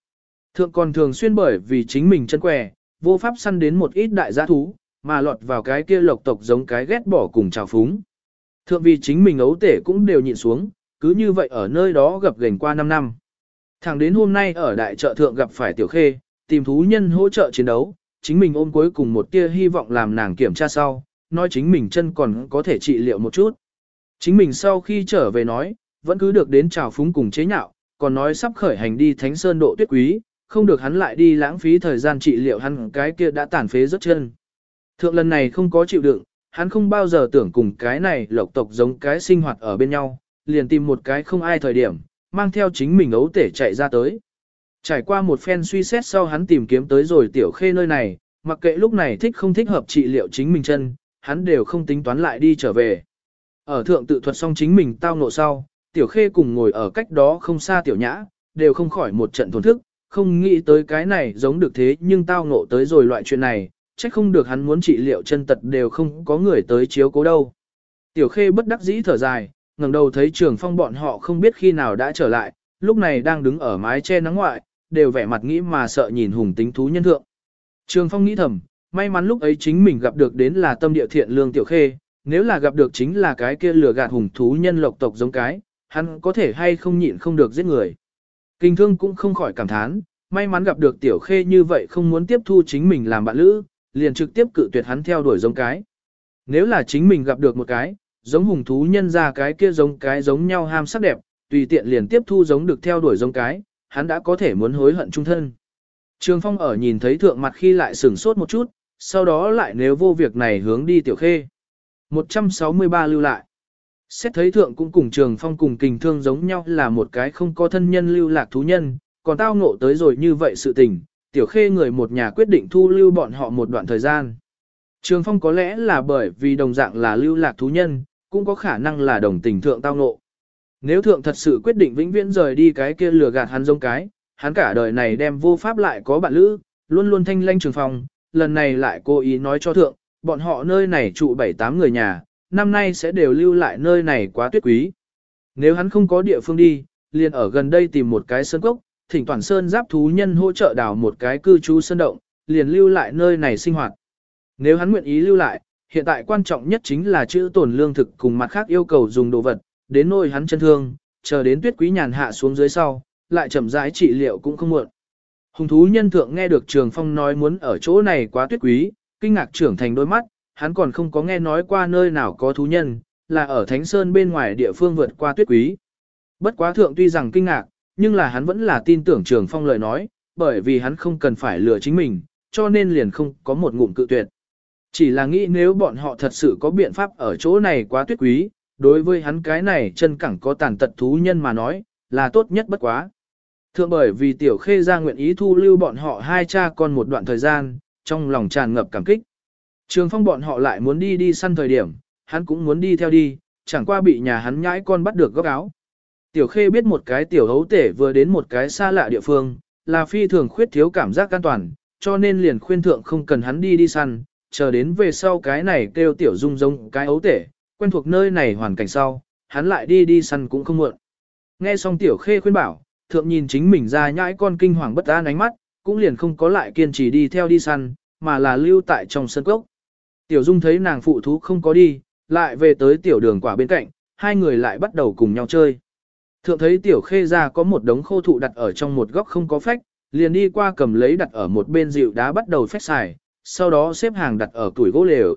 Thượng còn thường xuyên bởi vì chính mình chân què, vô pháp săn đến một ít đại gia thú, mà lọt vào cái kia lộc tộc giống cái ghét bỏ cùng trào phúng. Thượng vì chính mình ấu tể cũng đều nhịn xuống, cứ như vậy ở nơi đó gặp gành qua 5 năm. Thẳng đến hôm nay ở đại trợ thượng gặp phải tiểu khê, tìm thú nhân hỗ trợ chiến đấu, chính mình ôm cuối cùng một tia hy vọng làm nàng kiểm tra sau, nói chính mình chân còn có thể trị liệu một chút. Chính mình sau khi trở về nói, vẫn cứ được đến trào phúng cùng chế nhạo, còn nói sắp khởi hành đi Thánh Sơn độ tuyết quý, không được hắn lại đi lãng phí thời gian trị liệu hắn cái kia đã tàn phế rất chân. Thượng lần này không có chịu đựng, hắn không bao giờ tưởng cùng cái này lộc tộc giống cái sinh hoạt ở bên nhau, liền tìm một cái không ai thời điểm, mang theo chính mình ấu tể chạy ra tới. Trải qua một phen suy xét sau hắn tìm kiếm tới rồi tiểu khê nơi này, mặc kệ lúc này thích không thích hợp trị liệu chính mình chân, hắn đều không tính toán lại đi trở về. Ở thượng tự thuật xong chính mình tao ngộ sau, tiểu khê cùng ngồi ở cách đó không xa tiểu nhã, đều không khỏi một trận thổn thức, không nghĩ tới cái này giống được thế nhưng tao ngộ tới rồi loại chuyện này, chắc không được hắn muốn trị liệu chân tật đều không có người tới chiếu cố đâu. Tiểu khê bất đắc dĩ thở dài, ngẩng đầu thấy trường phong bọn họ không biết khi nào đã trở lại, lúc này đang đứng ở mái che nắng ngoại, đều vẻ mặt nghĩ mà sợ nhìn hùng tính thú nhân thượng. Trường phong nghĩ thầm, may mắn lúc ấy chính mình gặp được đến là tâm địa thiện lương tiểu khê, nếu là gặp được chính là cái kia lừa gạt hùng thú nhân lộc tộc giống cái, hắn có thể hay không nhịn không được giết người. Kinh thương cũng không khỏi cảm thán, may mắn gặp được tiểu khê như vậy không muốn tiếp thu chính mình làm bạn lữ, liền trực tiếp cự tuyệt hắn theo đuổi giống cái. Nếu là chính mình gặp được một cái, giống hùng thú nhân ra cái kia giống cái giống nhau ham sắc đẹp, tùy tiện liền tiếp thu giống được theo đuổi giống cái, hắn đã có thể muốn hối hận trung thân. Trường Phong ở nhìn thấy thượng mặt khi lại sửng sốt một chút, sau đó lại nếu vô việc này hướng đi tiểu khê. 163 lưu lại. Xét thấy thượng cũng cùng Trường Phong cùng kình thương giống nhau là một cái không có thân nhân lưu lạc thú nhân, còn tao ngộ tới rồi như vậy sự tình, tiểu khê người một nhà quyết định thu lưu bọn họ một đoạn thời gian. Trường Phong có lẽ là bởi vì đồng dạng là lưu lạc thú nhân, cũng có khả năng là đồng tình thượng tao ngộ. Nếu thượng thật sự quyết định vĩnh viễn rời đi cái kia lừa gạt hắn giống cái, hắn cả đời này đem vô pháp lại có bạn lữ, luôn luôn thanh lanh trường phòng. lần này lại cố ý nói cho thượng, bọn họ nơi này trụ bảy tám người nhà, năm nay sẽ đều lưu lại nơi này quá tuyết quý. Nếu hắn không có địa phương đi, liền ở gần đây tìm một cái sơn cốc, thỉnh toàn sơn giáp thú nhân hỗ trợ đào một cái cư trú sơn động, liền lưu lại nơi này sinh hoạt. Nếu hắn nguyện ý lưu lại, hiện tại quan trọng nhất chính là chữ tổn lương thực cùng mặt khác yêu cầu dùng đồ vật, đến nôi hắn chân thương, chờ đến tuyết quý nhàn hạ xuống dưới sau, lại chậm rãi trị liệu cũng không muộn. Hùng thú nhân thượng nghe được Trường Phong nói muốn ở chỗ này quá tuyết quý, kinh ngạc trưởng thành đôi mắt, hắn còn không có nghe nói qua nơi nào có thú nhân, là ở Thánh Sơn bên ngoài địa phương vượt qua tuyết quý. Bất quá thượng tuy rằng kinh ngạc, nhưng là hắn vẫn là tin tưởng Trường Phong lời nói, bởi vì hắn không cần phải lừa chính mình, cho nên liền không có một ngụm cự tuyệt. Chỉ là nghĩ nếu bọn họ thật sự có biện pháp ở chỗ này quá tuyết quý, đối với hắn cái này chân cẳng có tàn tật thú nhân mà nói, là tốt nhất bất quá. Thượng bởi vì tiểu khê ra nguyện ý thu lưu bọn họ hai cha con một đoạn thời gian, trong lòng tràn ngập cảm kích. Trường phong bọn họ lại muốn đi đi săn thời điểm, hắn cũng muốn đi theo đi, chẳng qua bị nhà hắn nhãi con bắt được góc áo. Tiểu khê biết một cái tiểu hấu tể vừa đến một cái xa lạ địa phương, là phi thường khuyết thiếu cảm giác an toàn, cho nên liền khuyên thượng không cần hắn đi đi săn, chờ đến về sau cái này kêu tiểu dung giống cái ấu tể, quen thuộc nơi này hoàn cảnh sau, hắn lại đi đi săn cũng không muộn. Nghe xong tiểu khê khuyên bảo, thượng nhìn chính mình ra nhãi con kinh hoàng bất an ánh mắt, cũng liền không có lại kiên trì đi theo đi săn, mà là lưu tại trong sân cốc. Tiểu dung thấy nàng phụ thú không có đi, lại về tới tiểu đường quả bên cạnh, hai người lại bắt đầu cùng nhau chơi. Thượng thấy tiểu khê ra có một đống khô thụ đặt ở trong một góc không có phách, liền đi qua cầm lấy đặt ở một bên dịu đá bắt đầu phách xài, sau đó xếp hàng đặt ở tuổi gỗ lều.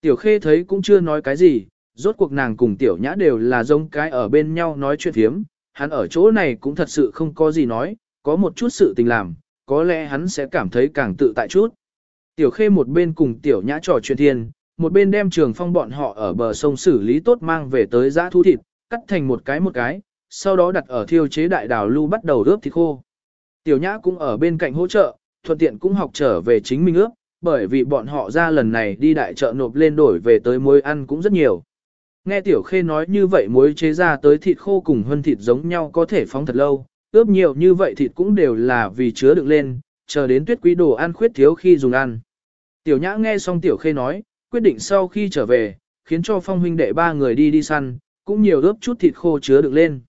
Tiểu khê thấy cũng chưa nói cái gì, rốt cuộc nàng cùng tiểu nhã đều là giống cái ở bên nhau nói chuyện thiếm, hắn ở chỗ này cũng thật sự không có gì nói, có một chút sự tình làm, có lẽ hắn sẽ cảm thấy càng tự tại chút. Tiểu khê một bên cùng tiểu nhã trò chuyện thiên, một bên đem trường phong bọn họ ở bờ sông xử lý tốt mang về tới giã thu thịt, cắt thành một cái một cái, sau đó đặt ở thiêu chế đại đào lưu bắt đầu ướp thịt khô. Tiểu nhã cũng ở bên cạnh hỗ trợ, thuận tiện cũng học trở về chính mình ướp, bởi vì bọn họ ra lần này đi đại chợ nộp lên đổi về tới muối ăn cũng rất nhiều. Nghe Tiểu Khê nói như vậy muối chế ra tới thịt khô cùng hơn thịt giống nhau có thể phóng thật lâu, ướp nhiều như vậy thịt cũng đều là vì chứa đựng lên, chờ đến tuyết quý đồ ăn khuyết thiếu khi dùng ăn. Tiểu Nhã nghe xong Tiểu Khê nói, quyết định sau khi trở về, khiến cho phong huynh đệ ba người đi đi săn, cũng nhiều ướp chút thịt khô chứa đựng lên.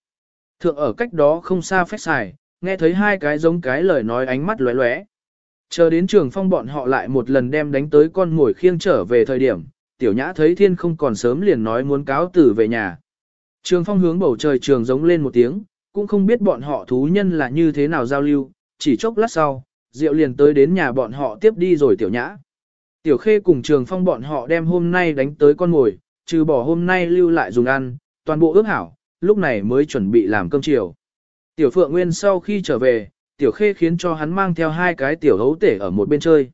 Thượng ở cách đó không xa phép xài, nghe thấy hai cái giống cái lời nói ánh mắt lóe lóe. Chờ đến trường phong bọn họ lại một lần đem đánh tới con ngồi khiêng trở về thời điểm, tiểu nhã thấy thiên không còn sớm liền nói muốn cáo tử về nhà. Trường phong hướng bầu trời trường giống lên một tiếng, cũng không biết bọn họ thú nhân là như thế nào giao lưu, chỉ chốc lát sau, Diệu liền tới đến nhà bọn họ tiếp đi rồi tiểu nhã. Tiểu khê cùng trường phong bọn họ đem hôm nay đánh tới con ngồi, trừ bỏ hôm nay lưu lại dùng ăn, toàn bộ ước hảo, lúc này mới chuẩn bị làm cơm chiều. Tiểu phượng nguyên sau khi trở về, tiểu khê khiến cho hắn mang theo hai cái tiểu hấu tể ở một bên chơi.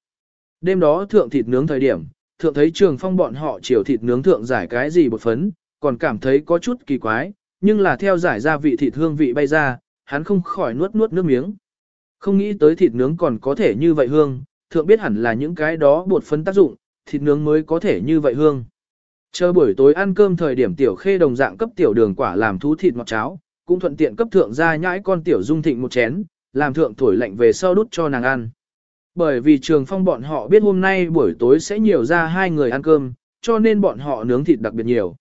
Đêm đó thượng thịt nướng thời điểm, thượng thấy trường phong bọn họ chiều thịt nướng thượng giải cái gì bột phấn, còn cảm thấy có chút kỳ quái, nhưng là theo giải ra vị thịt hương vị bay ra, hắn không khỏi nuốt nuốt nước miếng. Không nghĩ tới thịt nướng còn có thể như vậy hương, thượng biết hẳn là những cái đó bột phấn tác dụng, thịt nướng mới có thể như vậy hương. Chờ buổi tối ăn cơm thời điểm tiểu khê đồng dạng cấp tiểu đường quả làm thú thịt ngọt cháo, cũng thuận tiện cấp thượng ra nhãi con tiểu dung thịnh một chén, làm thượng thổi lạnh về sau đút cho nàng ăn. Bởi vì trường phong bọn họ biết hôm nay buổi tối sẽ nhiều ra hai người ăn cơm, cho nên bọn họ nướng thịt đặc biệt nhiều.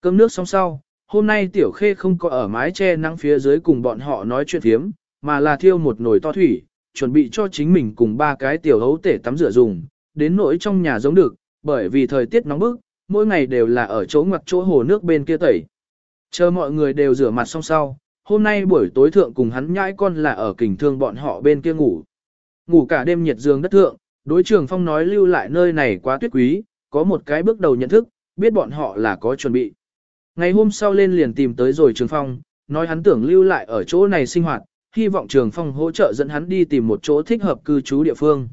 Cơm nước xong sau, hôm nay tiểu khê không có ở mái che nắng phía dưới cùng bọn họ nói chuyện thiếm, mà là thiêu một nồi to thủy, chuẩn bị cho chính mình cùng ba cái tiểu hấu tể tắm rửa dùng, đến nỗi trong nhà giống được, bởi vì thời tiết nóng bức, mỗi ngày đều là ở chỗ ngoặt chỗ hồ nước bên kia tẩy. Chờ mọi người đều rửa mặt xong sau, hôm nay buổi tối thượng cùng hắn nhãi con là ở kình thương bọn họ bên kia ngủ. Ngủ cả đêm nhiệt dương đất thượng, đối trường phong nói lưu lại nơi này quá tuyết quý, có một cái bước đầu nhận thức, biết bọn họ là có chuẩn bị. Ngày hôm sau lên liền tìm tới rồi trường phong, nói hắn tưởng lưu lại ở chỗ này sinh hoạt, hy vọng trường phong hỗ trợ dẫn hắn đi tìm một chỗ thích hợp cư trú địa phương.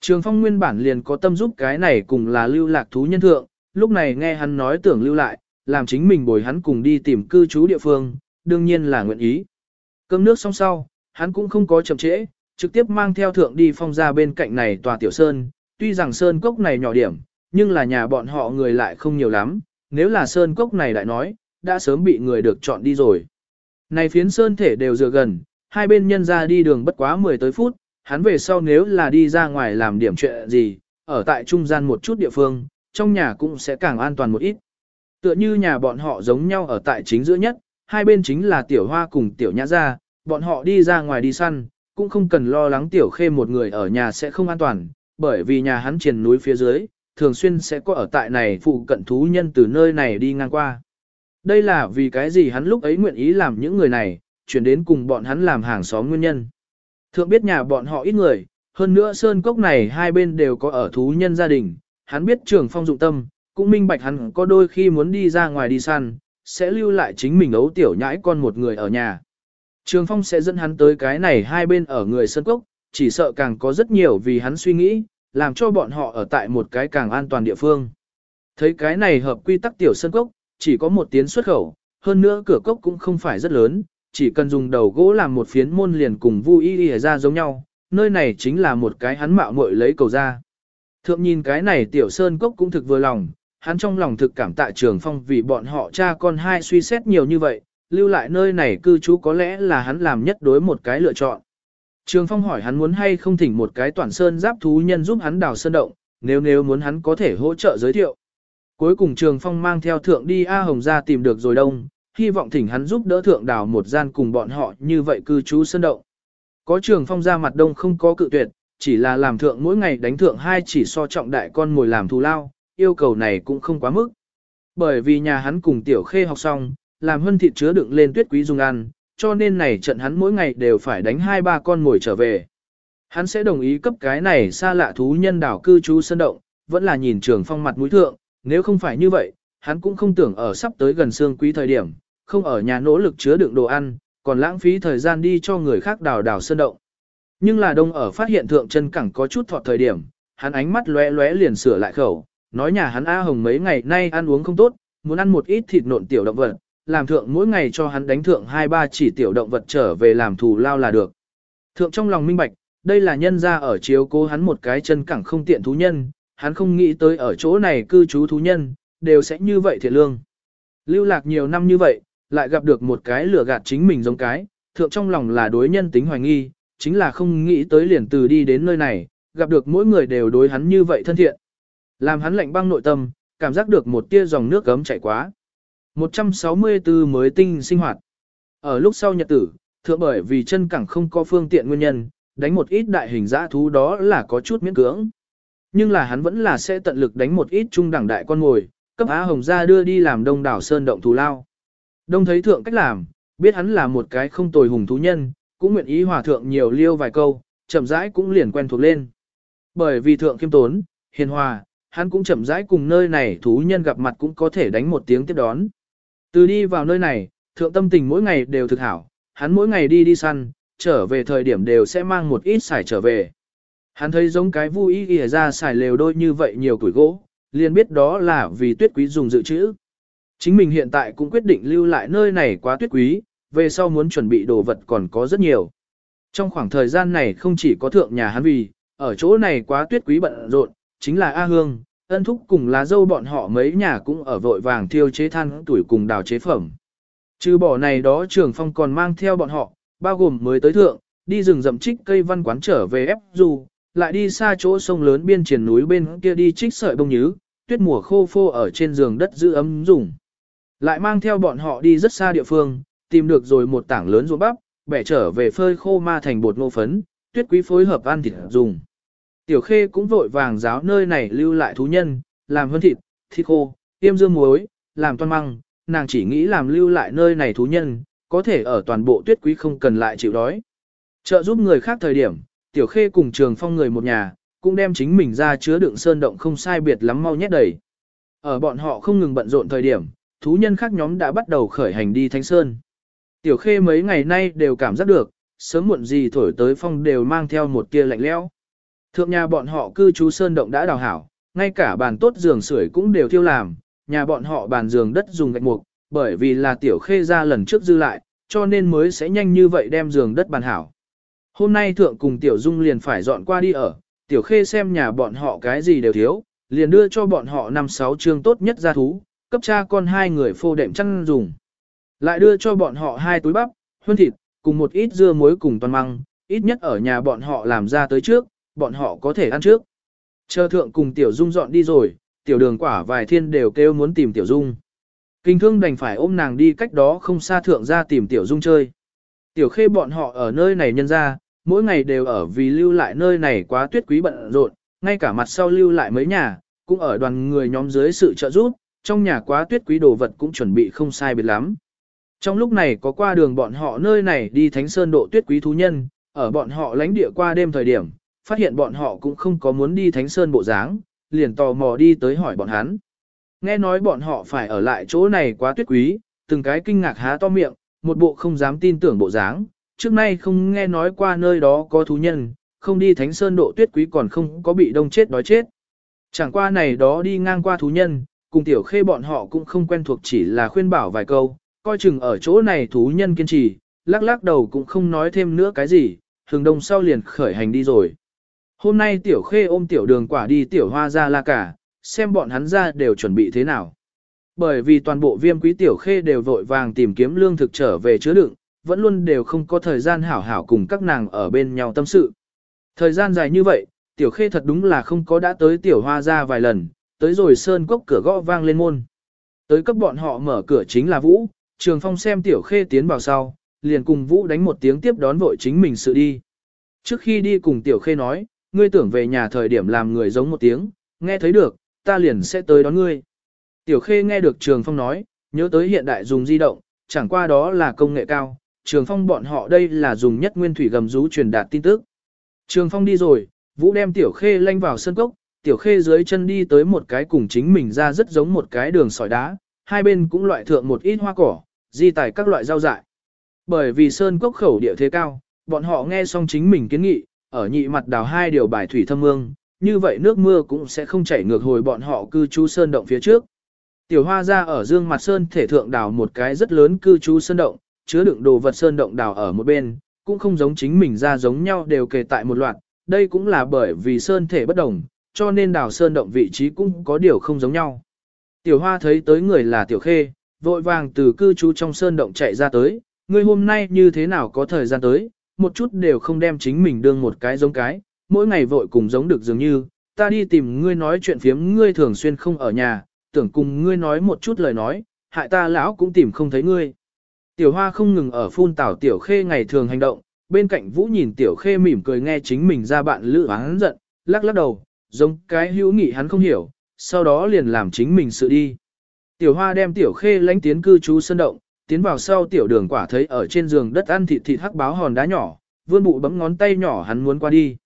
Trường phong nguyên bản liền có tâm giúp cái này cùng là lưu lạc thú nhân thượng, lúc này nghe hắn nói tưởng lưu lại, làm chính mình bồi hắn cùng đi tìm cư trú địa phương, đương nhiên là nguyện ý. Cơm nước xong sau, hắn cũng không có chậm trễ, trực tiếp mang theo thượng đi phong ra bên cạnh này tòa tiểu sơn, tuy rằng sơn cốc này nhỏ điểm, nhưng là nhà bọn họ người lại không nhiều lắm, nếu là sơn cốc này lại nói, đã sớm bị người được chọn đi rồi. Này phiến sơn thể đều dựa gần, hai bên nhân ra đi đường bất quá 10 tới phút, hắn về sau nếu là đi ra ngoài làm điểm chuyện gì, ở tại trung gian một chút địa phương, trong nhà cũng sẽ càng an toàn một ít. Tựa như nhà bọn họ giống nhau ở tại chính giữa nhất, hai bên chính là tiểu hoa cùng tiểu nhã gia, bọn họ đi ra ngoài đi săn, cũng không cần lo lắng tiểu khê một người ở nhà sẽ không an toàn, bởi vì nhà hắn triền núi phía dưới, thường xuyên sẽ có ở tại này phụ cận thú nhân từ nơi này đi ngang qua. Đây là vì cái gì hắn lúc ấy nguyện ý làm những người này, chuyển đến cùng bọn hắn làm hàng xóm nguyên nhân. Thượng biết nhà bọn họ ít người, hơn nữa sơn cốc này hai bên đều có ở thú nhân gia đình, hắn biết trường phong dụng tâm, cũng minh bạch hắn có đôi khi muốn đi ra ngoài đi săn, sẽ lưu lại chính mình ấu tiểu nhãi con một người ở nhà. Trường phong sẽ dẫn hắn tới cái này hai bên ở người sơn cốc, chỉ sợ càng có rất nhiều vì hắn suy nghĩ, làm cho bọn họ ở tại một cái càng an toàn địa phương. Thấy cái này hợp quy tắc tiểu sơn cốc, chỉ có một tiến xuất khẩu, hơn nữa cửa cốc cũng không phải rất lớn, chỉ cần dùng đầu gỗ làm một phiến môn liền cùng vui y ra giống nhau, nơi này chính là một cái hắn mạo muội lấy cầu ra. Thượng nhìn cái này tiểu sơn cốc cũng thực vừa lòng, hắn trong lòng thực cảm tạ trường phong vì bọn họ cha con hai suy xét nhiều như vậy, lưu lại nơi này cư trú có lẽ là hắn làm nhất đối một cái lựa chọn. Trường phong hỏi hắn muốn hay không thỉnh một cái toàn sơn giáp thú nhân giúp hắn đào sơn động, nếu nếu muốn hắn có thể hỗ trợ giới thiệu. Cuối cùng trường phong mang theo thượng đi A Hồng ra tìm được rồi đông, hy vọng thỉnh hắn giúp đỡ thượng đào một gian cùng bọn họ như vậy cư trú sơn động. Có trường phong ra mặt đông không có cự tuyệt, chỉ là làm thượng mỗi ngày đánh thượng hai chỉ so trọng đại con ngồi làm thù lao, yêu cầu này cũng không quá mức. Bởi vì nhà hắn cùng tiểu khê học xong, làm hân thịt chứa đựng lên tuyết quý dùng ăn, cho nên này trận hắn mỗi ngày đều phải đánh hai ba con ngồi trở về. Hắn sẽ đồng ý cấp cái này xa lạ thú nhân đảo cư trú sân động, vẫn là nhìn trường phong mặt mũi thượng, nếu không phải như vậy, hắn cũng không tưởng ở sắp tới gần xương quý thời điểm, không ở nhà nỗ lực chứa đựng đồ ăn, còn lãng phí thời gian đi cho người khác đào đào sân động. Nhưng là đông ở phát hiện thượng chân cẳng có chút thọt thời điểm, hắn ánh mắt lóe lóe liền sửa lại khẩu, nói nhà hắn A Hồng mấy ngày nay ăn uống không tốt, muốn ăn một ít thịt nộn tiểu động vật, làm thượng mỗi ngày cho hắn đánh thượng hai ba chỉ tiểu động vật trở về làm thù lao là được. Thượng trong lòng minh bạch, đây là nhân ra ở chiếu cố hắn một cái chân cẳng không tiện thú nhân, hắn không nghĩ tới ở chỗ này cư trú thú nhân, đều sẽ như vậy thiệt lương. Lưu lạc nhiều năm như vậy, lại gặp được một cái lừa gạt chính mình giống cái, thượng trong lòng là đối nhân tính hoài nghi, chính là không nghĩ tới liền từ đi đến nơi này, gặp được mỗi người đều đối hắn như vậy thân thiện. Làm hắn lạnh băng nội tâm, cảm giác được một tia dòng nước gấm chảy quá. 164 mới tinh sinh hoạt. Ở lúc sau nhật tử, thượng bởi vì chân cẳng không có phương tiện nguyên nhân, đánh một ít đại hình dã thú đó là có chút miễn cưỡng. Nhưng là hắn vẫn là sẽ tận lực đánh một ít trung đẳng đại con ngồi, cấp Á Hồng ra đưa đi làm đông đảo sơn động thù lao. Đông thấy thượng cách làm, biết hắn là một cái không tồi hùng thú nhân, cũng nguyện ý hòa thượng nhiều liêu vài câu, chậm rãi cũng liền quen thuộc lên. Bởi vì thượng khiêm tốn, hiền hòa, hắn cũng chậm rãi cùng nơi này thú nhân gặp mặt cũng có thể đánh một tiếng tiếp đón. Từ đi vào nơi này, thượng tâm tình mỗi ngày đều thực hảo, hắn mỗi ngày đi đi săn, trở về thời điểm đều sẽ mang một ít xài trở về. Hắn thấy giống cái vui ý ra xài lều đôi như vậy nhiều tuổi gỗ, liền biết đó là vì tuyết quý dùng dự trữ. Chính mình hiện tại cũng quyết định lưu lại nơi này quá tuyết quý, về sau muốn chuẩn bị đồ vật còn có rất nhiều. Trong khoảng thời gian này không chỉ có thượng nhà hắn vì, ở chỗ này quá tuyết quý bận rộn, chính là A Hương, ân thúc cùng lá dâu bọn họ mấy nhà cũng ở vội vàng thiêu chế than tuổi cùng đào chế phẩm. Trừ bỏ này đó trường phong còn mang theo bọn họ, bao gồm mới tới thượng, đi rừng rậm trích cây văn quán trở về ép dù, lại đi xa chỗ sông lớn biên triển núi bên kia đi trích sợi bông nhứ, tuyết mùa khô phô ở trên giường đất giữ ấm dùng. Lại mang theo bọn họ đi rất xa địa phương, tìm được rồi một tảng lớn ruộng bắp, bẻ trở về phơi khô ma thành bột ngô phấn, tuyết quý phối hợp ăn thịt dùng. Tiểu khê cũng vội vàng giáo nơi này lưu lại thú nhân, làm hơn thịt, thịt khô, tiêm dương muối, làm toan măng, nàng chỉ nghĩ làm lưu lại nơi này thú nhân, có thể ở toàn bộ tuyết quý không cần lại chịu đói. Trợ giúp người khác thời điểm, tiểu khê cùng trường phong người một nhà, cũng đem chính mình ra chứa đựng sơn động không sai biệt lắm mau nhét đầy. Ở bọn họ không ngừng bận rộn thời điểm, thú nhân khác nhóm đã bắt đầu khởi hành đi Thánh Sơn. Tiểu khê mấy ngày nay đều cảm giác được, sớm muộn gì thổi tới phong đều mang theo một tia lạnh lẽo. Thượng nhà bọn họ cư trú sơn động đã đào hảo, ngay cả bàn tốt giường sưởi cũng đều thiêu làm, nhà bọn họ bàn giường đất dùng gạch mục, bởi vì là tiểu khê ra lần trước dư lại, cho nên mới sẽ nhanh như vậy đem giường đất bàn hảo. Hôm nay thượng cùng tiểu dung liền phải dọn qua đi ở, tiểu khê xem nhà bọn họ cái gì đều thiếu, liền đưa cho bọn họ năm sáu chương tốt nhất ra thú, cấp cha con hai người phô đệm chăn dùng. Lại đưa cho bọn họ hai túi bắp, huân thịt, cùng một ít dưa muối cùng toàn măng, ít nhất ở nhà bọn họ làm ra tới trước, bọn họ có thể ăn trước. Chờ thượng cùng tiểu dung dọn đi rồi, tiểu đường quả vài thiên đều kêu muốn tìm tiểu dung. Kinh thương đành phải ôm nàng đi cách đó không xa thượng ra tìm tiểu dung chơi. Tiểu khê bọn họ ở nơi này nhân ra, mỗi ngày đều ở vì lưu lại nơi này quá tuyết quý bận rộn, ngay cả mặt sau lưu lại mấy nhà, cũng ở đoàn người nhóm dưới sự trợ giúp, trong nhà quá tuyết quý đồ vật cũng chuẩn bị không sai biệt lắm. Trong lúc này có qua đường bọn họ nơi này đi Thánh Sơn độ tuyết quý thú nhân, ở bọn họ lánh địa qua đêm thời điểm, phát hiện bọn họ cũng không có muốn đi Thánh Sơn bộ dáng, liền tò mò đi tới hỏi bọn hắn. Nghe nói bọn họ phải ở lại chỗ này quá tuyết quý, từng cái kinh ngạc há to miệng, một bộ không dám tin tưởng bộ dáng, trước nay không nghe nói qua nơi đó có thú nhân, không đi Thánh Sơn độ tuyết quý còn không có bị đông chết đói chết. Chẳng qua này đó đi ngang qua thú nhân, cùng tiểu khê bọn họ cũng không quen thuộc chỉ là khuyên bảo vài câu, coi chừng ở chỗ này thú nhân kiên trì, lắc lắc đầu cũng không nói thêm nữa cái gì, thường đông sau liền khởi hành đi rồi. Hôm nay tiểu khê ôm tiểu đường quả đi tiểu hoa ra la cả, xem bọn hắn ra đều chuẩn bị thế nào. Bởi vì toàn bộ viêm quý tiểu khê đều vội vàng tìm kiếm lương thực trở về chứa đựng, vẫn luôn đều không có thời gian hảo hảo cùng các nàng ở bên nhau tâm sự. Thời gian dài như vậy, tiểu khê thật đúng là không có đã tới tiểu hoa ra vài lần, tới rồi sơn cốc cửa gõ vang lên môn. Tới cấp bọn họ mở cửa chính là Vũ, Trường Phong xem tiểu khê tiến vào sau, liền cùng Vũ đánh một tiếng tiếp đón vội chính mình sự đi. Trước khi đi cùng tiểu khê nói, ngươi tưởng về nhà thời điểm làm người giống một tiếng, nghe thấy được, ta liền sẽ tới đón ngươi. Tiểu khê nghe được Trường Phong nói, nhớ tới hiện đại dùng di động, chẳng qua đó là công nghệ cao, Trường Phong bọn họ đây là dùng nhất nguyên thủy gầm rú truyền đạt tin tức. Trường Phong đi rồi, Vũ đem Tiểu Khê lanh vào sân cốc, Tiểu Khê dưới chân đi tới một cái cùng chính mình ra rất giống một cái đường sỏi đá, hai bên cũng loại thượng một ít hoa cỏ, di tải các loại rau dại. Bởi vì sơn cốc khẩu địa thế cao, bọn họ nghe xong chính mình kiến nghị, ở nhị mặt đào hai điều bài thủy thâm mương, như vậy nước mưa cũng sẽ không chảy ngược hồi bọn họ cư trú sơn động phía trước. Tiểu hoa ra ở dương mặt sơn thể thượng đào một cái rất lớn cư trú sơn động, chứa đựng đồ vật sơn động đào ở một bên, cũng không giống chính mình ra giống nhau đều kề tại một loạt, đây cũng là bởi vì sơn thể bất đồng, cho nên đào sơn động vị trí cũng có điều không giống nhau. Tiểu hoa thấy tới người là tiểu khê, vội vàng từ cư trú trong sơn động chạy ra tới, ngươi hôm nay như thế nào có thời gian tới, một chút đều không đem chính mình đương một cái giống cái, mỗi ngày vội cùng giống được dường như, ta đi tìm ngươi nói chuyện phiếm ngươi thường xuyên không ở nhà, tưởng cùng ngươi nói một chút lời nói, hại ta lão cũng tìm không thấy ngươi. Tiểu hoa không ngừng ở phun tảo tiểu khê ngày thường hành động, bên cạnh vũ nhìn tiểu khê mỉm cười nghe chính mình ra bạn lữ hắn giận, lắc lắc đầu, giống cái hữu nghị hắn không hiểu, sau đó liền làm chính mình sự đi. Tiểu hoa đem tiểu khê lánh tiến cư trú sân động, tiến vào sau tiểu đường quả thấy ở trên giường đất ăn thịt thịt hắc báo hòn đá nhỏ, vươn bụ bấm ngón tay nhỏ hắn muốn qua đi.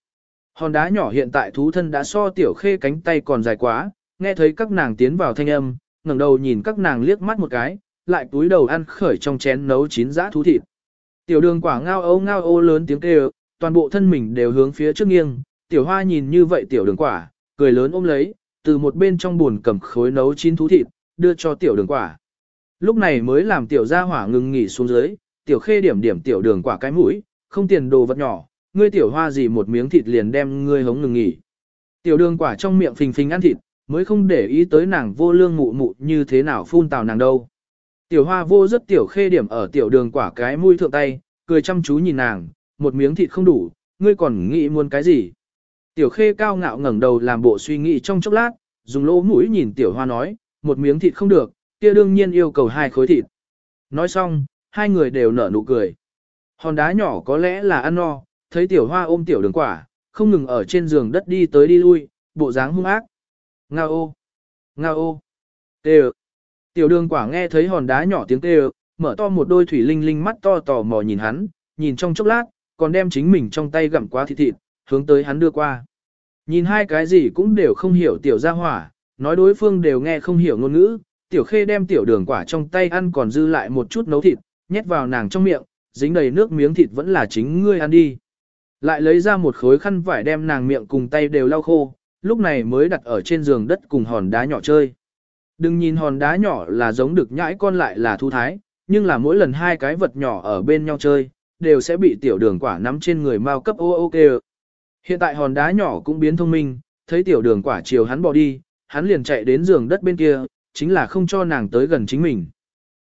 Hòn đá nhỏ hiện tại thú thân đã so tiểu khê cánh tay còn dài quá, nghe thấy các nàng tiến vào thanh âm, ngẩng đầu nhìn các nàng liếc mắt một cái, lại túi đầu ăn khởi trong chén nấu chín dã thú thịt. Tiểu đường quả ngao âu ngao ô lớn tiếng kêu, toàn bộ thân mình đều hướng phía trước nghiêng, tiểu hoa nhìn như vậy tiểu đường quả, cười lớn ôm lấy, từ một bên trong buồn cầm khối nấu chín thú thịt, đưa cho tiểu đường quả. Lúc này mới làm tiểu gia hỏa ngừng nghỉ xuống dưới, tiểu khê điểm điểm tiểu đường quả cái mũi, không tiền đồ vật nhỏ, ngươi tiểu hoa gì một miếng thịt liền đem ngươi hống ngừng nghỉ. Tiểu đường quả trong miệng phình phình ăn thịt, mới không để ý tới nàng vô lương mụ mụ như thế nào phun tào nàng đâu. Tiểu hoa vô rất tiểu khê điểm ở tiểu đường quả cái mũi thượng tay, cười chăm chú nhìn nàng, một miếng thịt không đủ, ngươi còn nghĩ muốn cái gì. Tiểu khê cao ngạo ngẩng đầu làm bộ suy nghĩ trong chốc lát, dùng lỗ mũi nhìn tiểu hoa nói, một miếng thịt không được, kia đương nhiên yêu cầu hai khối thịt. Nói xong, hai người đều nở nụ cười. Hòn đá nhỏ có lẽ là ăn no, thấy tiểu hoa ôm tiểu đường quả, không ngừng ở trên giường đất đi tới đi lui, bộ dáng hung ác. Nga ô! Nga ô! Tê Tiểu đường quả nghe thấy hòn đá nhỏ tiếng kêu, mở to một đôi thủy linh linh mắt to tò mò nhìn hắn, nhìn trong chốc lát, còn đem chính mình trong tay gặm quá thịt thịt, hướng tới hắn đưa qua. Nhìn hai cái gì cũng đều không hiểu tiểu gia hỏa, nói đối phương đều nghe không hiểu ngôn ngữ, tiểu khê đem tiểu đường quả trong tay ăn còn dư lại một chút nấu thịt, nhét vào nàng trong miệng, dính đầy nước miếng thịt vẫn là chính ngươi ăn đi. Lại lấy ra một khối khăn vải đem nàng miệng cùng tay đều lau khô, lúc này mới đặt ở trên giường đất cùng hòn đá nhỏ chơi. Đừng nhìn hòn đá nhỏ là giống được nhãi con lại là thu thái, nhưng là mỗi lần hai cái vật nhỏ ở bên nhau chơi, đều sẽ bị tiểu đường quả nắm trên người mau cấp ô ô kê. Hiện tại hòn đá nhỏ cũng biến thông minh, thấy tiểu đường quả chiều hắn bỏ đi, hắn liền chạy đến giường đất bên kia, chính là không cho nàng tới gần chính mình.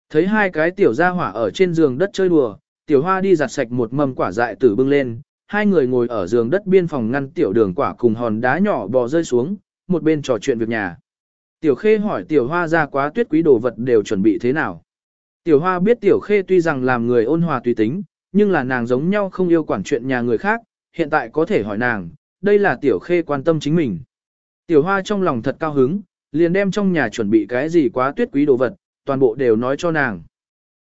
Thấy hai cái tiểu gia hỏa ở trên giường đất chơi đùa, tiểu hoa đi giặt sạch một mầm quả dại tử bưng lên, hai người ngồi ở giường đất biên phòng ngăn tiểu đường quả cùng hòn đá nhỏ bò rơi xuống, một bên trò chuyện việc nhà. Tiểu khê hỏi tiểu hoa ra quá tuyết quý đồ vật đều chuẩn bị thế nào. Tiểu hoa biết tiểu khê tuy rằng làm người ôn hòa tùy tính, nhưng là nàng giống nhau không yêu quản chuyện nhà người khác, hiện tại có thể hỏi nàng, đây là tiểu khê quan tâm chính mình. Tiểu hoa trong lòng thật cao hứng, liền đem trong nhà chuẩn bị cái gì quá tuyết quý đồ vật, toàn bộ đều nói cho nàng.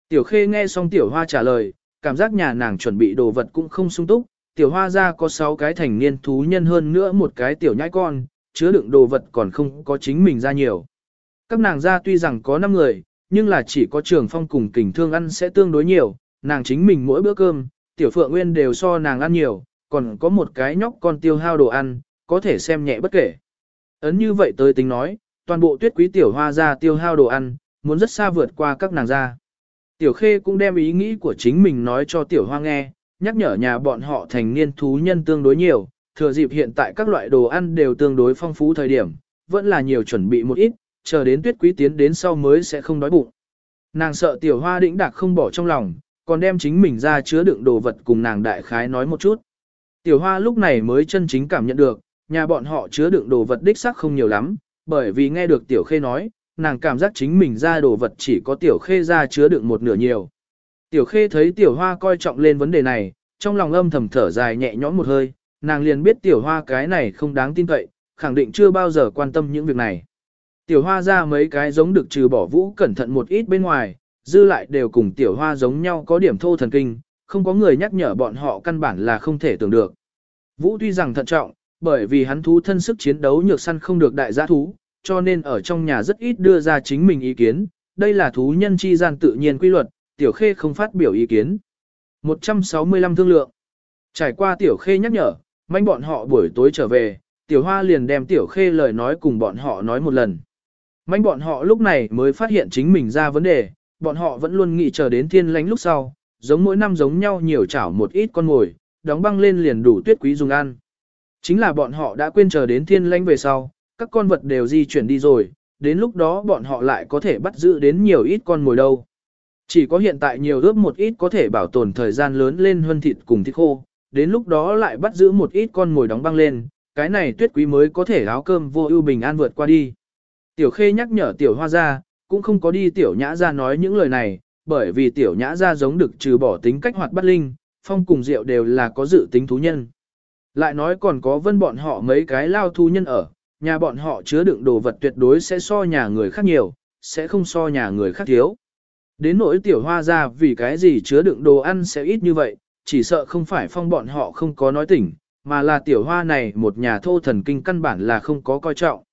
Tiểu khê nghe xong tiểu hoa trả lời, cảm giác nhà nàng chuẩn bị đồ vật cũng không sung túc, tiểu hoa ra có 6 cái thành niên thú nhân hơn nữa một cái tiểu nhãi con, chứa đựng đồ vật còn không có chính mình ra nhiều. Các nàng ra tuy rằng có 5 người, nhưng là chỉ có trường phong cùng kình thương ăn sẽ tương đối nhiều, nàng chính mình mỗi bữa cơm, tiểu phượng nguyên đều so nàng ăn nhiều, còn có một cái nhóc con tiêu hao đồ ăn, có thể xem nhẹ bất kể. Ấn như vậy tới tính nói, toàn bộ tuyết quý tiểu hoa ra tiêu hao đồ ăn, muốn rất xa vượt qua các nàng ra. Tiểu khê cũng đem ý nghĩ của chính mình nói cho tiểu hoa nghe, nhắc nhở nhà bọn họ thành niên thú nhân tương đối nhiều, thừa dịp hiện tại các loại đồ ăn đều tương đối phong phú thời điểm, vẫn là nhiều chuẩn bị một ít, chờ đến tuyết quý tiến đến sau mới sẽ không đói bụng. Nàng sợ tiểu hoa đĩnh đạc không bỏ trong lòng, còn đem chính mình ra chứa đựng đồ vật cùng nàng đại khái nói một chút. Tiểu hoa lúc này mới chân chính cảm nhận được, nhà bọn họ chứa đựng đồ vật đích xác không nhiều lắm, bởi vì nghe được tiểu khê nói, nàng cảm giác chính mình ra đồ vật chỉ có tiểu khê ra chứa được một nửa nhiều. Tiểu khê thấy tiểu hoa coi trọng lên vấn đề này, trong lòng âm thầm thở dài nhẹ nhõm một hơi, nàng liền biết tiểu hoa cái này không đáng tin cậy, khẳng định chưa bao giờ quan tâm những việc này. Tiểu hoa ra mấy cái giống được trừ bỏ vũ cẩn thận một ít bên ngoài, dư lại đều cùng tiểu hoa giống nhau có điểm thô thần kinh, không có người nhắc nhở bọn họ căn bản là không thể tưởng được. Vũ tuy rằng thận trọng, bởi vì hắn thú thân sức chiến đấu nhược săn không được đại gia thú, cho nên ở trong nhà rất ít đưa ra chính mình ý kiến, đây là thú nhân chi gian tự nhiên quy luật, tiểu khê không phát biểu ý kiến. 165 thương lượng. Trải qua tiểu khê nhắc nhở, manh bọn họ buổi tối trở về, tiểu hoa liền đem tiểu khê lời nói cùng bọn họ nói một lần. Manh bọn họ lúc này mới phát hiện chính mình ra vấn đề, bọn họ vẫn luôn nghĩ chờ đến thiên lánh lúc sau, giống mỗi năm giống nhau nhiều chảo một ít con ngồi, đóng băng lên liền đủ tuyết quý dùng ăn. Chính là bọn họ đã quên chờ đến thiên lánh về sau, các con vật đều di chuyển đi rồi, đến lúc đó bọn họ lại có thể bắt giữ đến nhiều ít con mồi đâu. Chỉ có hiện tại nhiều ướp một ít có thể bảo tồn thời gian lớn lên hơn thịt cùng thịt khô, đến lúc đó lại bắt giữ một ít con mồi đóng băng lên, cái này tuyết quý mới có thể áo cơm vô ưu bình an vượt qua đi. Tiểu khê nhắc nhở tiểu hoa ra, cũng không có đi tiểu nhã ra nói những lời này, bởi vì tiểu nhã ra giống được trừ bỏ tính cách hoạt bắt linh, phong cùng rượu đều là có dự tính thú nhân. Lại nói còn có vân bọn họ mấy cái lao thú nhân ở, nhà bọn họ chứa đựng đồ vật tuyệt đối sẽ so nhà người khác nhiều, sẽ không so nhà người khác thiếu. Đến nỗi tiểu hoa ra vì cái gì chứa đựng đồ ăn sẽ ít như vậy, chỉ sợ không phải phong bọn họ không có nói tỉnh, mà là tiểu hoa này một nhà thô thần kinh căn bản là không có coi trọng.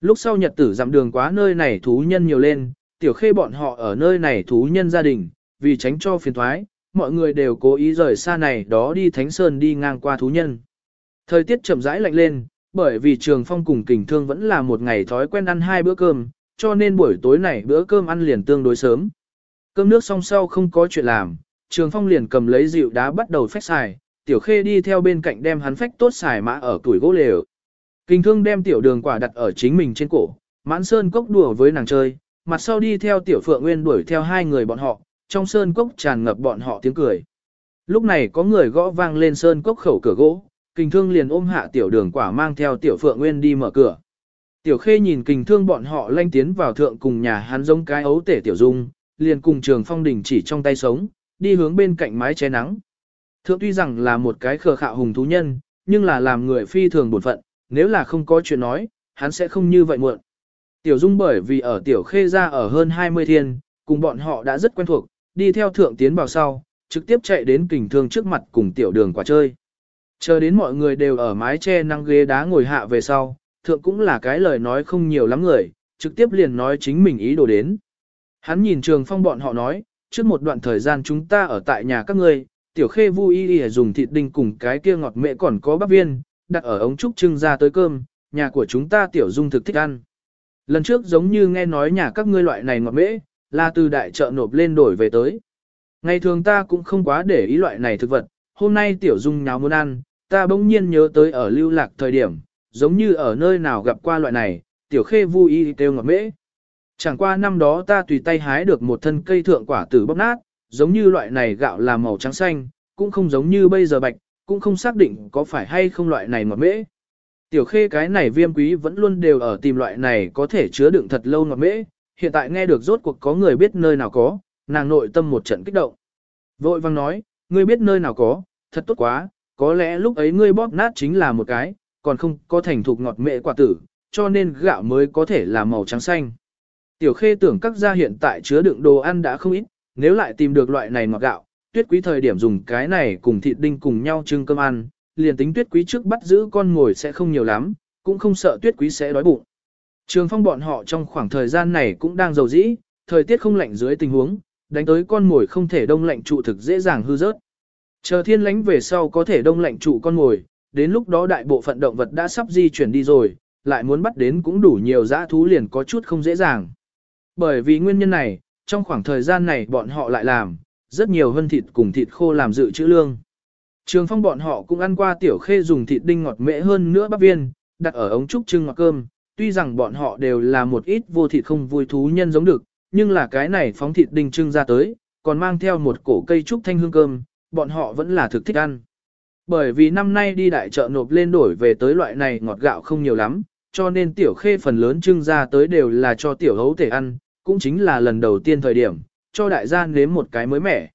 Lúc sau nhật tử dặm đường quá nơi này thú nhân nhiều lên, tiểu khê bọn họ ở nơi này thú nhân gia đình, vì tránh cho phiền thoái, mọi người đều cố ý rời xa này đó đi Thánh Sơn đi ngang qua thú nhân. Thời tiết chậm rãi lạnh lên, bởi vì trường phong cùng kình thương vẫn là một ngày thói quen ăn hai bữa cơm, cho nên buổi tối này bữa cơm ăn liền tương đối sớm. Cơm nước xong sau không có chuyện làm, trường phong liền cầm lấy rượu đá bắt đầu phách xài, tiểu khê đi theo bên cạnh đem hắn phách tốt xài mã ở tuổi gỗ lều. Kình thương đem tiểu đường quả đặt ở chính mình trên cổ, mãn sơn cốc đùa với nàng chơi, mặt sau đi theo tiểu phượng nguyên đuổi theo hai người bọn họ, trong sơn cốc tràn ngập bọn họ tiếng cười. Lúc này có người gõ vang lên sơn cốc khẩu cửa gỗ, kình thương liền ôm hạ tiểu đường quả mang theo tiểu phượng nguyên đi mở cửa. Tiểu khê nhìn kình thương bọn họ lanh tiến vào thượng cùng nhà hắn giống cái ấu tể tiểu dung, liền cùng trường phong đình chỉ trong tay sống, đi hướng bên cạnh mái che nắng. Thượng tuy rằng là một cái khờ khạo hùng thú nhân, nhưng là làm người phi thường bổn phận, nếu là không có chuyện nói, hắn sẽ không như vậy muộn. Tiểu Dung bởi vì ở Tiểu Khê ra ở hơn 20 thiên, cùng bọn họ đã rất quen thuộc, đi theo thượng tiến vào sau, trực tiếp chạy đến kình thương trước mặt cùng Tiểu Đường quả chơi. Chờ đến mọi người đều ở mái che năng ghế đá ngồi hạ về sau, thượng cũng là cái lời nói không nhiều lắm người, trực tiếp liền nói chính mình ý đồ đến. Hắn nhìn trường phong bọn họ nói, trước một đoạn thời gian chúng ta ở tại nhà các ngươi, tiểu khê vui y dùng thịt đinh cùng cái kia ngọt mẹ còn có bắp viên, đặt ở ống trúc trưng ra tới cơm, nhà của chúng ta tiểu dung thực thích ăn. Lần trước giống như nghe nói nhà các ngươi loại này ngọt mễ, là từ đại chợ nộp lên đổi về tới. Ngày thường ta cũng không quá để ý loại này thực vật, hôm nay tiểu dung nháo muốn ăn, ta bỗng nhiên nhớ tới ở lưu lạc thời điểm, giống như ở nơi nào gặp qua loại này, tiểu khê vui y kêu ngọt mễ. Chẳng qua năm đó ta tùy tay hái được một thân cây thượng quả tử bóc nát, giống như loại này gạo là màu trắng xanh, cũng không giống như bây giờ bạch, cũng không xác định có phải hay không loại này ngọt mễ. Tiểu khê cái này viêm quý vẫn luôn đều ở tìm loại này có thể chứa đựng thật lâu ngọt mễ, hiện tại nghe được rốt cuộc có người biết nơi nào có, nàng nội tâm một trận kích động. Vội vang nói, ngươi biết nơi nào có, thật tốt quá, có lẽ lúc ấy ngươi bóp nát chính là một cái, còn không có thành thục ngọt mệ quả tử, cho nên gạo mới có thể là màu trắng xanh. Tiểu khê tưởng các gia hiện tại chứa đựng đồ ăn đã không ít, nếu lại tìm được loại này ngọt gạo, tuyết quý thời điểm dùng cái này cùng thịt đinh cùng nhau trưng cơm ăn, liền tính tuyết quý trước bắt giữ con ngồi sẽ không nhiều lắm, cũng không sợ tuyết quý sẽ đói bụng. Trường phong bọn họ trong khoảng thời gian này cũng đang giàu dĩ, thời tiết không lạnh dưới tình huống, đánh tới con ngồi không thể đông lạnh trụ thực dễ dàng hư rớt. Chờ thiên lánh về sau có thể đông lạnh trụ con ngồi, đến lúc đó đại bộ phận động vật đã sắp di chuyển đi rồi, lại muốn bắt đến cũng đủ nhiều dã thú liền có chút không dễ dàng. Bởi vì nguyên nhân này, trong khoảng thời gian này bọn họ lại làm, rất nhiều hơn thịt cùng thịt khô làm dự trữ lương. Trường phong bọn họ cũng ăn qua tiểu khê dùng thịt đinh ngọt mễ hơn nữa bắp viên, đặt ở ống trúc trưng ngọt cơm, tuy rằng bọn họ đều là một ít vô thịt không vui thú nhân giống được, nhưng là cái này phóng thịt đinh trưng ra tới, còn mang theo một cổ cây trúc thanh hương cơm, bọn họ vẫn là thực thích ăn. Bởi vì năm nay đi đại chợ nộp lên đổi về tới loại này ngọt gạo không nhiều lắm, cho nên tiểu khê phần lớn trưng ra tới đều là cho tiểu hấu thể ăn, cũng chính là lần đầu tiên thời điểm, cho đại gia nếm một cái mới mẻ.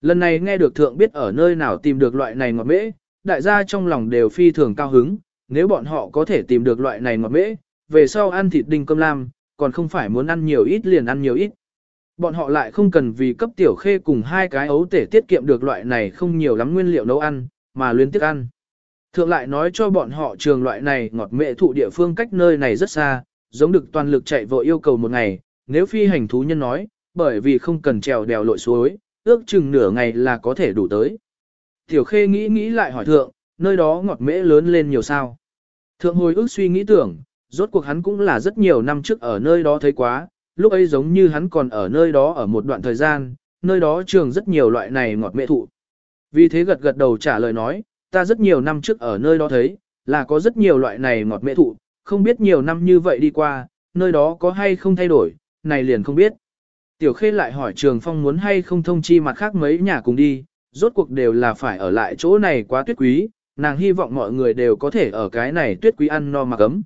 Lần này nghe được thượng biết ở nơi nào tìm được loại này ngọt mễ, đại gia trong lòng đều phi thường cao hứng, nếu bọn họ có thể tìm được loại này ngọt mễ, về sau ăn thịt đinh cơm lam, còn không phải muốn ăn nhiều ít liền ăn nhiều ít. Bọn họ lại không cần vì cấp tiểu khê cùng hai cái ấu tể tiết kiệm được loại này không nhiều lắm nguyên liệu nấu ăn, mà luyến tiếc ăn. Thượng lại nói cho bọn họ trường loại này ngọt mễ thụ địa phương cách nơi này rất xa, giống được toàn lực chạy vội yêu cầu một ngày, nếu phi hành thú nhân nói, bởi vì không cần trèo đèo lội suối, ước chừng nửa ngày là có thể đủ tới. Tiểu khê nghĩ nghĩ lại hỏi thượng, nơi đó ngọt mễ lớn lên nhiều sao. Thượng hồi ước suy nghĩ tưởng, rốt cuộc hắn cũng là rất nhiều năm trước ở nơi đó thấy quá, lúc ấy giống như hắn còn ở nơi đó ở một đoạn thời gian, nơi đó trường rất nhiều loại này ngọt mễ thụ. Vì thế gật gật đầu trả lời nói, ta rất nhiều năm trước ở nơi đó thấy, là có rất nhiều loại này ngọt mễ thụ, không biết nhiều năm như vậy đi qua, nơi đó có hay không thay đổi, này liền không biết. Tiểu Khê lại hỏi Trường Phong muốn hay không thông chi mặt khác mấy nhà cùng đi, rốt cuộc đều là phải ở lại chỗ này quá tuyết quý, nàng hy vọng mọi người đều có thể ở cái này tuyết quý ăn no mặc ấm.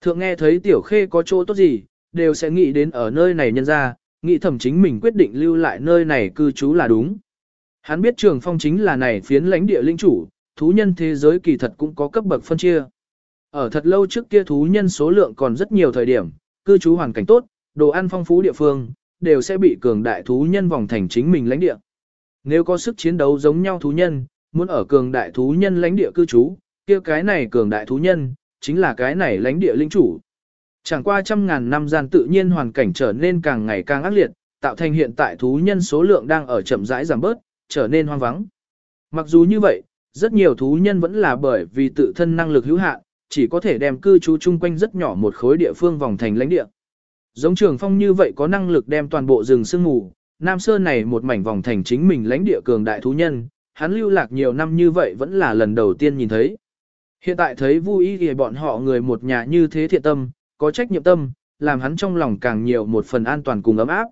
Thượng nghe thấy Tiểu Khê có chỗ tốt gì, đều sẽ nghĩ đến ở nơi này nhân ra, nghĩ thầm chính mình quyết định lưu lại nơi này cư trú là đúng. Hắn biết Trường Phong chính là này phiến lãnh địa linh chủ, thú nhân thế giới kỳ thật cũng có cấp bậc phân chia. Ở thật lâu trước kia thú nhân số lượng còn rất nhiều thời điểm, cư trú hoàn cảnh tốt, đồ ăn phong phú địa phương, đều sẽ bị cường đại thú nhân vòng thành chính mình lãnh địa. Nếu có sức chiến đấu giống nhau thú nhân, muốn ở cường đại thú nhân lãnh địa cư trú, kia cái này cường đại thú nhân, chính là cái này lãnh địa linh chủ. Chẳng qua trăm ngàn năm gian tự nhiên hoàn cảnh trở nên càng ngày càng ác liệt, tạo thành hiện tại thú nhân số lượng đang ở chậm rãi giảm bớt, trở nên hoang vắng. Mặc dù như vậy, rất nhiều thú nhân vẫn là bởi vì tự thân năng lực hữu hạn, chỉ có thể đem cư trú chung quanh rất nhỏ một khối địa phương vòng thành lãnh địa. Giống trường phong như vậy có năng lực đem toàn bộ rừng sương mù, Nam Sơn này một mảnh vòng thành chính mình lãnh địa cường đại thú nhân, hắn lưu lạc nhiều năm như vậy vẫn là lần đầu tiên nhìn thấy. Hiện tại thấy vui thì bọn họ người một nhà như thế thiện tâm, có trách nhiệm tâm, làm hắn trong lòng càng nhiều một phần an toàn cùng ấm áp.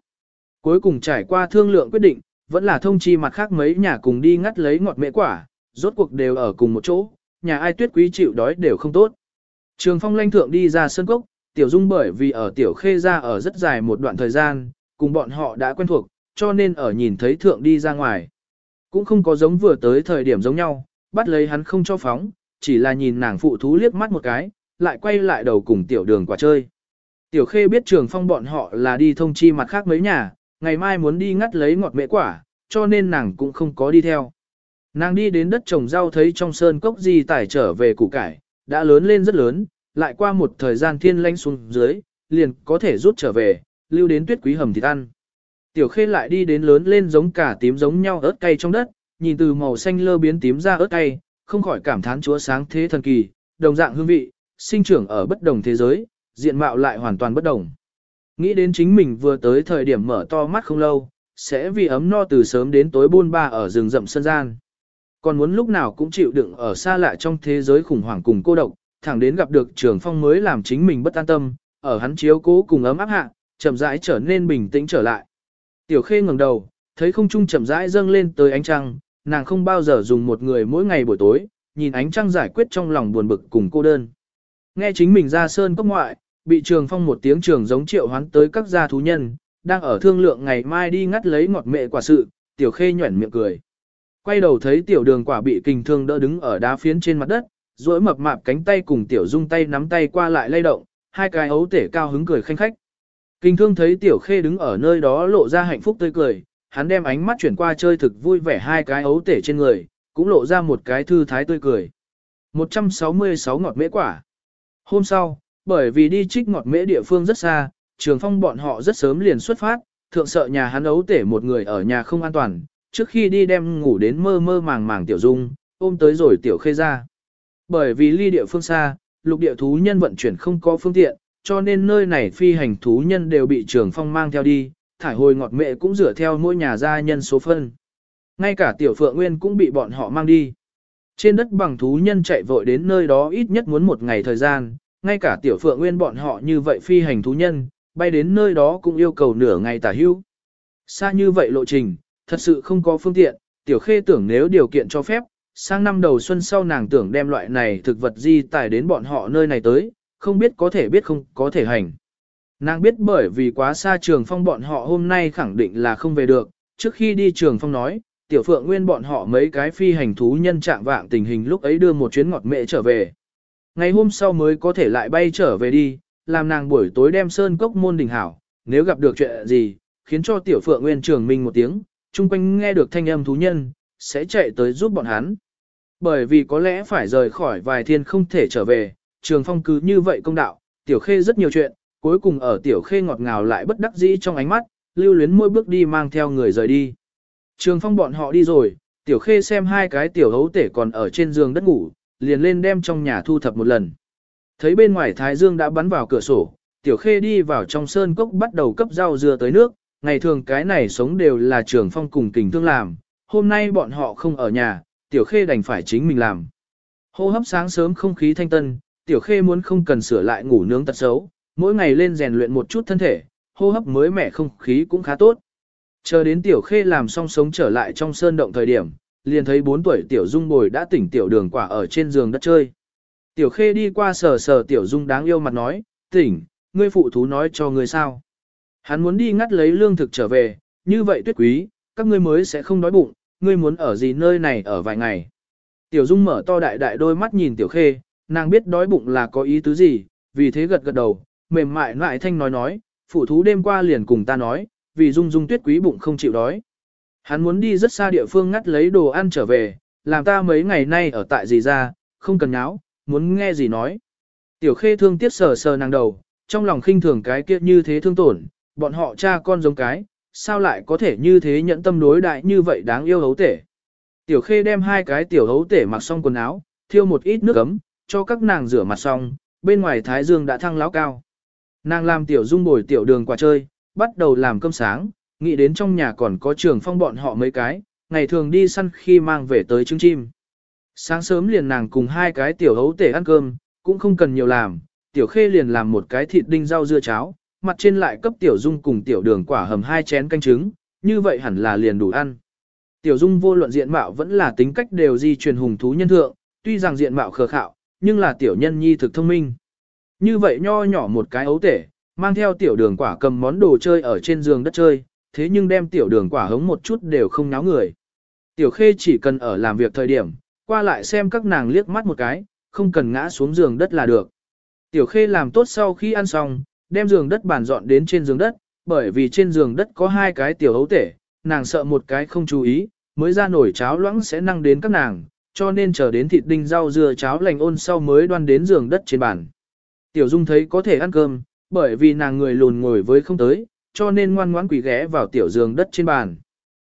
Cuối cùng trải qua thương lượng quyết định, vẫn là thông chi mặt khác mấy nhà cùng đi ngắt lấy ngọt mễ quả, rốt cuộc đều ở cùng một chỗ, nhà ai tuyết quý chịu đói đều không tốt. Trường phong lanh thượng đi ra sân cốc, tiểu dung bởi vì ở tiểu khê ra ở rất dài một đoạn thời gian, cùng bọn họ đã quen thuộc, cho nên ở nhìn thấy thượng đi ra ngoài. Cũng không có giống vừa tới thời điểm giống nhau, bắt lấy hắn không cho phóng, chỉ là nhìn nàng phụ thú liếc mắt một cái, lại quay lại đầu cùng tiểu đường quả chơi. Tiểu khê biết trường phong bọn họ là đi thông chi mặt khác mấy nhà, ngày mai muốn đi ngắt lấy ngọt mễ quả, cho nên nàng cũng không có đi theo. Nàng đi đến đất trồng rau thấy trong sơn cốc gì tải trở về củ cải, đã lớn lên rất lớn, lại qua một thời gian thiên lanh xuống dưới, liền có thể rút trở về, lưu đến tuyết quý hầm thịt ăn. Tiểu khê lại đi đến lớn lên giống cả tím giống nhau ớt cay trong đất, nhìn từ màu xanh lơ biến tím ra ớt cay, không khỏi cảm thán chúa sáng thế thần kỳ, đồng dạng hương vị, sinh trưởng ở bất đồng thế giới, diện mạo lại hoàn toàn bất đồng. Nghĩ đến chính mình vừa tới thời điểm mở to mắt không lâu, sẽ vì ấm no từ sớm đến tối buôn ba ở rừng rậm sân gian. Còn muốn lúc nào cũng chịu đựng ở xa lạ trong thế giới khủng hoảng cùng cô độc, thẳng đến gặp được trường phong mới làm chính mình bất an tâm, ở hắn chiếu cố cùng ấm áp hạ, chậm rãi trở nên bình tĩnh trở lại. Tiểu khê ngẩng đầu, thấy không trung chậm rãi dâng lên tới ánh trăng, nàng không bao giờ dùng một người mỗi ngày buổi tối, nhìn ánh trăng giải quyết trong lòng buồn bực cùng cô đơn. Nghe chính mình ra sơn cốc ngoại, bị trường phong một tiếng trường giống triệu hoán tới các gia thú nhân, đang ở thương lượng ngày mai đi ngắt lấy ngọt mệ quả sự, tiểu khê nhuẩn miệng cười. Quay đầu thấy tiểu đường quả bị kình thương đỡ đứng ở đá phiến trên mặt đất, duỗi mập mạp cánh tay cùng tiểu dung tay nắm tay qua lại lay động, hai cái ấu tể cao hứng cười khanh khách. Kình thương thấy tiểu khê đứng ở nơi đó lộ ra hạnh phúc tươi cười, hắn đem ánh mắt chuyển qua chơi thực vui vẻ hai cái ấu tể trên người, cũng lộ ra một cái thư thái tươi cười. 166 ngọt mễ quả. Hôm sau, bởi vì đi trích ngọt mễ địa phương rất xa, trường phong bọn họ rất sớm liền xuất phát, thượng sợ nhà hắn ấu tể một người ở nhà không an toàn, trước khi đi đem ngủ đến mơ mơ màng màng tiểu dung, ôm tới rồi tiểu khê ra. Bởi vì ly địa phương xa, lục địa thú nhân vận chuyển không có phương tiện, cho nên nơi này phi hành thú nhân đều bị trường phong mang theo đi, thải hồi ngọt mẹ cũng rửa theo mỗi nhà gia nhân số phân. Ngay cả tiểu phượng nguyên cũng bị bọn họ mang đi. Trên đất bằng thú nhân chạy vội đến nơi đó ít nhất muốn một ngày thời gian, ngay cả tiểu phượng nguyên bọn họ như vậy phi hành thú nhân, bay đến nơi đó cũng yêu cầu nửa ngày tả hưu. Xa như vậy lộ trình, thật sự không có phương tiện, tiểu khê tưởng nếu điều kiện cho phép, sang năm đầu xuân sau nàng tưởng đem loại này thực vật di tải đến bọn họ nơi này tới, không biết có thể biết không có thể hành. Nàng biết bởi vì quá xa trường phong bọn họ hôm nay khẳng định là không về được, trước khi đi trường phong nói, tiểu phượng nguyên bọn họ mấy cái phi hành thú nhân trạng vạng tình hình lúc ấy đưa một chuyến ngọt mẹ trở về. Ngày hôm sau mới có thể lại bay trở về đi, làm nàng buổi tối đem sơn cốc môn đỉnh hảo, nếu gặp được chuyện gì, khiến cho tiểu phượng nguyên trường mình một tiếng, chung quanh nghe được thanh âm thú nhân, sẽ chạy tới giúp bọn hắn. Bởi vì có lẽ phải rời khỏi vài thiên không thể trở về, trường phong cứ như vậy công đạo, tiểu khê rất nhiều chuyện, cuối cùng ở tiểu khê ngọt ngào lại bất đắc dĩ trong ánh mắt, lưu luyến mỗi bước đi mang theo người rời đi. Trường phong bọn họ đi rồi, tiểu khê xem hai cái tiểu hấu tể còn ở trên giường đất ngủ, liền lên đem trong nhà thu thập một lần. Thấy bên ngoài thái dương đã bắn vào cửa sổ, tiểu khê đi vào trong sơn cốc bắt đầu cấp rau dưa tới nước, ngày thường cái này sống đều là trường phong cùng kình thương làm, hôm nay bọn họ không ở nhà, tiểu khê đành phải chính mình làm. Hô hấp sáng sớm không khí thanh tân, tiểu khê muốn không cần sửa lại ngủ nướng tật xấu, mỗi ngày lên rèn luyện một chút thân thể, hô hấp mới mẻ không khí cũng khá tốt. Chờ đến tiểu khê làm xong sống trở lại trong sơn động thời điểm, liền thấy 4 tuổi tiểu dung bồi đã tỉnh tiểu đường quả ở trên giường đất chơi. Tiểu khê đi qua sờ sờ tiểu dung đáng yêu mặt nói, tỉnh, ngươi phụ thú nói cho ngươi sao. Hắn muốn đi ngắt lấy lương thực trở về, như vậy tuyết quý, các ngươi mới sẽ không đói bụng, ngươi muốn ở gì nơi này ở vài ngày. Tiểu dung mở to đại đại đôi mắt nhìn tiểu khê, nàng biết đói bụng là có ý tứ gì, vì thế gật gật đầu, mềm mại lại thanh nói nói, phụ thú đêm qua liền cùng ta nói, vì dung dung tuyết quý bụng không chịu đói. Hắn muốn đi rất xa địa phương ngắt lấy đồ ăn trở về, làm ta mấy ngày nay ở tại gì ra, không cần nháo, muốn nghe gì nói. Tiểu khê thương tiếc sờ sờ nàng đầu, trong lòng khinh thường cái kia như thế thương tổn, bọn họ cha con giống cái, sao lại có thể như thế nhẫn tâm đối đại như vậy đáng yêu hấu tể. Tiểu khê đem hai cái tiểu hấu tể mặc xong quần áo, thiêu một ít nước ấm, cho các nàng rửa mặt xong, bên ngoài thái dương đã thăng lão cao. Nàng làm tiểu dung bồi tiểu đường quả chơi, bắt đầu làm cơm sáng, nghĩ đến trong nhà còn có trường phong bọn họ mấy cái, ngày thường đi săn khi mang về tới trứng chim. Sáng sớm liền nàng cùng hai cái tiểu hấu tể ăn cơm, cũng không cần nhiều làm, tiểu khê liền làm một cái thịt đinh rau dưa cháo, mặt trên lại cấp tiểu dung cùng tiểu đường quả hầm hai chén canh trứng, như vậy hẳn là liền đủ ăn. Tiểu dung vô luận diện mạo vẫn là tính cách đều di truyền hùng thú nhân thượng, tuy rằng diện mạo khờ khạo, nhưng là tiểu nhân nhi thực thông minh. Như vậy nho nhỏ một cái ấu tể, mang theo tiểu đường quả cầm món đồ chơi ở trên giường đất chơi, thế nhưng đem tiểu đường quả hống một chút đều không náo người. Tiểu khê chỉ cần ở làm việc thời điểm, qua lại xem các nàng liếc mắt một cái, không cần ngã xuống giường đất là được. Tiểu khê làm tốt sau khi ăn xong, đem giường đất bàn dọn đến trên giường đất, bởi vì trên giường đất có hai cái tiểu hấu tể, nàng sợ một cái không chú ý, mới ra nổi cháo loãng sẽ năng đến các nàng, cho nên chờ đến thịt đinh rau dưa cháo lành ôn sau mới đoan đến giường đất trên bàn. Tiểu Dung thấy có thể ăn cơm, bởi vì nàng người lùn ngồi với không tới, cho nên ngoan ngoãn quỳ ghé vào tiểu giường đất trên bàn.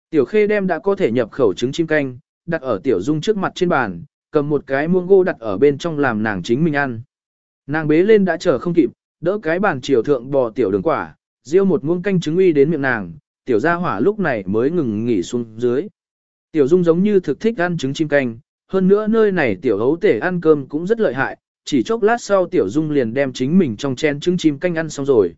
Tiểu Khê đem đã có thể nhập khẩu trứng chim canh, đặt ở Tiểu Dung trước mặt trên bàn, cầm một cái muông gỗ đặt ở bên trong làm nàng chính mình ăn. Nàng bế lên đã chờ không kịp, đỡ cái bàn chiều thượng bò tiểu đường quả, riêu một muông canh trứng uy đến miệng nàng, tiểu gia hỏa lúc này mới ngừng nghỉ xuống dưới. Tiểu Dung giống như thực thích ăn trứng chim canh, hơn nữa nơi này tiểu hấu tể ăn cơm cũng rất lợi hại, chỉ chốc lát sau tiểu dung liền đem chính mình trong chén trứng chim canh ăn xong rồi.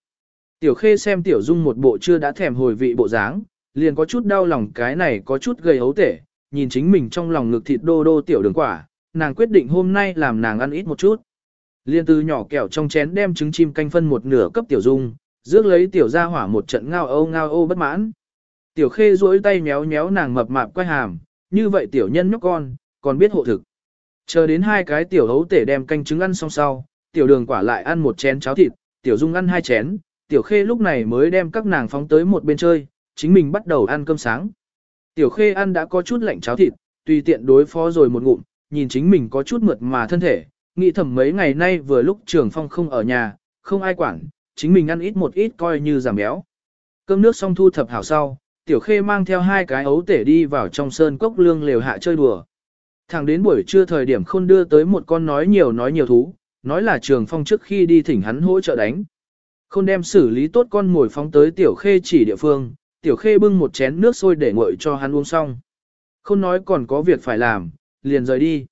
Tiểu khê xem tiểu dung một bộ chưa đã thèm hồi vị bộ dáng, liền có chút đau lòng cái này có chút gây hấu tể, nhìn chính mình trong lòng ngực thịt đô đô tiểu đường quả, nàng quyết định hôm nay làm nàng ăn ít một chút. Liên từ nhỏ kẹo trong chén đem trứng chim canh phân một nửa cấp tiểu dung, rước lấy tiểu ra hỏa một trận ngao ô ngao ô bất mãn. Tiểu khê duỗi tay méo méo nàng mập mạp quay hàm, như vậy tiểu nhân nhóc con, còn biết hộ thực. Chờ đến hai cái tiểu hấu tể đem canh trứng ăn xong sau, tiểu đường quả lại ăn một chén cháo thịt, tiểu dung ăn hai chén, tiểu khê lúc này mới đem các nàng phóng tới một bên chơi, chính mình bắt đầu ăn cơm sáng. Tiểu khê ăn đã có chút lạnh cháo thịt, tùy tiện đối phó rồi một ngụm, nhìn chính mình có chút mượt mà thân thể, nghĩ thầm mấy ngày nay vừa lúc trường phong không ở nhà, không ai quản, chính mình ăn ít một ít coi như giảm béo. Cơm nước xong thu thập hảo sau, tiểu khê mang theo hai cái ấu tể đi vào trong sơn cốc lương lều hạ chơi đùa. Thẳng đến buổi trưa thời điểm khôn đưa tới một con nói nhiều nói nhiều thú, nói là trường phong trước khi đi thỉnh hắn hỗ trợ đánh. Khôn đem xử lý tốt con mồi phóng tới tiểu khê chỉ địa phương, tiểu khê bưng một chén nước sôi để nguội cho hắn uống xong. Khôn nói còn có việc phải làm, liền rời đi.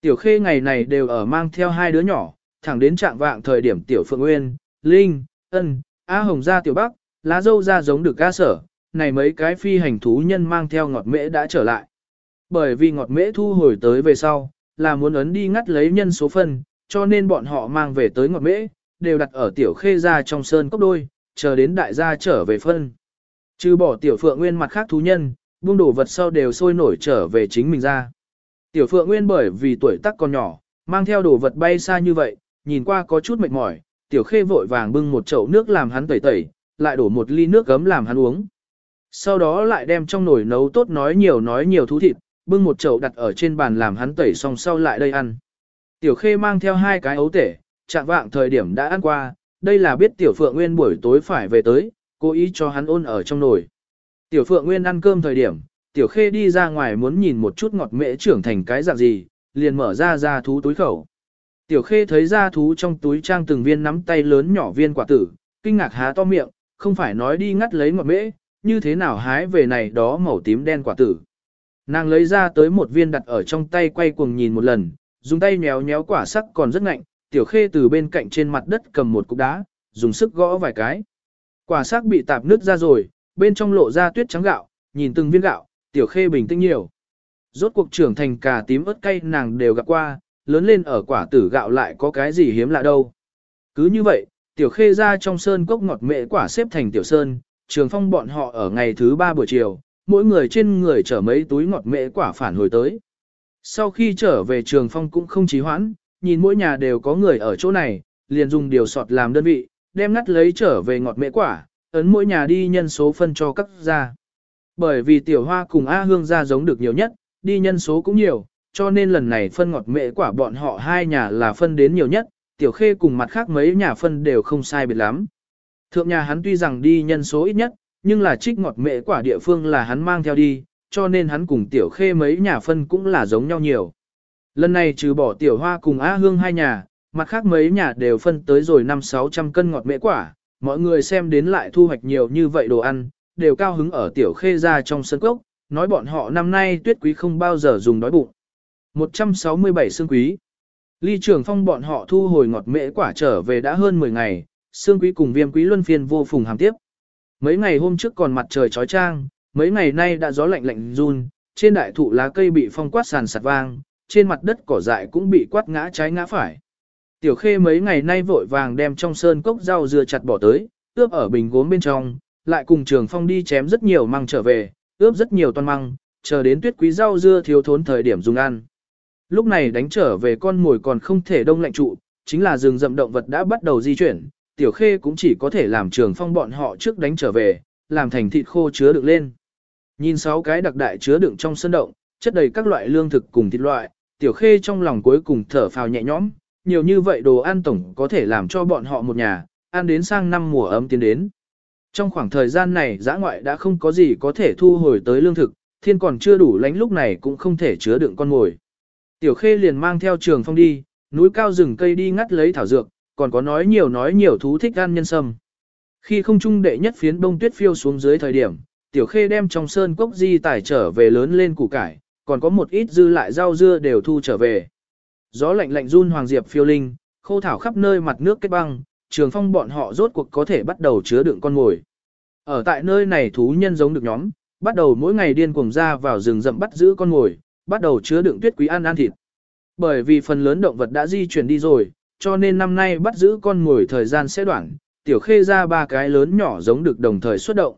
Tiểu khê ngày này đều ở mang theo hai đứa nhỏ, thẳng đến trạng vạng thời điểm tiểu phượng nguyên, linh, ân, a hồng ra tiểu bắc, lá dâu ra giống được ca sở, này mấy cái phi hành thú nhân mang theo ngọt mễ đã trở lại. Bởi vì ngọt mễ thu hồi tới về sau, là muốn ấn đi ngắt lấy nhân số phân, cho nên bọn họ mang về tới ngọt mễ, đều đặt ở tiểu khê ra trong sơn cốc đôi, chờ đến đại gia trở về phân. Trừ bỏ tiểu phượng nguyên mặt khác thú nhân, buông đổ vật sau đều sôi nổi trở về chính mình ra. Tiểu phượng nguyên bởi vì tuổi tác còn nhỏ, mang theo đồ vật bay xa như vậy, nhìn qua có chút mệt mỏi, tiểu khê vội vàng bưng một chậu nước làm hắn tẩy tẩy, lại đổ một ly nước gấm làm hắn uống. Sau đó lại đem trong nồi nấu tốt nói nhiều nói nhiều thú thịt, bưng một chậu đặt ở trên bàn làm hắn tẩy xong sau lại đây ăn. Tiểu khê mang theo hai cái ấu tể, chạm vạng thời điểm đã ăn qua, đây là biết tiểu phượng nguyên buổi tối phải về tới, cố ý cho hắn ôn ở trong nồi. Tiểu phượng nguyên ăn cơm thời điểm, tiểu khê đi ra ngoài muốn nhìn một chút ngọt mễ trưởng thành cái dạng gì, liền mở ra ra thú túi khẩu. Tiểu khê thấy ra thú trong túi trang từng viên nắm tay lớn nhỏ viên quả tử, kinh ngạc há to miệng, không phải nói đi ngắt lấy ngọt mễ, như thế nào hái về này đó màu tím đen quả tử. Nàng lấy ra tới một viên đặt ở trong tay quay cuồng nhìn một lần, dùng tay nhéo nhéo quả sắc còn rất ngạnh, tiểu khê từ bên cạnh trên mặt đất cầm một cục đá, dùng sức gõ vài cái. Quả sắc bị tạp nứt ra rồi, bên trong lộ ra tuyết trắng gạo, nhìn từng viên gạo, tiểu khê bình tĩnh nhiều. Rốt cuộc trưởng thành cà tím ớt cay nàng đều gặp qua, lớn lên ở quả tử gạo lại có cái gì hiếm lạ đâu. Cứ như vậy, tiểu khê ra trong sơn cốc ngọt mệ quả xếp thành tiểu sơn, trường phong bọn họ ở ngày thứ ba buổi chiều, mỗi người trên người chở mấy túi ngọt mễ quả phản hồi tới. Sau khi trở về trường phong cũng không trí hoãn, nhìn mỗi nhà đều có người ở chỗ này, liền dùng điều sọt làm đơn vị, đem ngắt lấy trở về ngọt mễ quả, ấn mỗi nhà đi nhân số phân cho các gia. Bởi vì tiểu hoa cùng A hương gia giống được nhiều nhất, đi nhân số cũng nhiều, cho nên lần này phân ngọt mễ quả bọn họ hai nhà là phân đến nhiều nhất, tiểu khê cùng mặt khác mấy nhà phân đều không sai biệt lắm. Thượng nhà hắn tuy rằng đi nhân số ít nhất, nhưng là trích ngọt mễ quả địa phương là hắn mang theo đi, cho nên hắn cùng tiểu khê mấy nhà phân cũng là giống nhau nhiều. Lần này trừ bỏ tiểu hoa cùng A Hương hai nhà, mặt khác mấy nhà đều phân tới rồi 5-600 cân ngọt mễ quả, mọi người xem đến lại thu hoạch nhiều như vậy đồ ăn, đều cao hứng ở tiểu khê ra trong sân cốc, nói bọn họ năm nay tuyết quý không bao giờ dùng đói bụng. 167 xương quý Ly trưởng phong bọn họ thu hồi ngọt mễ quả trở về đã hơn 10 ngày, xương quý cùng viêm quý luân phiên vô phùng hàm tiếp. Mấy ngày hôm trước còn mặt trời trói trang, mấy ngày nay đã gió lạnh lạnh run, trên đại thụ lá cây bị phong quát sàn sạt vang, trên mặt đất cỏ dại cũng bị quát ngã trái ngã phải. Tiểu khê mấy ngày nay vội vàng đem trong sơn cốc rau dưa chặt bỏ tới, ướp ở bình gốm bên trong, lại cùng trường phong đi chém rất nhiều măng trở về, ướp rất nhiều toàn măng, chờ đến tuyết quý rau dưa thiếu thốn thời điểm dùng ăn. Lúc này đánh trở về con mồi còn không thể đông lạnh trụ, chính là rừng rậm động vật đã bắt đầu di chuyển, tiểu khê cũng chỉ có thể làm trường phong bọn họ trước đánh trở về, làm thành thịt khô chứa đựng lên. Nhìn sáu cái đặc đại chứa đựng trong sân động, chất đầy các loại lương thực cùng thịt loại, tiểu khê trong lòng cuối cùng thở phào nhẹ nhõm, nhiều như vậy đồ ăn tổng có thể làm cho bọn họ một nhà, ăn đến sang năm mùa ấm tiến đến. Trong khoảng thời gian này giã ngoại đã không có gì có thể thu hồi tới lương thực, thiên còn chưa đủ lánh lúc này cũng không thể chứa đựng con mồi. Tiểu khê liền mang theo trường phong đi, núi cao rừng cây đi ngắt lấy thảo dược, còn có nói nhiều nói nhiều thú thích ăn nhân sâm. Khi không trung đệ nhất phiến bông tuyết phiêu xuống dưới thời điểm, tiểu khê đem trong sơn cốc di tải trở về lớn lên củ cải, còn có một ít dư lại rau dưa đều thu trở về. Gió lạnh lạnh run hoàng diệp phiêu linh, khô thảo khắp nơi mặt nước kết băng, trường phong bọn họ rốt cuộc có thể bắt đầu chứa đựng con mồi. Ở tại nơi này thú nhân giống được nhóm, bắt đầu mỗi ngày điên cuồng ra vào rừng rậm bắt giữ con mồi, bắt đầu chứa đựng tuyết quý ăn ăn thịt. Bởi vì phần lớn động vật đã di chuyển đi rồi, cho nên năm nay bắt giữ con mồi thời gian sẽ đoạn, tiểu khê ra ba cái lớn nhỏ giống được đồng thời xuất động.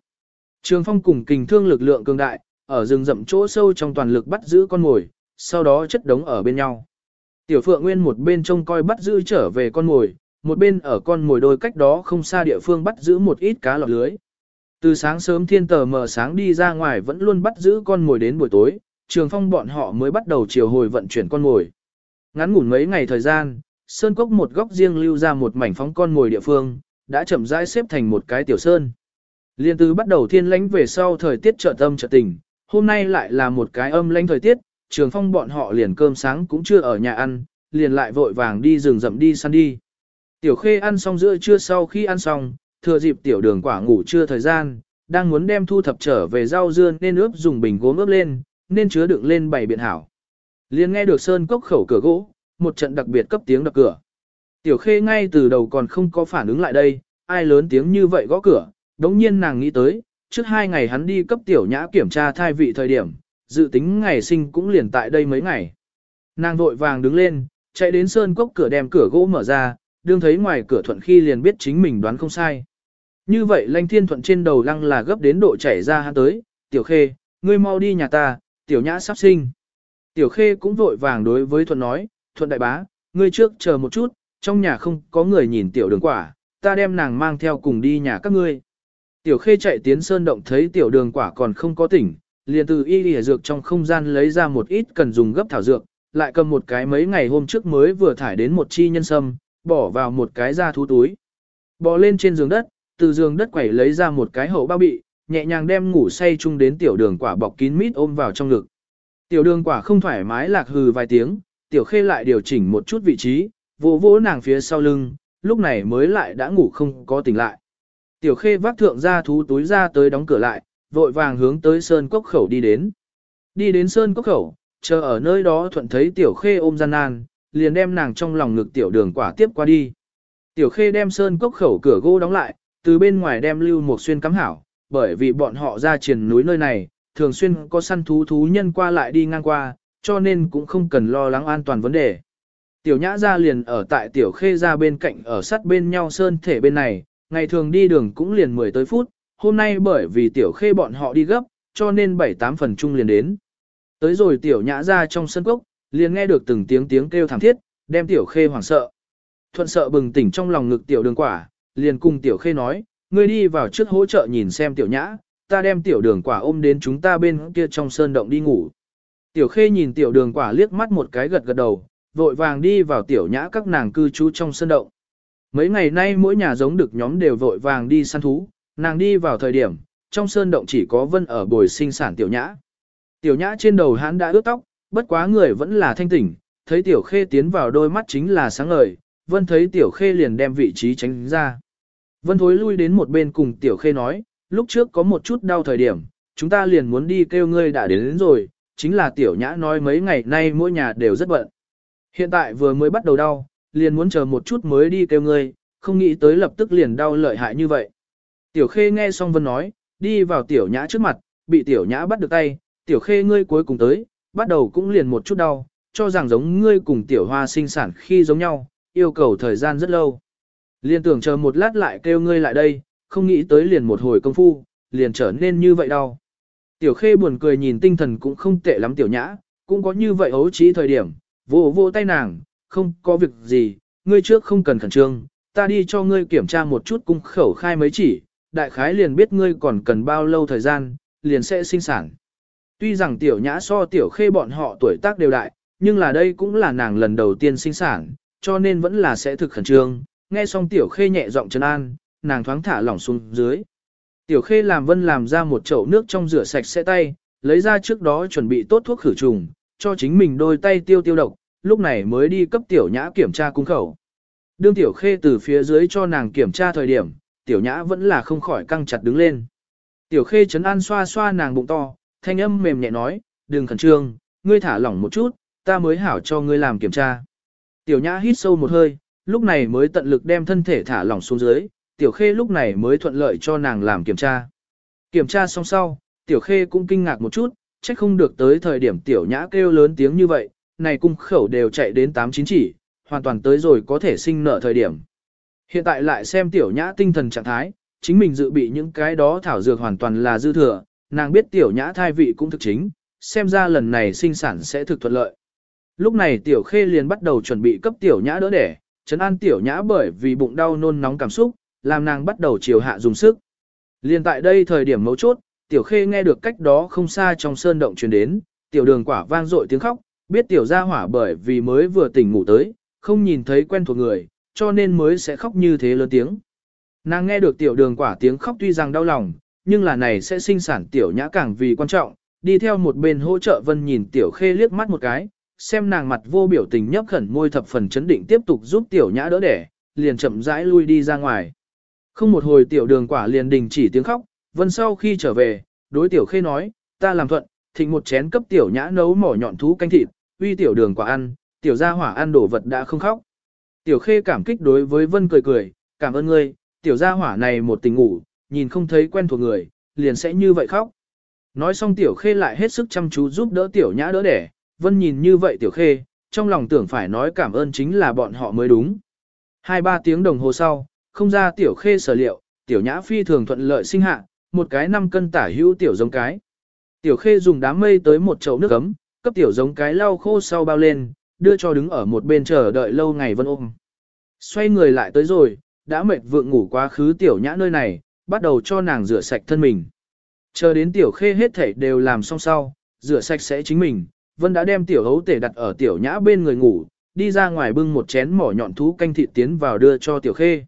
Trường phong cùng kình thương lực lượng cường đại, ở rừng rậm chỗ sâu trong toàn lực bắt giữ con mồi, sau đó chất đống ở bên nhau. Tiểu phượng nguyên một bên trông coi bắt giữ trở về con mồi, một bên ở con mồi đôi cách đó không xa địa phương bắt giữ một ít cá lọt lưới. Từ sáng sớm thiên tờ mờ sáng đi ra ngoài vẫn luôn bắt giữ con mồi đến buổi tối, trường phong bọn họ mới bắt đầu chiều hồi vận chuyển con mồi. Ngắn ngủn mấy ngày thời gian, sơn cốc một góc riêng lưu ra một mảnh phóng con ngồi địa phương, đã chậm rãi xếp thành một cái tiểu sơn. Liên từ bắt đầu thiên lãnh về sau thời tiết trợ tâm trợ tình, hôm nay lại là một cái âm lãnh thời tiết, trường phong bọn họ liền cơm sáng cũng chưa ở nhà ăn, liền lại vội vàng đi rừng rậm đi săn đi. Tiểu khê ăn xong giữa trưa sau khi ăn xong, thừa dịp tiểu đường quả ngủ trưa thời gian, đang muốn đem thu thập trở về rau dưa nên ướp dùng bình gốm ướp lên, nên chứa đựng lên bảy biện hảo. Liền nghe được sơn cốc khẩu cửa gỗ, một trận đặc biệt cấp tiếng đập cửa. Tiểu khê ngay từ đầu còn không có phản ứng lại đây, ai lớn tiếng như vậy gõ cửa, đống nhiên nàng nghĩ tới, trước hai ngày hắn đi cấp tiểu nhã kiểm tra thai vị thời điểm, dự tính ngày sinh cũng liền tại đây mấy ngày. Nàng vội vàng đứng lên, chạy đến sơn cốc cửa đem cửa gỗ mở ra, đương thấy ngoài cửa thuận khi liền biết chính mình đoán không sai. Như vậy lanh thiên thuận trên đầu lăng là gấp đến độ chảy ra hắn tới, tiểu khê, ngươi mau đi nhà ta, tiểu nhã sắp sinh. Tiểu khê cũng vội vàng đối với thuận nói, thuận đại bá, ngươi trước chờ một chút, trong nhà không có người nhìn tiểu đường quả, ta đem nàng mang theo cùng đi nhà các ngươi. Tiểu khê chạy tiến sơn động thấy tiểu đường quả còn không có tỉnh, liền từ y lìa dược trong không gian lấy ra một ít cần dùng gấp thảo dược, lại cầm một cái mấy ngày hôm trước mới vừa thải đến một chi nhân sâm, bỏ vào một cái da thú túi. Bò lên trên giường đất, từ giường đất quẩy lấy ra một cái hậu bao bị, nhẹ nhàng đem ngủ say chung đến tiểu đường quả bọc kín mít ôm vào trong ngực. Tiểu đường quả không thoải mái lạc hừ vài tiếng, tiểu khê lại điều chỉnh một chút vị trí, vỗ vỗ nàng phía sau lưng, lúc này mới lại đã ngủ không có tỉnh lại. Tiểu khê vác thượng ra thú túi ra tới đóng cửa lại, vội vàng hướng tới sơn cốc khẩu đi đến. Đi đến sơn cốc khẩu, chờ ở nơi đó thuận thấy tiểu khê ôm gian nan, liền đem nàng trong lòng ngực tiểu đường quả tiếp qua đi. Tiểu khê đem sơn cốc khẩu cửa gỗ đóng lại, từ bên ngoài đem lưu một xuyên cắm hảo, bởi vì bọn họ ra triển núi nơi này, thường xuyên có săn thú thú nhân qua lại đi ngang qua, cho nên cũng không cần lo lắng an toàn vấn đề. Tiểu nhã ra liền ở tại tiểu khê ra bên cạnh ở sát bên nhau sơn thể bên này, ngày thường đi đường cũng liền 10 tới phút, hôm nay bởi vì tiểu khê bọn họ đi gấp, cho nên 7-8 phần chung liền đến. Tới rồi tiểu nhã ra trong sân cốc, liền nghe được từng tiếng tiếng kêu thảm thiết, đem tiểu khê hoảng sợ. Thuận sợ bừng tỉnh trong lòng ngực tiểu đường quả, liền cùng tiểu khê nói, ngươi đi vào trước hỗ trợ nhìn xem tiểu nhã, ta đem tiểu đường quả ôm đến chúng ta bên kia trong sơn động đi ngủ. Tiểu khê nhìn tiểu đường quả liếc mắt một cái gật gật đầu, vội vàng đi vào tiểu nhã các nàng cư trú trong sân động. Mấy ngày nay mỗi nhà giống được nhóm đều vội vàng đi săn thú, nàng đi vào thời điểm, trong sơn động chỉ có vân ở bồi sinh sản tiểu nhã. Tiểu nhã trên đầu hắn đã ướt tóc, bất quá người vẫn là thanh tỉnh, thấy tiểu khê tiến vào đôi mắt chính là sáng ngời, vân thấy tiểu khê liền đem vị trí tránh ra. Vân thối lui đến một bên cùng tiểu khê nói, lúc trước có một chút đau thời điểm, chúng ta liền muốn đi kêu ngươi đã đến, đến rồi, chính là tiểu nhã nói mấy ngày nay mỗi nhà đều rất bận. Hiện tại vừa mới bắt đầu đau, liền muốn chờ một chút mới đi kêu ngươi, không nghĩ tới lập tức liền đau lợi hại như vậy. Tiểu khê nghe xong vân nói, đi vào tiểu nhã trước mặt, bị tiểu nhã bắt được tay, tiểu khê ngươi cuối cùng tới, bắt đầu cũng liền một chút đau, cho rằng giống ngươi cùng tiểu hoa sinh sản khi giống nhau, yêu cầu thời gian rất lâu. Liền tưởng chờ một lát lại kêu ngươi lại đây, không nghĩ tới liền một hồi công phu, liền trở nên như vậy đau. Tiểu khê buồn cười nhìn tinh thần cũng không tệ lắm tiểu nhã, cũng có như vậy ấu trí thời điểm, vô vô tay nàng, không có việc gì, ngươi trước không cần khẩn trương, ta đi cho ngươi kiểm tra một chút cung khẩu khai mấy chỉ, đại khái liền biết ngươi còn cần bao lâu thời gian, liền sẽ sinh sản. Tuy rằng tiểu nhã so tiểu khê bọn họ tuổi tác đều đại, nhưng là đây cũng là nàng lần đầu tiên sinh sản, cho nên vẫn là sẽ thực khẩn trương. Nghe xong tiểu khê nhẹ giọng trấn an, nàng thoáng thả lỏng xuống dưới. Tiểu khê làm vân làm ra một chậu nước trong rửa sạch sẽ tay, lấy ra trước đó chuẩn bị tốt thuốc khử trùng, cho chính mình đôi tay tiêu tiêu độc, lúc này mới đi cấp tiểu nhã kiểm tra cung khẩu. Đương tiểu khê từ phía dưới cho nàng kiểm tra thời điểm, tiểu nhã vẫn là không khỏi căng chặt đứng lên. Tiểu khê chấn an xoa xoa nàng bụng to, thanh âm mềm nhẹ nói, đừng khẩn trương, ngươi thả lỏng một chút, ta mới hảo cho ngươi làm kiểm tra. Tiểu nhã hít sâu một hơi, lúc này mới tận lực đem thân thể thả lỏng xuống dưới, tiểu khê lúc này mới thuận lợi cho nàng làm kiểm tra. Kiểm tra xong sau, tiểu khê cũng kinh ngạc một chút, chắc không được tới thời điểm tiểu nhã kêu lớn tiếng như vậy, này cung khẩu đều chạy đến 8-9 chỉ, hoàn toàn tới rồi có thể sinh nợ thời điểm. Hiện tại lại xem tiểu nhã tinh thần trạng thái, chính mình dự bị những cái đó thảo dược hoàn toàn là dư thừa, nàng biết tiểu nhã thai vị cũng thực chính, xem ra lần này sinh sản sẽ thực thuận lợi. Lúc này tiểu khê liền bắt đầu chuẩn bị cấp tiểu nhã đỡ đẻ, chấn an tiểu nhã bởi vì bụng đau nôn nóng cảm xúc, làm nàng bắt đầu chiều hạ dùng sức. Liền tại đây thời điểm mấu chốt, tiểu khê nghe được cách đó không xa trong sơn động truyền đến, tiểu đường quả vang dội tiếng khóc, biết tiểu gia hỏa bởi vì mới vừa tỉnh ngủ tới, không nhìn thấy quen thuộc người, cho nên mới sẽ khóc như thế lớn tiếng. Nàng nghe được tiểu đường quả tiếng khóc tuy rằng đau lòng, nhưng là này sẽ sinh sản tiểu nhã càng vì quan trọng, đi theo một bên hỗ trợ vân nhìn tiểu khê liếc mắt một cái, xem nàng mặt vô biểu tình nhấp khẩn môi thập phần chấn định tiếp tục giúp tiểu nhã đỡ đẻ, liền chậm rãi lui đi ra ngoài. Không một hồi tiểu đường quả liền đình chỉ tiếng khóc, vân sau khi trở về, đối tiểu khê nói, ta làm thuận, thịnh một chén cấp tiểu nhã nấu mỏ nhọn thú canh thịt, uy tiểu đường quả ăn, tiểu gia hỏa ăn đổ vật đã không khóc. Tiểu khê cảm kích đối với vân cười cười, cảm ơn ngươi, tiểu gia hỏa này một tình ngủ, nhìn không thấy quen thuộc người, liền sẽ như vậy khóc. Nói xong tiểu khê lại hết sức chăm chú giúp đỡ tiểu nhã đỡ đẻ, vân nhìn như vậy tiểu khê, trong lòng tưởng phải nói cảm ơn chính là bọn họ mới đúng. Hai ba tiếng đồng hồ sau, không ra tiểu khê sở liệu, tiểu nhã phi thường thuận lợi sinh hạ, một cái năm cân tả hữu tiểu giống cái. Tiểu khê dùng đám mây tới một chậu nước ấm, cấp tiểu giống cái lau khô sau bao lên, đưa cho đứng ở một bên chờ đợi lâu ngày vân ôm. Xoay người lại tới rồi, đã mệt vượng ngủ quá khứ tiểu nhã nơi này, bắt đầu cho nàng rửa sạch thân mình. Chờ đến tiểu khê hết thể đều làm xong sau, rửa sạch sẽ chính mình, Vân đã đem tiểu hấu tể đặt ở tiểu nhã bên người ngủ, đi ra ngoài bưng một chén mỏ nhọn thú canh thịt tiến vào đưa cho tiểu khê.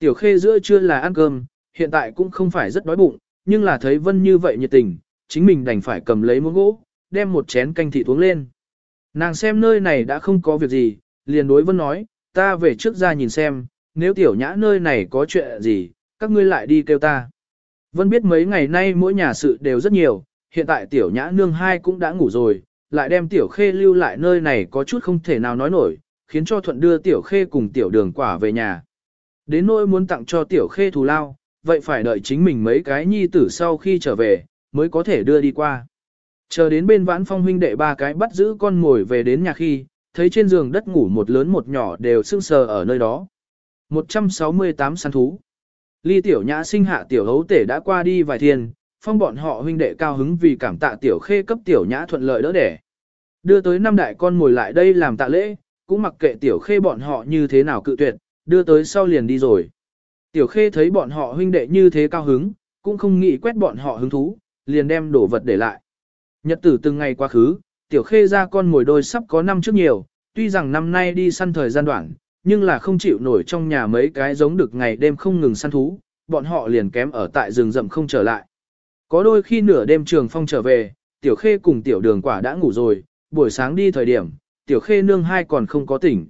Tiểu khê giữa trưa là ăn cơm, hiện tại cũng không phải rất đói bụng, nhưng là thấy Vân như vậy nhiệt tình, chính mình đành phải cầm lấy muỗng gỗ, đem một chén canh thịt uống lên. Nàng xem nơi này đã không có việc gì, liền đối Vân nói, ta về trước ra nhìn xem, nếu tiểu nhã nơi này có chuyện gì, các ngươi lại đi kêu ta. Vân biết mấy ngày nay mỗi nhà sự đều rất nhiều, hiện tại tiểu nhã nương hai cũng đã ngủ rồi, lại đem tiểu khê lưu lại nơi này có chút không thể nào nói nổi, khiến cho thuận đưa tiểu khê cùng tiểu đường quả về nhà. Đến nỗi muốn tặng cho tiểu khê thù lao, vậy phải đợi chính mình mấy cái nhi tử sau khi trở về, mới có thể đưa đi qua. Chờ đến bên vãn phong huynh đệ ba cái bắt giữ con ngồi về đến nhà khi, thấy trên giường đất ngủ một lớn một nhỏ đều sưng sờ ở nơi đó. 168 săn thú. Ly tiểu nhã sinh hạ tiểu hấu tể đã qua đi vài thiên, phong bọn họ huynh đệ cao hứng vì cảm tạ tiểu khê cấp tiểu nhã thuận lợi đỡ đẻ. Đưa tới năm đại con ngồi lại đây làm tạ lễ, cũng mặc kệ tiểu khê bọn họ như thế nào cự tuyệt, đưa tới sau liền đi rồi. Tiểu khê thấy bọn họ huynh đệ như thế cao hứng, cũng không nghĩ quét bọn họ hứng thú, liền đem đổ vật để lại. Nhật tử từng ngày quá khứ, tiểu khê ra con ngồi đôi sắp có năm trước nhiều, tuy rằng năm nay đi săn thời gian đoạn, nhưng là không chịu nổi trong nhà mấy cái giống được ngày đêm không ngừng săn thú, bọn họ liền kém ở tại rừng rậm không trở lại. Có đôi khi nửa đêm trường phong trở về, tiểu khê cùng tiểu đường quả đã ngủ rồi, buổi sáng đi thời điểm, tiểu khê nương hai còn không có tỉnh.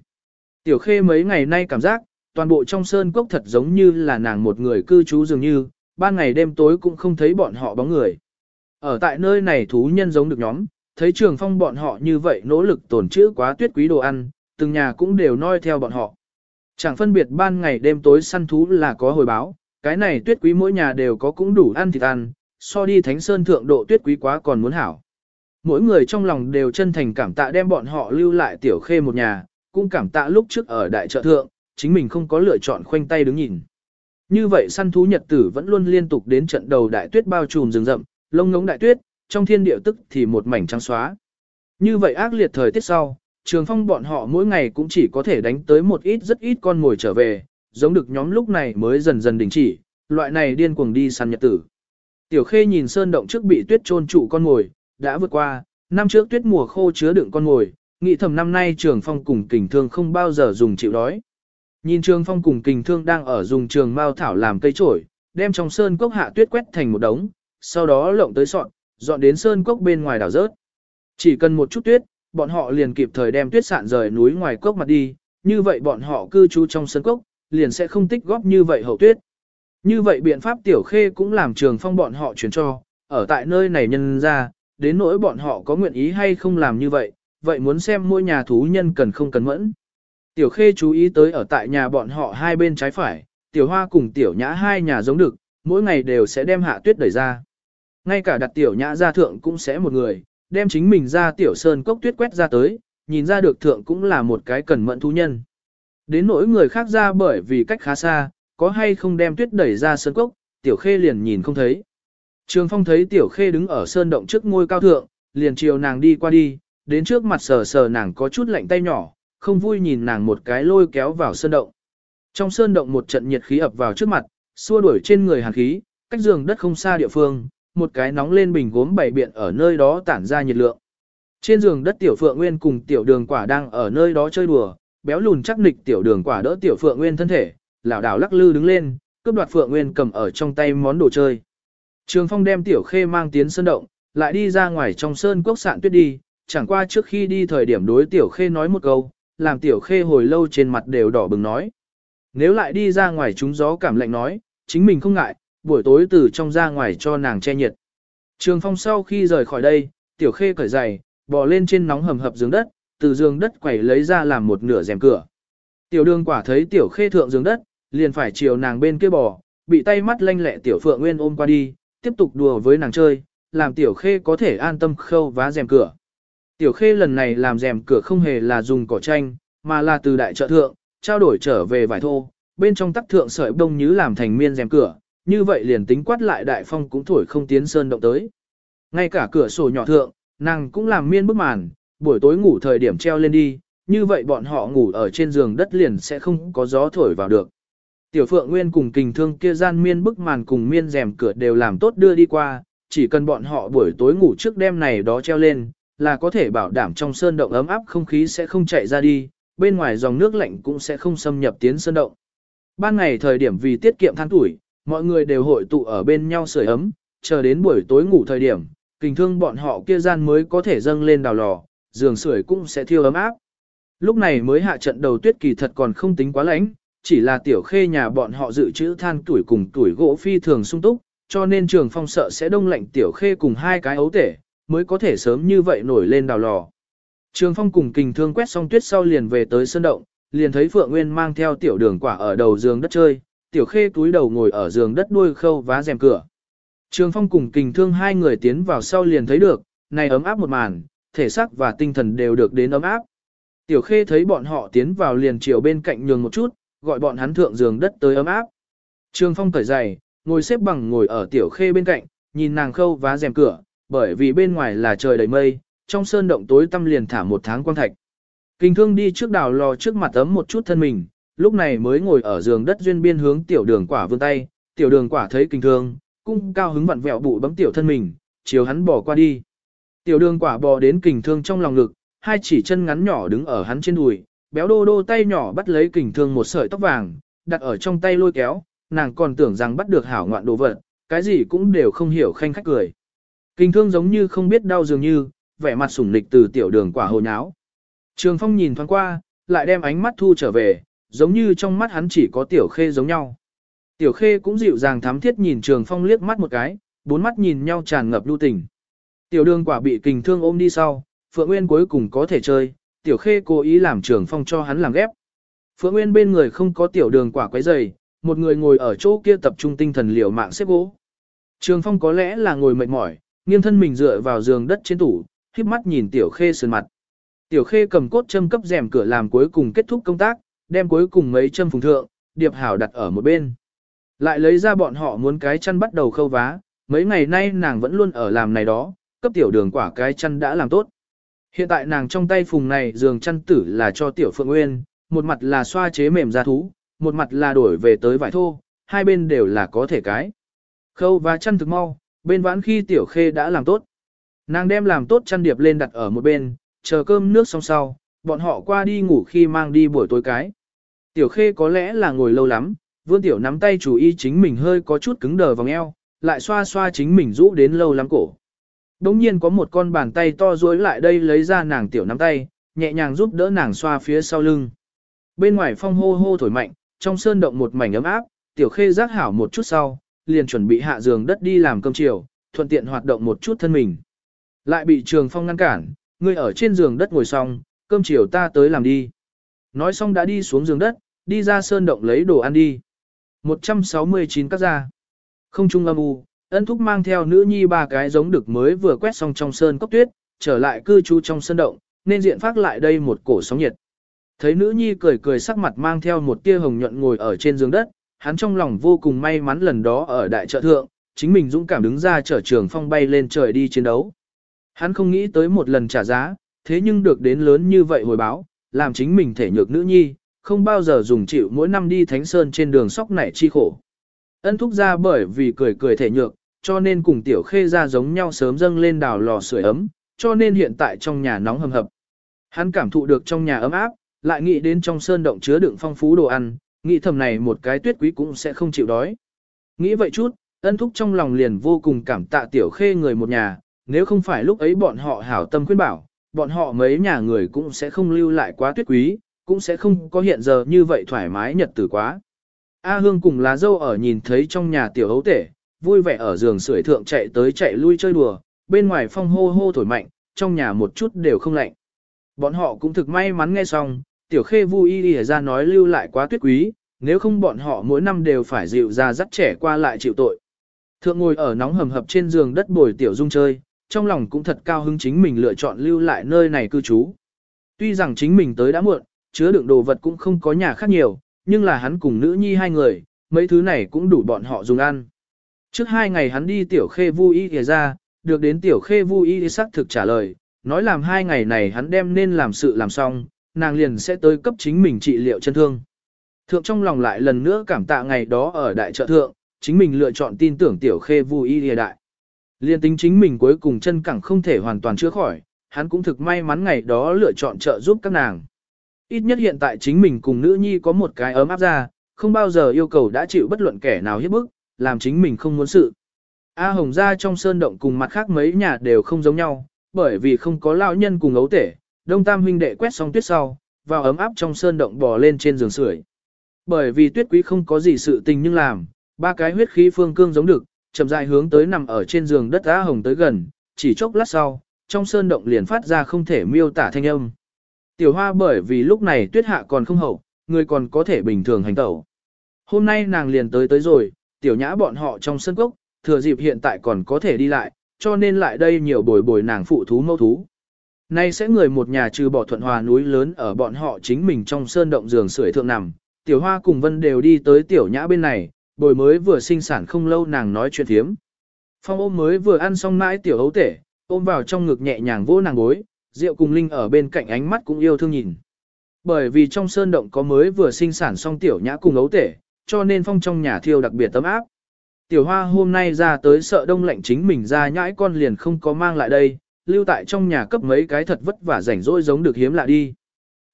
Tiểu khê mấy ngày nay cảm giác, toàn bộ trong sơn cốc thật giống như là nàng một người cư trú dường như, ban ngày đêm tối cũng không thấy bọn họ bóng người. Ở tại nơi này thú nhân giống được nhóm, thấy trường phong bọn họ như vậy nỗ lực tổn trữ quá tuyết quý đồ ăn, từng nhà cũng đều noi theo bọn họ. Chẳng phân biệt ban ngày đêm tối săn thú là có hồi báo, cái này tuyết quý mỗi nhà đều có cũng đủ ăn thịt ăn, so đi thánh sơn thượng độ tuyết quý quá còn muốn hảo. Mỗi người trong lòng đều chân thành cảm tạ đem bọn họ lưu lại tiểu khê một nhà, cũng cảm tạ lúc trước ở đại chợ thượng, chính mình không có lựa chọn khoanh tay đứng nhìn. Như vậy săn thú nhật tử vẫn luôn liên tục đến trận đầu đại tuyết bao trùm rừng rậm, lông ngống đại tuyết, trong thiên địa tức thì một mảnh trắng xóa. Như vậy ác liệt thời tiết sau, trường phong bọn họ mỗi ngày cũng chỉ có thể đánh tới một ít rất ít con ngồi trở về, giống được nhóm lúc này mới dần dần đình chỉ, loại này điên cuồng đi săn nhật tử. Tiểu khê nhìn sơn động trước bị tuyết trôn trụ con ngồi, đã vượt qua, năm trước tuyết mùa khô chứa đựng con ngồi, nghĩ thầm năm nay trường phong cùng kình thương không bao giờ dùng chịu đói. Nhìn trường phong cùng kình thương đang ở dùng trường mao thảo làm cây trổi, đem trong sơn cốc hạ tuyết quét thành một đống, sau đó lộng tới sọn, dọn đến sơn cốc bên ngoài đảo rớt. Chỉ cần một chút tuyết, bọn họ liền kịp thời đem tuyết sạn rời núi ngoài cốc mặt đi, như vậy bọn họ cư trú trong sơn cốc, liền sẽ không tích góp như vậy hậu tuyết. Như vậy biện pháp tiểu khê cũng làm trường phong bọn họ truyền cho, ở tại nơi này nhân ra, đến nỗi bọn họ có nguyện ý hay không làm như vậy, vậy muốn xem mỗi nhà thú nhân cần không cần mẫn. Tiểu khê chú ý tới ở tại nhà bọn họ hai bên trái phải, tiểu hoa cùng tiểu nhã hai nhà giống được, mỗi ngày đều sẽ đem hạ tuyết đẩy ra. Ngay cả đặt tiểu nhã ra thượng cũng sẽ một người, đem chính mình ra tiểu sơn cốc tuyết quét ra tới, nhìn ra được thượng cũng là một cái cần mẫn thú nhân. Đến nỗi người khác ra bởi vì cách khá xa, có hay không đem tuyết đẩy ra sơn cốc, tiểu khê liền nhìn không thấy. Trường phong thấy tiểu khê đứng ở sơn động trước ngôi cao thượng, liền chiều nàng đi qua đi, đến trước mặt sờ sờ nàng có chút lạnh tay nhỏ, không vui nhìn nàng một cái lôi kéo vào sơn động. Trong sơn động một trận nhiệt khí ập vào trước mặt, xua đuổi trên người hàn khí, cách giường đất không xa địa phương, một cái nóng lên bình gốm bảy biện ở nơi đó tản ra nhiệt lượng. Trên giường đất tiểu phượng nguyên cùng tiểu đường quả đang ở nơi đó chơi đùa, béo lùn chắc nịch tiểu đường quả đỡ tiểu phượng nguyên thân thể, lảo đảo lắc lư đứng lên, cướp đoạt phượng nguyên cầm ở trong tay món đồ chơi. Trường phong đem tiểu khê mang tiến sơn động, lại đi ra ngoài trong sơn quốc sạn tuyết đi, chẳng qua trước khi đi thời điểm đối tiểu khê nói một câu, làm tiểu khê hồi lâu trên mặt đều đỏ bừng nói. Nếu lại đi ra ngoài chúng gió cảm lạnh nói, chính mình không ngại, buổi tối từ trong ra ngoài cho nàng che nhiệt. Trường phong sau khi rời khỏi đây, tiểu khê cởi giày, bò lên trên nóng hầm hập giường đất, từ giường đất quẩy lấy ra làm một nửa rèm cửa. Tiểu đường quả thấy tiểu khê thượng giường đất, liền phải chiều nàng bên kia bò, bị tay mắt lanh lẹ tiểu phượng nguyên ôm qua đi, tiếp tục đùa với nàng chơi, làm tiểu khê có thể an tâm khâu vá rèm cửa. Tiểu khê lần này làm rèm cửa không hề là dùng cỏ tranh, mà là từ đại trợ thượng, trao đổi trở về vải thô, bên trong tắc thượng sợi bông như làm thành miên rèm cửa, như vậy liền tính quát lại đại phong cũng thổi không tiến sơn động tới. Ngay cả cửa sổ nhỏ thượng, nàng cũng làm miên bức màn, buổi tối ngủ thời điểm treo lên đi, như vậy bọn họ ngủ ở trên giường đất liền sẽ không có gió thổi vào được. Tiểu Phượng Nguyên cùng kình thương kia gian miên bức màn cùng miên rèm cửa đều làm tốt đưa đi qua, chỉ cần bọn họ buổi tối ngủ trước đêm này đó treo lên, là có thể bảo đảm trong sơn động ấm áp không khí sẽ không chạy ra đi, bên ngoài dòng nước lạnh cũng sẽ không xâm nhập tiến sơn động. Ban ngày thời điểm vì tiết kiệm than tuổi, mọi người đều hội tụ ở bên nhau sưởi ấm, chờ đến buổi tối ngủ thời điểm, kình thương bọn họ kia gian mới có thể dâng lên đào lò, giường sưởi cũng sẽ thiêu ấm áp. Lúc này mới hạ trận đầu tuyết kỳ thật còn không tính quá lạnh, chỉ là tiểu khê nhà bọn họ dự trữ than tuổi cùng tuổi gỗ phi thường sung túc, cho nên trường phong sợ sẽ đông lạnh tiểu khê cùng hai cái ấu tể, mới có thể sớm như vậy nổi lên đào lò. Trường phong cùng kình thương quét xong tuyết sau liền về tới sân động, liền thấy Phượng Nguyên mang theo tiểu đường quả ở đầu giường đất chơi, tiểu khê túi đầu ngồi ở giường đất đuôi khâu vá rèm cửa. Trường phong cùng kình thương hai người tiến vào sau liền thấy được, này ấm áp một màn, thể xác và tinh thần đều được đến ấm áp. Tiểu khê thấy bọn họ tiến vào liền chiều bên cạnh nhường một chút, gọi bọn hắn thượng giường đất tới ấm áp. Trường phong cởi giày, ngồi xếp bằng ngồi ở tiểu khê bên cạnh, nhìn nàng khâu vá rèm cửa, bởi vì bên ngoài là trời đầy mây, trong sơn động tối tăm liền thả một tháng quang thạch. Kinh thương đi trước đào lò trước mặt ấm một chút thân mình, lúc này mới ngồi ở giường đất duyên biên hướng tiểu đường quả vươn tay, tiểu đường quả thấy kinh thương, cung cao hứng vặn vẹo bụi bấm tiểu thân mình, chiều hắn bỏ qua đi. Tiểu đường quả bò đến kình thương trong lòng ngực, hai chỉ chân ngắn nhỏ đứng ở hắn trên đùi, béo đô đô tay nhỏ bắt lấy kình thương một sợi tóc vàng, đặt ở trong tay lôi kéo, nàng còn tưởng rằng bắt được hảo ngoạn đồ vật, cái gì cũng đều không hiểu khanh khách cười. Kình thương giống như không biết đau dường như, vẻ mặt sủng lịch từ tiểu đường quả hồ nháo. Trường Phong nhìn thoáng qua, lại đem ánh mắt thu trở về, giống như trong mắt hắn chỉ có Tiểu Khê giống nhau. Tiểu Khê cũng dịu dàng thắm thiết nhìn Trường Phong liếc mắt một cái, bốn mắt nhìn nhau tràn ngập lưu tình. Tiểu đường quả bị kình thương ôm đi sau, Phượng Nguyên cuối cùng có thể chơi, Tiểu Khê cố ý làm Trường Phong cho hắn làm ghép. Phượng Nguyên bên người không có tiểu đường quả quấy dày, một người ngồi ở chỗ kia tập trung tinh thần liều mạng xếp gỗ. Trường Phong có lẽ là ngồi mệt mỏi, nghiêng thân mình dựa vào giường đất trên tủ, híp mắt nhìn Tiểu Khê sườn mặt. Tiểu Khê cầm cốt châm cấp rèm cửa làm cuối cùng kết thúc công tác, đem cuối cùng mấy châm phùng thượng, điệp hảo đặt ở một bên. Lại lấy ra bọn họ muốn cái chăn bắt đầu khâu vá, mấy ngày nay nàng vẫn luôn ở làm này đó, cấp tiểu đường quả cái chăn đã làm tốt. Hiện tại nàng trong tay phùng này giường chăn tử là cho tiểu Phượng Nguyên, một mặt là xoa chế mềm da thú, một mặt là đổi về tới vải thô, hai bên đều là có thể cái. Khâu và chăn thực mau, bên vãn khi tiểu khê đã làm tốt. Nàng đem làm tốt chăn điệp lên đặt ở một bên, chờ cơm nước xong sau, bọn họ qua đi ngủ khi mang đi buổi tối cái. Tiểu khê có lẽ là ngồi lâu lắm, vương tiểu nắm tay chủ y chính mình hơi có chút cứng đờ vòng eo, lại xoa xoa chính mình rũ đến lâu lắm cổ. Đống nhiên có một con bàn tay to duỗi lại đây lấy ra nàng tiểu nắm tay, nhẹ nhàng giúp đỡ nàng xoa phía sau lưng. Bên ngoài phong hô hô thổi mạnh, trong sơn động một mảnh ấm áp, tiểu khê giác hảo một chút sau, liền chuẩn bị hạ giường đất đi làm cơm chiều, thuận tiện hoạt động một chút thân mình. Lại bị trường phong ngăn cản, ngươi ở trên giường đất ngồi xong, cơm chiều ta tới làm đi. Nói xong đã đi xuống giường đất, đi ra sơn động lấy đồ ăn đi. 169 các gia. Không trung âm u, ân thúc mang theo nữ nhi ba cái giống được mới vừa quét xong trong sơn cốc tuyết, trở lại cư trú trong sơn động, nên diện phát lại đây một cổ sóng nhiệt. Thấy nữ nhi cười cười sắc mặt mang theo một tia hồng nhuận ngồi ở trên giường đất, hắn trong lòng vô cùng may mắn lần đó ở đại trợ thượng, chính mình dũng cảm đứng ra trở trường phong bay lên trời đi chiến đấu. Hắn không nghĩ tới một lần trả giá, thế nhưng được đến lớn như vậy hồi báo, làm chính mình thể nhược nữ nhi, không bao giờ dùng chịu mỗi năm đi thánh sơn trên đường sóc nảy chi khổ. Ân thúc ra bởi vì cười cười thể nhược, cho nên cùng tiểu khê ra giống nhau sớm dâng lên đào lò sưởi ấm, cho nên hiện tại trong nhà nóng hầm hập. Hắn cảm thụ được trong nhà ấm áp, lại nghĩ đến trong sơn động chứa đựng phong phú đồ ăn, nghĩ thầm này một cái tuyết quý cũng sẽ không chịu đói. Nghĩ vậy chút, ân thúc trong lòng liền vô cùng cảm tạ tiểu khê người một nhà, nếu không phải lúc ấy bọn họ hảo tâm khuyên bảo, bọn họ mấy nhà người cũng sẽ không lưu lại quá tuyết quý, cũng sẽ không có hiện giờ như vậy thoải mái nhật tử quá. A Hương cùng lá dâu ở nhìn thấy trong nhà tiểu hấu tể, vui vẻ ở giường sưởi thượng chạy tới chạy lui chơi đùa, bên ngoài phong hô hô thổi mạnh, trong nhà một chút đều không lạnh. Bọn họ cũng thực may mắn nghe xong, tiểu khê vui y ra nói lưu lại quá tuyết quý, nếu không bọn họ mỗi năm đều phải dịu ra dắt trẻ qua lại chịu tội. Thượng ngồi ở nóng hầm hập trên giường đất bồi tiểu dung chơi, trong lòng cũng thật cao hứng chính mình lựa chọn lưu lại nơi này cư trú. Tuy rằng chính mình tới đã muộn, chứa đựng đồ vật cũng không có nhà khác nhiều, nhưng là hắn cùng nữ nhi hai người, mấy thứ này cũng đủ bọn họ dùng ăn. Trước hai ngày hắn đi tiểu khê vui y ra, được đến tiểu khê vui y xác thực trả lời, nói làm hai ngày này hắn đem nên làm sự làm xong, nàng liền sẽ tới cấp chính mình trị liệu chân thương. Thượng trong lòng lại lần nữa cảm tạ ngày đó ở đại trợ thượng, chính mình lựa chọn tin tưởng tiểu khê vui y lìa đại. Liên tính chính mình cuối cùng chân cẳng không thể hoàn toàn chữa khỏi, hắn cũng thực may mắn ngày đó lựa chọn trợ giúp các nàng. Ít nhất hiện tại chính mình cùng nữ nhi có một cái ấm áp ra, không bao giờ yêu cầu đã chịu bất luận kẻ nào hiếp bức, làm chính mình không muốn sự. A Hồng ra trong sơn động cùng mặt khác mấy nhà đều không giống nhau, bởi vì không có lão nhân cùng ấu tể, đông tam huynh đệ quét xong tuyết sau, vào ấm áp trong sơn động bò lên trên giường sưởi. Bởi vì tuyết quý không có gì sự tình nhưng làm, ba cái huyết khí phương cương giống được, chậm rãi hướng tới nằm ở trên giường đất A Hồng tới gần, chỉ chốc lát sau, trong sơn động liền phát ra không thể miêu tả thanh âm. Tiểu hoa bởi vì lúc này tuyết hạ còn không hậu, người còn có thể bình thường hành tẩu. Hôm nay nàng liền tới tới rồi, tiểu nhã bọn họ trong sân cốc, thừa dịp hiện tại còn có thể đi lại, cho nên lại đây nhiều bồi bồi nàng phụ thú mâu thú. Nay sẽ người một nhà trừ bỏ thuận hòa núi lớn ở bọn họ chính mình trong sơn động giường sưởi thượng nằm, tiểu hoa cùng vân đều đi tới tiểu nhã bên này, bồi mới vừa sinh sản không lâu nàng nói chuyện thiếm. Phong ôm mới vừa ăn xong mãi tiểu hấu tể, ôm vào trong ngực nhẹ nhàng vỗ nàng gối, Diệu cùng Linh ở bên cạnh ánh mắt cũng yêu thương nhìn. Bởi vì trong sơn động có mới vừa sinh sản xong tiểu nhã cùng ấu tể, cho nên phong trong nhà thiêu đặc biệt tấm áp. Tiểu hoa hôm nay ra tới sợ đông lạnh chính mình ra nhãi con liền không có mang lại đây, lưu tại trong nhà cấp mấy cái thật vất vả rảnh rỗi giống được hiếm lạ đi.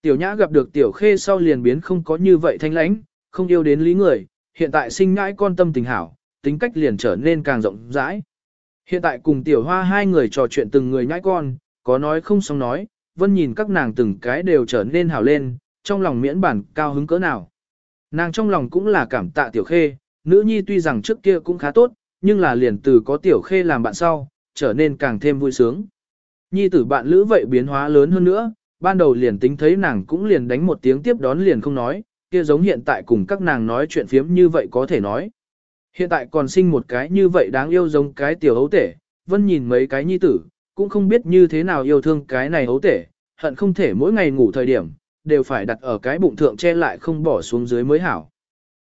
Tiểu nhã gặp được tiểu khê sau liền biến không có như vậy thanh lãnh, không yêu đến lý người, hiện tại sinh nhãi con tâm tình hảo, tính cách liền trở nên càng rộng rãi. Hiện tại cùng tiểu hoa hai người trò chuyện từng người nhãi con, có nói không xong nói, vân nhìn các nàng từng cái đều trở nên hảo lên, trong lòng miễn bản cao hứng cỡ nào. Nàng trong lòng cũng là cảm tạ tiểu khê, nữ nhi tuy rằng trước kia cũng khá tốt, nhưng là liền từ có tiểu khê làm bạn sau, trở nên càng thêm vui sướng. Nhi tử bạn lữ vậy biến hóa lớn hơn nữa, ban đầu liền tính thấy nàng cũng liền đánh một tiếng tiếp đón liền không nói, kia giống hiện tại cùng các nàng nói chuyện phiếm như vậy có thể nói. Hiện tại còn sinh một cái như vậy đáng yêu giống cái tiểu hấu tể, vân nhìn mấy cái nhi tử, cũng không biết như thế nào yêu thương cái này hấu tể, hận không thể mỗi ngày ngủ thời điểm, đều phải đặt ở cái bụng thượng che lại không bỏ xuống dưới mới hảo.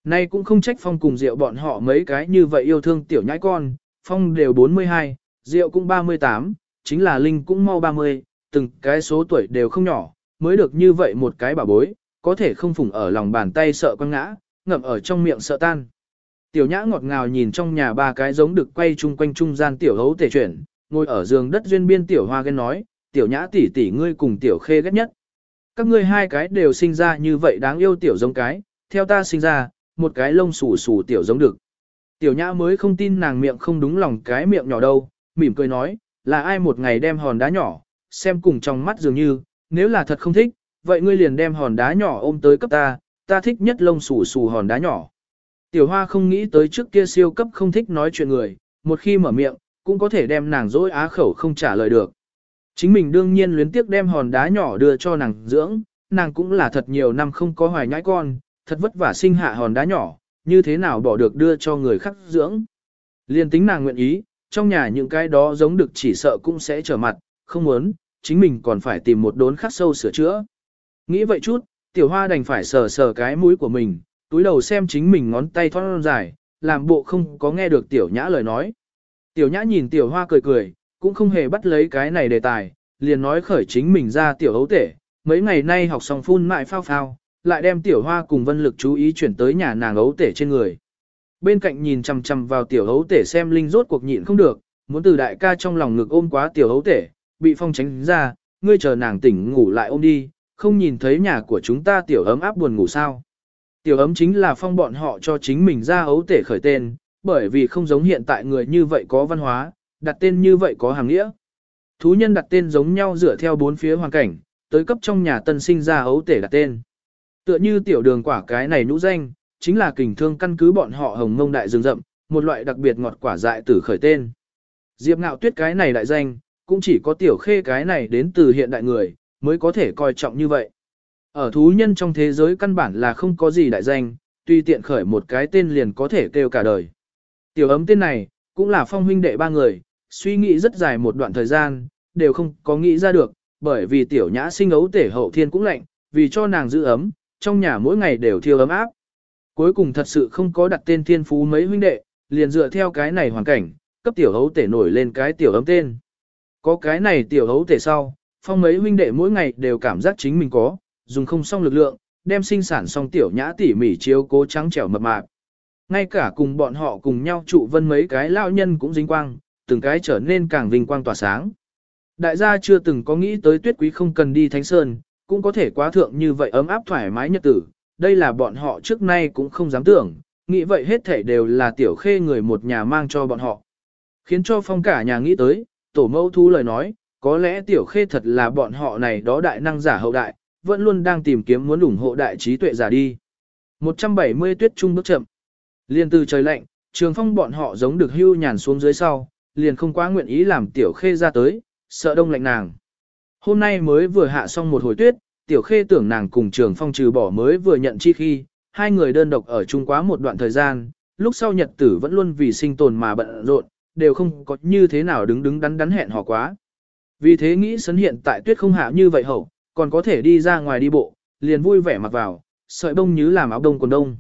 Nay cũng không trách Phong cùng Diệu bọn họ mấy cái như vậy yêu thương tiểu nhãi con, Phong đều 42, Diệu cũng 38, chính là Linh cũng mau 30, từng cái số tuổi đều không nhỏ, mới được như vậy một cái bảo bối, có thể không phủng ở lòng bàn tay sợ quăng ngã, ngậm ở trong miệng sợ tan. Tiểu nhã ngọt ngào nhìn trong nhà ba cái giống được quay chung quanh trung gian tiểu hấu tể chuyển, ngồi ở giường đất duyên biên tiểu hoa ghen nói, tiểu nhã tỷ tỷ ngươi cùng tiểu khê ghét nhất. Các ngươi hai cái đều sinh ra như vậy đáng yêu tiểu giống cái, theo ta sinh ra, một cái lông xù xù tiểu giống được. Tiểu nhã mới không tin nàng miệng không đúng lòng cái miệng nhỏ đâu, mỉm cười nói, là ai một ngày đem hòn đá nhỏ, xem cùng trong mắt dường như, nếu là thật không thích, vậy ngươi liền đem hòn đá nhỏ ôm tới cấp ta, ta thích nhất lông xù xù hòn đá nhỏ. Tiểu hoa không nghĩ tới trước kia siêu cấp không thích nói chuyện người, một khi mở miệng, cũng có thể đem nàng dối á khẩu không trả lời được. Chính mình đương nhiên luyến tiếc đem hòn đá nhỏ đưa cho nàng dưỡng, nàng cũng là thật nhiều năm không có hoài nhãi con, thật vất vả sinh hạ hòn đá nhỏ, như thế nào bỏ được đưa cho người khác dưỡng. Liên tính nàng nguyện ý, trong nhà những cái đó giống được chỉ sợ cũng sẽ trở mặt, không muốn, chính mình còn phải tìm một đốn khắc sâu sửa chữa. Nghĩ vậy chút, tiểu hoa đành phải sờ sờ cái mũi của mình, túi đầu xem chính mình ngón tay thon dài, làm bộ không có nghe được tiểu nhã lời nói. Tiểu nhã nhìn tiểu hoa cười cười, cũng không hề bắt lấy cái này đề tài, liền nói khởi chính mình ra tiểu hấu tể, mấy ngày nay học xong phun mại phao phao, lại đem tiểu hoa cùng vân lực chú ý chuyển tới nhà nàng ấu tể trên người. Bên cạnh nhìn chằm chằm vào tiểu hấu tể xem linh rốt cuộc nhịn không được, muốn từ đại ca trong lòng ngực ôm quá tiểu hấu tể, bị phong tránh ra, ngươi chờ nàng tỉnh ngủ lại ôm đi, không nhìn thấy nhà của chúng ta tiểu ấm áp buồn ngủ sao. Tiểu ấm chính là phong bọn họ cho chính mình ra hấu tể khởi tên, bởi vì không giống hiện tại người như vậy có văn hóa, đặt tên như vậy có hàng nghĩa. Thú nhân đặt tên giống nhau dựa theo bốn phía hoàn cảnh, tới cấp trong nhà tân sinh ra hấu tể đặt tên. Tựa như tiểu đường quả cái này nhũ danh, chính là kình thương căn cứ bọn họ hồng mông đại rừng rậm, một loại đặc biệt ngọt quả dại tử khởi tên. Diệp ngạo tuyết cái này đại danh, cũng chỉ có tiểu khê cái này đến từ hiện đại người, mới có thể coi trọng như vậy. Ở thú nhân trong thế giới căn bản là không có gì đại danh, tuy tiện khởi một cái tên liền có thể kêu cả đời. Tiểu ấm tên này, cũng là phong huynh đệ ba người, suy nghĩ rất dài một đoạn thời gian, đều không có nghĩ ra được, bởi vì tiểu nhã sinh ấu tể hậu thiên cũng lạnh, vì cho nàng giữ ấm, trong nhà mỗi ngày đều thiêu ấm áp. Cuối cùng thật sự không có đặt tên thiên phú mấy huynh đệ, liền dựa theo cái này hoàn cảnh, cấp tiểu hấu tể nổi lên cái tiểu ấm tên. Có cái này tiểu hấu tể sau, phong mấy huynh đệ mỗi ngày đều cảm giác chính mình có, dùng không xong lực lượng, đem sinh sản xong tiểu nhã tỉ mỉ chiếu cố trắng trẻo mập mạp. Ngay cả cùng bọn họ cùng nhau trụ vân mấy cái lao nhân cũng dính quang, từng cái trở nên càng vinh quang tỏa sáng. Đại gia chưa từng có nghĩ tới tuyết quý không cần đi thánh sơn, cũng có thể quá thượng như vậy ấm áp thoải mái nhật tử, đây là bọn họ trước nay cũng không dám tưởng, nghĩ vậy hết thể đều là tiểu khê người một nhà mang cho bọn họ. Khiến cho phong cả nhà nghĩ tới, tổ mẫu thu lời nói, có lẽ tiểu khê thật là bọn họ này đó đại năng giả hậu đại, vẫn luôn đang tìm kiếm muốn ủng hộ đại trí tuệ giả đi. 170 tuyết trung bước chậm. Liên từ trời lạnh, trường phong bọn họ giống được hưu nhàn xuống dưới sau, liền không quá nguyện ý làm tiểu khê ra tới, sợ đông lạnh nàng. Hôm nay mới vừa hạ xong một hồi tuyết, tiểu khê tưởng nàng cùng trường phong trừ bỏ mới vừa nhận chi khi, hai người đơn độc ở chung quá một đoạn thời gian, lúc sau nhật tử vẫn luôn vì sinh tồn mà bận rộn, đều không có như thế nào đứng đứng đắn đắn hẹn hò quá. Vì thế nghĩ sấn hiện tại tuyết không hạ như vậy hậu, còn có thể đi ra ngoài đi bộ, liền vui vẻ mặc vào, sợi bông như làm áo đông quần đông.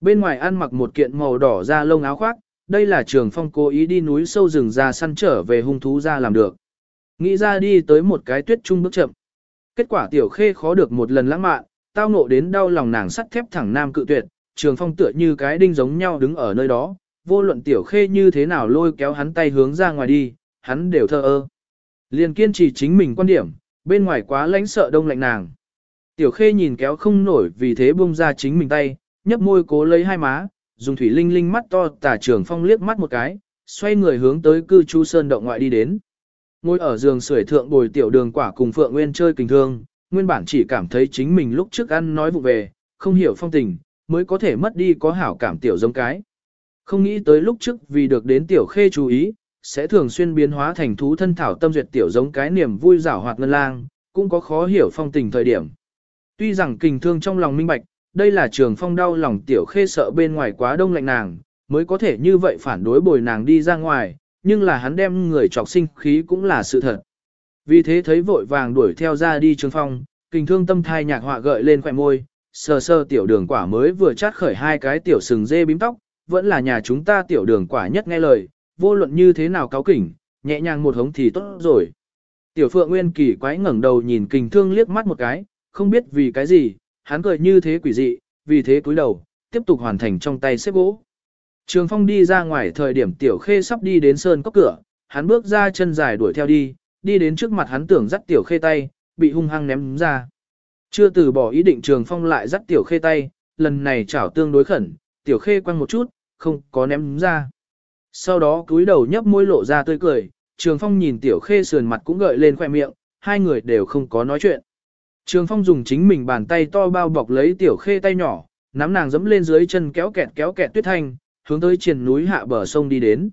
Bên ngoài ăn mặc một kiện màu đỏ da lông áo khoác, đây là trường phong cố ý đi núi sâu rừng ra săn trở về hung thú ra làm được. Nghĩ ra đi tới một cái tuyết trung bước chậm. Kết quả tiểu khê khó được một lần lãng mạn, tao ngộ đến đau lòng nàng sắt thép thẳng nam cự tuyệt, trường phong tựa như cái đinh giống nhau đứng ở nơi đó, vô luận tiểu khê như thế nào lôi kéo hắn tay hướng ra ngoài đi, hắn đều thơ ơ. Liền kiên trì chính mình quan điểm, bên ngoài quá lãnh sợ đông lạnh nàng. Tiểu khê nhìn kéo không nổi vì thế buông ra chính mình tay, nhấp môi cố lấy hai má, dùng thủy linh linh mắt to tả trường phong liếc mắt một cái, xoay người hướng tới cư chu sơn động ngoại đi đến. Ngồi ở giường sưởi thượng bồi tiểu đường quả cùng Phượng Nguyên chơi kình thương, nguyên bản chỉ cảm thấy chính mình lúc trước ăn nói vụ về, không hiểu phong tình, mới có thể mất đi có hảo cảm tiểu giống cái. Không nghĩ tới lúc trước vì được đến tiểu khê chú ý, sẽ thường xuyên biến hóa thành thú thân thảo tâm duyệt tiểu giống cái niềm vui giảo hoạt ngân lang, cũng có khó hiểu phong tình thời điểm. Tuy rằng kình thương trong lòng minh bạch, đây là trường phong đau lòng tiểu khê sợ bên ngoài quá đông lạnh nàng, mới có thể như vậy phản đối bồi nàng đi ra ngoài, nhưng là hắn đem người trọc sinh khí cũng là sự thật. Vì thế thấy vội vàng đuổi theo ra đi trường phong, kình thương tâm thai nhạc họa gợi lên khỏe môi, sờ sơ tiểu đường quả mới vừa chát khởi hai cái tiểu sừng dê bím tóc, vẫn là nhà chúng ta tiểu đường quả nhất nghe lời, vô luận như thế nào cáo kỉnh, nhẹ nhàng một hống thì tốt rồi. Tiểu phượng nguyên kỳ quái ngẩng đầu nhìn kình thương liếc mắt một cái, không biết vì cái gì, hắn cười như thế quỷ dị, vì thế cúi đầu, tiếp tục hoàn thành trong tay xếp gỗ. Trường phong đi ra ngoài thời điểm tiểu khê sắp đi đến sơn cốc cửa, hắn bước ra chân dài đuổi theo đi, đi đến trước mặt hắn tưởng dắt tiểu khê tay, bị hung hăng ném ra. Chưa từ bỏ ý định trường phong lại dắt tiểu khê tay, lần này chảo tương đối khẩn, tiểu khê quăng một chút, không có ném ra. Sau đó cúi đầu nhấp môi lộ ra tươi cười, trường phong nhìn tiểu khê sườn mặt cũng gợi lên khoe miệng, hai người đều không có nói chuyện. Trường phong dùng chính mình bàn tay to bao bọc lấy tiểu khê tay nhỏ, nắm nàng dẫm lên dưới chân kéo kẹt kéo kẹt tuyết thanh, hướng tới triền núi hạ bờ sông đi đến.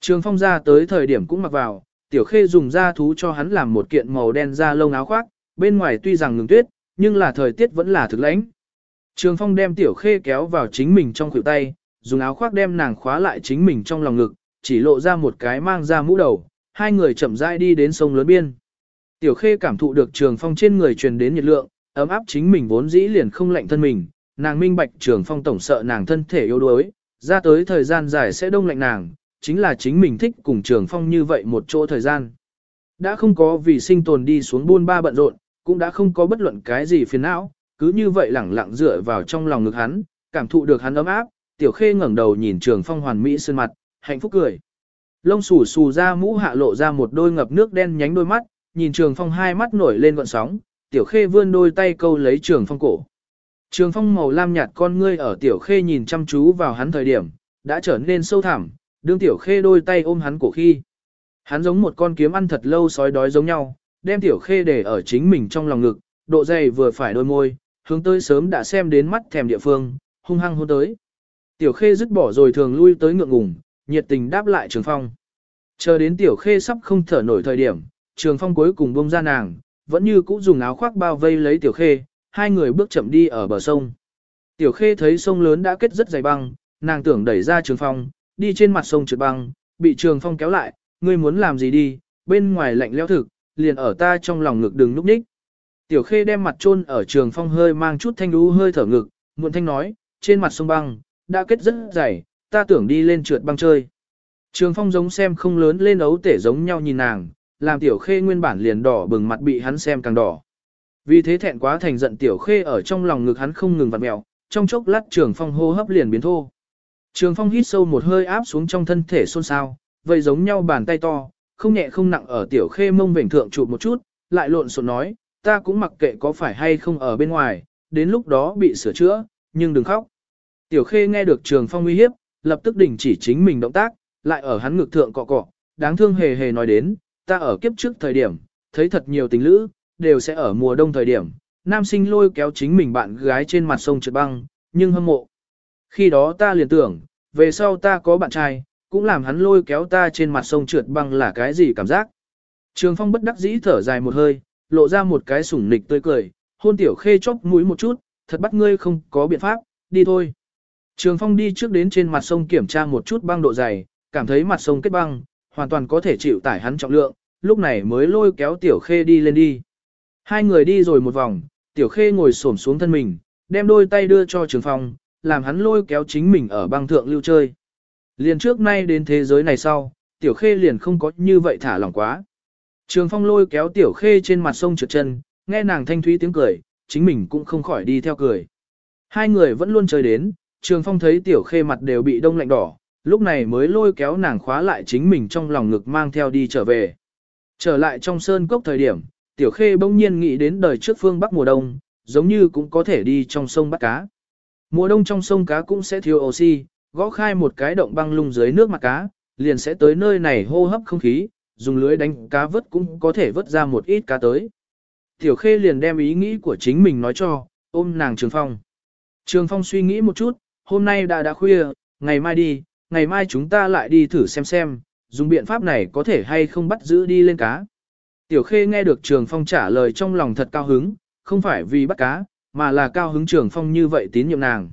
Trường phong ra tới thời điểm cũng mặc vào, tiểu khê dùng da thú cho hắn làm một kiện màu đen da lông áo khoác, bên ngoài tuy rằng ngừng tuyết, nhưng là thời tiết vẫn là thực lãnh. Trường phong đem tiểu khê kéo vào chính mình trong khuỷu tay, dùng áo khoác đem nàng khóa lại chính mình trong lòng ngực, chỉ lộ ra một cái mang ra mũ đầu, hai người chậm rãi đi đến sông lớn biên. Tiểu khê cảm thụ được trường phong trên người truyền đến nhiệt lượng, ấm áp chính mình vốn dĩ liền không lạnh thân mình, nàng minh bạch trường phong tổng sợ nàng thân thể yếu đuối, ra tới thời gian dài sẽ đông lạnh nàng, chính là chính mình thích cùng trường phong như vậy một chỗ thời gian. Đã không có vì sinh tồn đi xuống buôn ba bận rộn, cũng đã không có bất luận cái gì phiền não, cứ như vậy lẳng lặng dựa vào trong lòng ngực hắn, cảm thụ được hắn ấm áp, tiểu khê ngẩng đầu nhìn trường phong hoàn mỹ sơn mặt, hạnh phúc cười. Lông xù xù ra mũ hạ lộ ra một đôi ngập nước đen nhánh đôi mắt, nhìn trường phong hai mắt nổi lên gọn sóng, tiểu khê vươn đôi tay câu lấy trường phong cổ. Trường phong màu lam nhạt con ngươi ở tiểu khê nhìn chăm chú vào hắn thời điểm, đã trở nên sâu thẳm, đương tiểu khê đôi tay ôm hắn cổ khi. Hắn giống một con kiếm ăn thật lâu sói đói giống nhau, đem tiểu khê để ở chính mình trong lòng ngực, độ dày vừa phải đôi môi, hướng tới sớm đã xem đến mắt thèm địa phương, hung hăng hôn tới. Tiểu khê dứt bỏ rồi thường lui tới ngượng ngùng, nhiệt tình đáp lại trường phong. Chờ đến tiểu khê sắp không thở nổi thời điểm, trường phong cuối cùng bông ra nàng, vẫn như cũ dùng áo khoác bao vây lấy tiểu khê, hai người bước chậm đi ở bờ sông. Tiểu khê thấy sông lớn đã kết rất dày băng, nàng tưởng đẩy ra trường phong, đi trên mặt sông trượt băng, bị trường phong kéo lại, ngươi muốn làm gì đi, bên ngoài lạnh leo thực, liền ở ta trong lòng ngực đừng núp ních. Tiểu khê đem mặt chôn ở trường phong hơi mang chút thanh đú hơi thở ngực, muộn thanh nói, trên mặt sông băng, đã kết rất dày, ta tưởng đi lên trượt băng chơi. Trường phong giống xem không lớn lên ấu tể giống nhau nhìn nàng, làm tiểu khê nguyên bản liền đỏ bừng mặt bị hắn xem càng đỏ. Vì thế thẹn quá thành giận tiểu khê ở trong lòng ngực hắn không ngừng vặn mèo, trong chốc lát trường phong hô hấp liền biến thô. Trường phong hít sâu một hơi áp xuống trong thân thể xôn xao, vậy giống nhau bàn tay to, không nhẹ không nặng ở tiểu khê mông vểnh thượng chụp một chút, lại lộn xộn nói, ta cũng mặc kệ có phải hay không ở bên ngoài, đến lúc đó bị sửa chữa, nhưng đừng khóc. Tiểu khê nghe được trường phong uy hiếp, lập tức đình chỉ chính mình động tác, lại ở hắn ngực thượng cọ cọ, đáng thương hề hề nói đến, ta ở kiếp trước thời điểm, thấy thật nhiều tình lữ, đều sẽ ở mùa đông thời điểm, nam sinh lôi kéo chính mình bạn gái trên mặt sông trượt băng, nhưng hâm mộ. Khi đó ta liền tưởng, về sau ta có bạn trai, cũng làm hắn lôi kéo ta trên mặt sông trượt băng là cái gì cảm giác. Trường phong bất đắc dĩ thở dài một hơi, lộ ra một cái sủng nịch tươi cười, hôn tiểu khê chóc mũi một chút, thật bắt ngươi không có biện pháp, đi thôi. Trường phong đi trước đến trên mặt sông kiểm tra một chút băng độ dày, cảm thấy mặt sông kết băng, hoàn toàn có thể chịu tải hắn trọng lượng, lúc này mới lôi kéo tiểu khê đi lên đi. Hai người đi rồi một vòng, tiểu khê ngồi xổm xuống thân mình, đem đôi tay đưa cho trường phong, làm hắn lôi kéo chính mình ở băng thượng lưu chơi. Liền trước nay đến thế giới này sau, tiểu khê liền không có như vậy thả lỏng quá. Trường phong lôi kéo tiểu khê trên mặt sông trượt chân, nghe nàng thanh thúy tiếng cười, chính mình cũng không khỏi đi theo cười. Hai người vẫn luôn chơi đến, trường phong thấy tiểu khê mặt đều bị đông lạnh đỏ, lúc này mới lôi kéo nàng khóa lại chính mình trong lòng ngực mang theo đi trở về. Trở lại trong sơn cốc thời điểm, tiểu khê bỗng nhiên nghĩ đến đời trước phương Bắc mùa đông, giống như cũng có thể đi trong sông bắt cá. Mùa đông trong sông cá cũng sẽ thiếu oxy, gõ khai một cái động băng lung dưới nước mặt cá, liền sẽ tới nơi này hô hấp không khí, dùng lưới đánh cá vớt cũng có thể vớt ra một ít cá tới. Tiểu Khê liền đem ý nghĩ của chính mình nói cho, ôm nàng Trường Phong. Trường Phong suy nghĩ một chút, hôm nay đã đã khuya, ngày mai đi, ngày mai chúng ta lại đi thử xem xem, dùng biện pháp này có thể hay không bắt giữ đi lên cá. Tiểu Khê nghe được Trường Phong trả lời trong lòng thật cao hứng, không phải vì bắt cá, mà là cao hứng Trường Phong như vậy tín nhiệm nàng.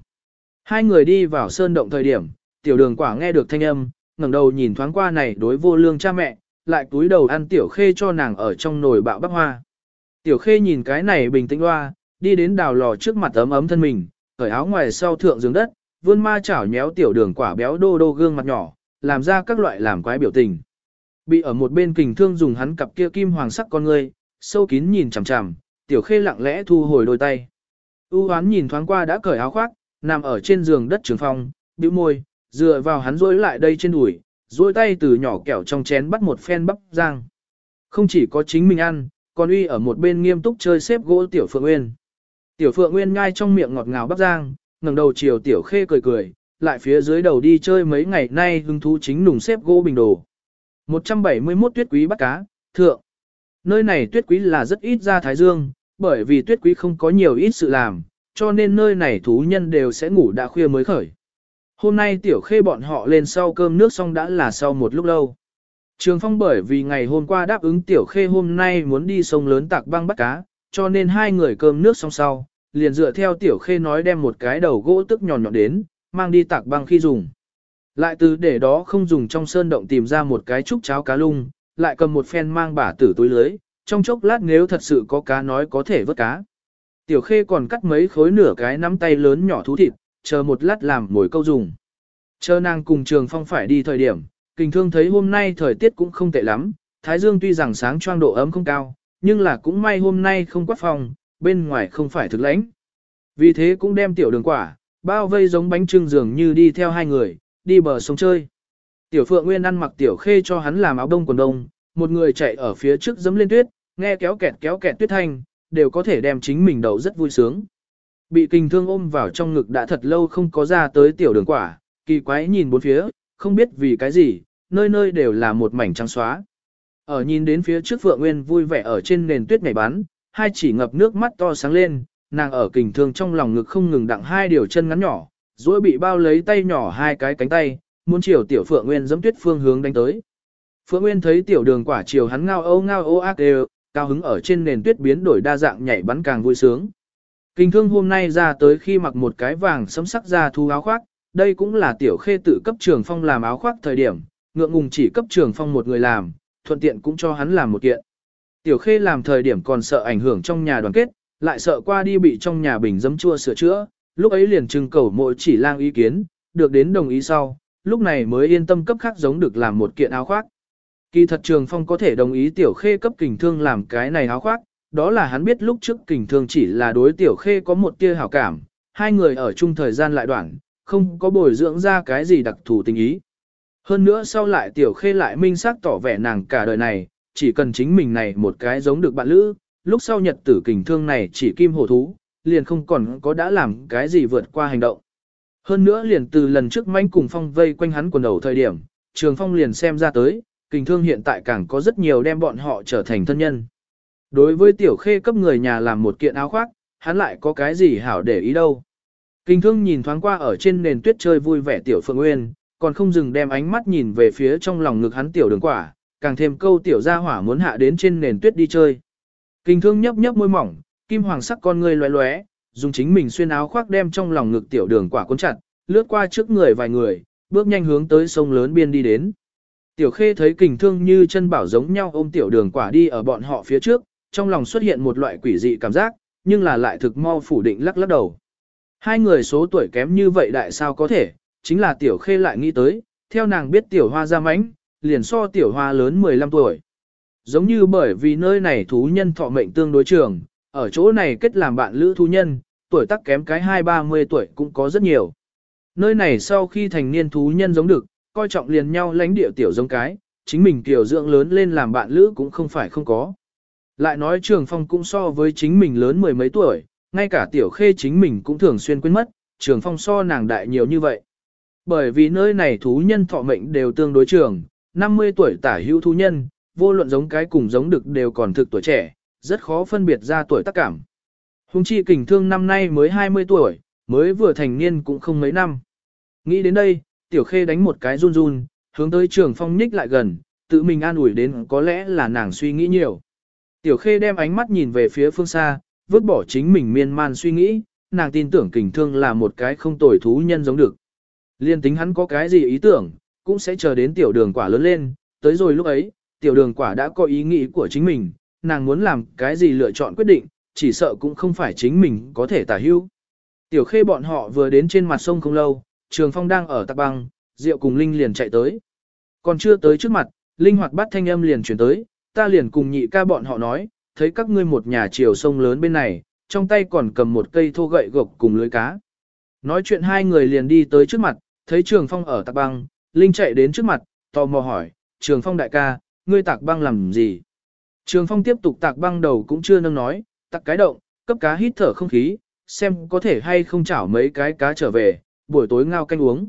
Hai người đi vào sơn động thời điểm, tiểu đường quả nghe được thanh âm, ngẩng đầu nhìn thoáng qua này đối vô lương cha mẹ, lại túi đầu ăn tiểu khê cho nàng ở trong nồi bạo bắp hoa. Tiểu khê nhìn cái này bình tĩnh hoa, đi đến đào lò trước mặt ấm ấm thân mình, cởi áo ngoài sau thượng giường đất, vươn ma chảo nhéo tiểu đường quả béo đô đô gương mặt nhỏ, làm ra các loại làm quái biểu tình. Bị ở một bên kình thương dùng hắn cặp kia kim hoàng sắc con ngươi, sâu kín nhìn chằm chằm, tiểu khê lặng lẽ thu hồi đôi tay. U hoán nhìn thoáng qua đã cởi áo khoác, nằm ở trên giường đất trường phong, bĩu môi, dựa vào hắn rối lại đây trên đùi, duỗi tay từ nhỏ kẹo trong chén bắt một phen bắp rang. Không chỉ có chính mình ăn, còn uy ở một bên nghiêm túc chơi xếp gỗ tiểu phượng nguyên. Tiểu phượng nguyên ngay trong miệng ngọt ngào bắp rang, ngẩng đầu chiều tiểu khê cười cười, lại phía dưới đầu đi chơi mấy ngày nay hứng thú chính nùng xếp gỗ bình đồ. 171 tuyết quý bắt cá, thượng. Nơi này tuyết quý là rất ít ra Thái Dương, bởi vì tuyết quý không có nhiều ít sự làm, cho nên nơi này thú nhân đều sẽ ngủ đã khuya mới khởi. Hôm nay tiểu khê bọn họ lên sau cơm nước xong đã là sau một lúc lâu. Trường phong bởi vì ngày hôm qua đáp ứng tiểu khê hôm nay muốn đi sông lớn tạc băng bắt cá, cho nên hai người cơm nước xong sau, liền dựa theo tiểu khê nói đem một cái đầu gỗ tức nhọn nhọn đến, mang đi tạc băng khi dùng. Lại từ để đó không dùng trong sơn động tìm ra một cái trúc cháo cá lung, lại cầm một phen mang bả tử túi lưới, trong chốc lát nếu thật sự có cá nói có thể vớt cá. Tiểu khê còn cắt mấy khối nửa cái nắm tay lớn nhỏ thú thịt, chờ một lát làm mồi câu dùng. Chờ nàng cùng trường phong phải đi thời điểm, kình thương thấy hôm nay thời tiết cũng không tệ lắm, thái dương tuy rằng sáng choang độ ấm không cao, nhưng là cũng may hôm nay không quát phòng, bên ngoài không phải thực lãnh. Vì thế cũng đem tiểu đường quả, bao vây giống bánh trưng dường như đi theo hai người, đi bờ sông chơi. Tiểu Phượng Nguyên ăn mặc tiểu khê cho hắn làm áo đông quần đông, một người chạy ở phía trước dẫm lên tuyết, nghe kéo kẹt kéo kẹt tuyết thanh, đều có thể đem chính mình đầu rất vui sướng. Bị kinh thương ôm vào trong ngực đã thật lâu không có ra tới tiểu đường quả, kỳ quái nhìn bốn phía, không biết vì cái gì, nơi nơi đều là một mảnh trắng xóa. Ở nhìn đến phía trước Phượng Nguyên vui vẻ ở trên nền tuyết nhảy bắn, hai chỉ ngập nước mắt to sáng lên, nàng ở kình thương trong lòng ngực không ngừng đặng hai điều chân ngắn nhỏ, rồi bị bao lấy tay nhỏ hai cái cánh tay, muốn chiều tiểu Phượng Nguyên dẫm tuyết phương hướng đánh tới. Phượng Nguyên thấy tiểu đường quả chiều hắn ngao âu ngao ô ác đều, cao hứng ở trên nền tuyết biến đổi đa dạng nhảy bắn càng vui sướng. Kinh thương hôm nay ra tới khi mặc một cái vàng sấm sắc ra thu áo khoác, đây cũng là tiểu khê tự cấp trường phong làm áo khoác thời điểm, ngượng ngùng chỉ cấp trường phong một người làm, thuận tiện cũng cho hắn làm một kiện. Tiểu khê làm thời điểm còn sợ ảnh hưởng trong nhà đoàn kết, lại sợ qua đi bị trong nhà bình dấm chua sửa chữa, lúc ấy liền trưng cầu mỗi chỉ lang ý kiến, được đến đồng ý sau, lúc này mới yên tâm cấp khác giống được làm một kiện áo khoác. Kỳ thật trường phong có thể đồng ý tiểu khê cấp kình thương làm cái này áo khoác, đó là hắn biết lúc trước kình thương chỉ là đối tiểu khê có một tia hảo cảm, hai người ở chung thời gian lại đoạn, không có bồi dưỡng ra cái gì đặc thù tình ý. Hơn nữa sau lại tiểu khê lại minh xác tỏ vẻ nàng cả đời này, chỉ cần chính mình này một cái giống được bạn lữ, lúc sau nhật tử kình thương này chỉ kim hổ thú, liền không còn có đã làm cái gì vượt qua hành động. Hơn nữa liền từ lần trước manh cùng phong vây quanh hắn quần đầu thời điểm, trường phong liền xem ra tới, kình thương hiện tại càng có rất nhiều đem bọn họ trở thành thân nhân. Đối với tiểu khê cấp người nhà làm một kiện áo khoác, hắn lại có cái gì hảo để ý đâu. Kinh thương nhìn thoáng qua ở trên nền tuyết chơi vui vẻ tiểu phượng nguyên, còn không dừng đem ánh mắt nhìn về phía trong lòng ngực hắn tiểu đường quả, càng thêm câu tiểu gia hỏa muốn hạ đến trên nền tuyết đi chơi. Kinh thương nhấp nhấp môi mỏng, kim hoàng sắc con ngươi lóe lóe, dùng chính mình xuyên áo khoác đem trong lòng ngực tiểu đường quả cuốn chặt, lướt qua trước người vài người, bước nhanh hướng tới sông lớn biên đi đến. Tiểu khê thấy kình thương như chân bảo giống nhau ôm tiểu đường quả đi ở bọn họ phía trước, trong lòng xuất hiện một loại quỷ dị cảm giác, nhưng là lại thực mau phủ định lắc lắc đầu. Hai người số tuổi kém như vậy đại sao có thể, chính là tiểu khê lại nghĩ tới, theo nàng biết tiểu hoa ra mánh, liền so tiểu hoa lớn 15 tuổi. Giống như bởi vì nơi này thú nhân thọ mệnh tương đối trường, ở chỗ này kết làm bạn lữ thú nhân, tuổi tác kém cái 2-30 tuổi cũng có rất nhiều. Nơi này sau khi thành niên thú nhân giống được, coi trọng liền nhau lãnh địa tiểu giống cái, chính mình tiểu dưỡng lớn lên làm bạn lữ cũng không phải không có. Lại nói trường phong cũng so với chính mình lớn mười mấy tuổi, ngay cả tiểu khê chính mình cũng thường xuyên quên mất, trường phong so nàng đại nhiều như vậy. Bởi vì nơi này thú nhân thọ mệnh đều tương đối trường, 50 tuổi tả hữu thú nhân, vô luận giống cái cùng giống được đều còn thực tuổi trẻ, rất khó phân biệt ra tuổi tác cảm. Hùng chi kình thương năm nay mới 20 tuổi, mới vừa thành niên cũng không mấy năm. Nghĩ đến đây, tiểu khê đánh một cái run run, hướng tới trường phong nhích lại gần, tự mình an ủi đến có lẽ là nàng suy nghĩ nhiều. Tiểu khê đem ánh mắt nhìn về phía phương xa, vứt bỏ chính mình miên man suy nghĩ, nàng tin tưởng kình thương là một cái không tồi thú nhân giống được. Liên tính hắn có cái gì ý tưởng, cũng sẽ chờ đến tiểu đường quả lớn lên, tới rồi lúc ấy, tiểu đường quả đã có ý nghĩ của chính mình, nàng muốn làm cái gì lựa chọn quyết định, chỉ sợ cũng không phải chính mình có thể tả hữu. Tiểu khê bọn họ vừa đến trên mặt sông không lâu, trường phong đang ở tạc băng, Diệu cùng Linh liền chạy tới. Còn chưa tới trước mặt, Linh hoạt bắt thanh âm liền chuyển tới, ta liền cùng nhị ca bọn họ nói, thấy các ngươi một nhà chiều sông lớn bên này, trong tay còn cầm một cây thô gậy gộc cùng lưới cá. Nói chuyện hai người liền đi tới trước mặt, thấy Trường Phong ở tạc băng, Linh chạy đến trước mặt, tò mò hỏi, Trường Phong đại ca, ngươi tạc băng làm gì? Trường Phong tiếp tục tạc băng đầu cũng chưa nâng nói, tạc cái động, cấp cá hít thở không khí, xem có thể hay không chảo mấy cái cá trở về, buổi tối ngao canh uống.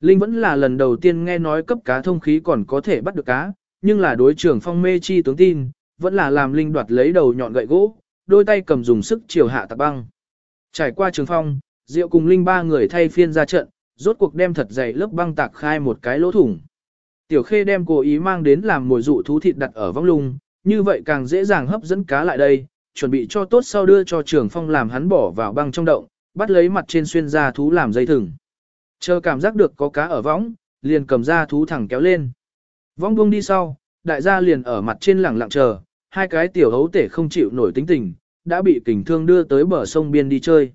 Linh vẫn là lần đầu tiên nghe nói cấp cá thông khí còn có thể bắt được cá, nhưng là đối trường phong mê chi tướng tin, vẫn là làm Linh đoạt lấy đầu nhọn gậy gỗ, đôi tay cầm dùng sức chiều hạ tạc băng. Trải qua trường phong, Diệu cùng Linh ba người thay phiên ra trận, rốt cuộc đem thật dày lớp băng tạc khai một cái lỗ thủng. Tiểu Khê đem cố ý mang đến làm mồi dụ thú thịt đặt ở vong lung, như vậy càng dễ dàng hấp dẫn cá lại đây, chuẩn bị cho tốt sau đưa cho Trường Phong làm hắn bỏ vào băng trong động, bắt lấy mặt trên xuyên ra thú làm dây thừng. Chờ cảm giác được có cá ở võng, liền cầm ra thú thẳng kéo lên. võng buông đi sau, đại gia liền ở mặt trên lẳng lặng chờ, hai cái tiểu hấu tể không chịu nổi tính tình, đã bị kình thương đưa tới bờ sông biên đi chơi.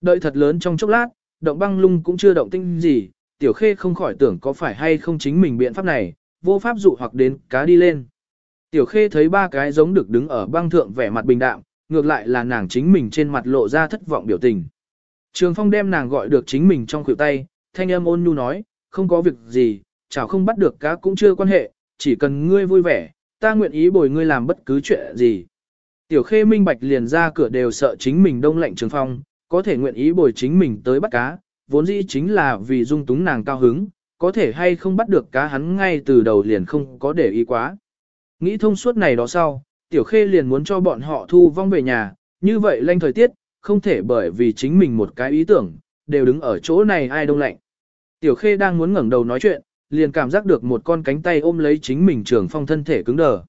Đợi thật lớn trong chốc lát, động băng lung cũng chưa động tinh gì, tiểu khê không khỏi tưởng có phải hay không chính mình biện pháp này, vô pháp dụ hoặc đến cá đi lên. Tiểu khê thấy ba cái giống được đứng ở băng thượng vẻ mặt bình đạm, ngược lại là nàng chính mình trên mặt lộ ra thất vọng biểu tình. Trường phong đem nàng gọi được chính mình trong khuỷu tay, thanh âm ôn nhu nói, không có việc gì, chảo không bắt được cá cũng chưa quan hệ, chỉ cần ngươi vui vẻ, ta nguyện ý bồi ngươi làm bất cứ chuyện gì. Tiểu khê minh bạch liền ra cửa đều sợ chính mình đông lạnh trường phong, có thể nguyện ý bồi chính mình tới bắt cá, vốn dĩ chính là vì dung túng nàng cao hứng, có thể hay không bắt được cá hắn ngay từ đầu liền không có để ý quá. Nghĩ thông suốt này đó sau, tiểu khê liền muốn cho bọn họ thu vong về nhà, như vậy lanh thời tiết, không thể bởi vì chính mình một cái ý tưởng, đều đứng ở chỗ này ai đông lạnh. Tiểu khê đang muốn ngẩng đầu nói chuyện, liền cảm giác được một con cánh tay ôm lấy chính mình trường phong thân thể cứng đờ.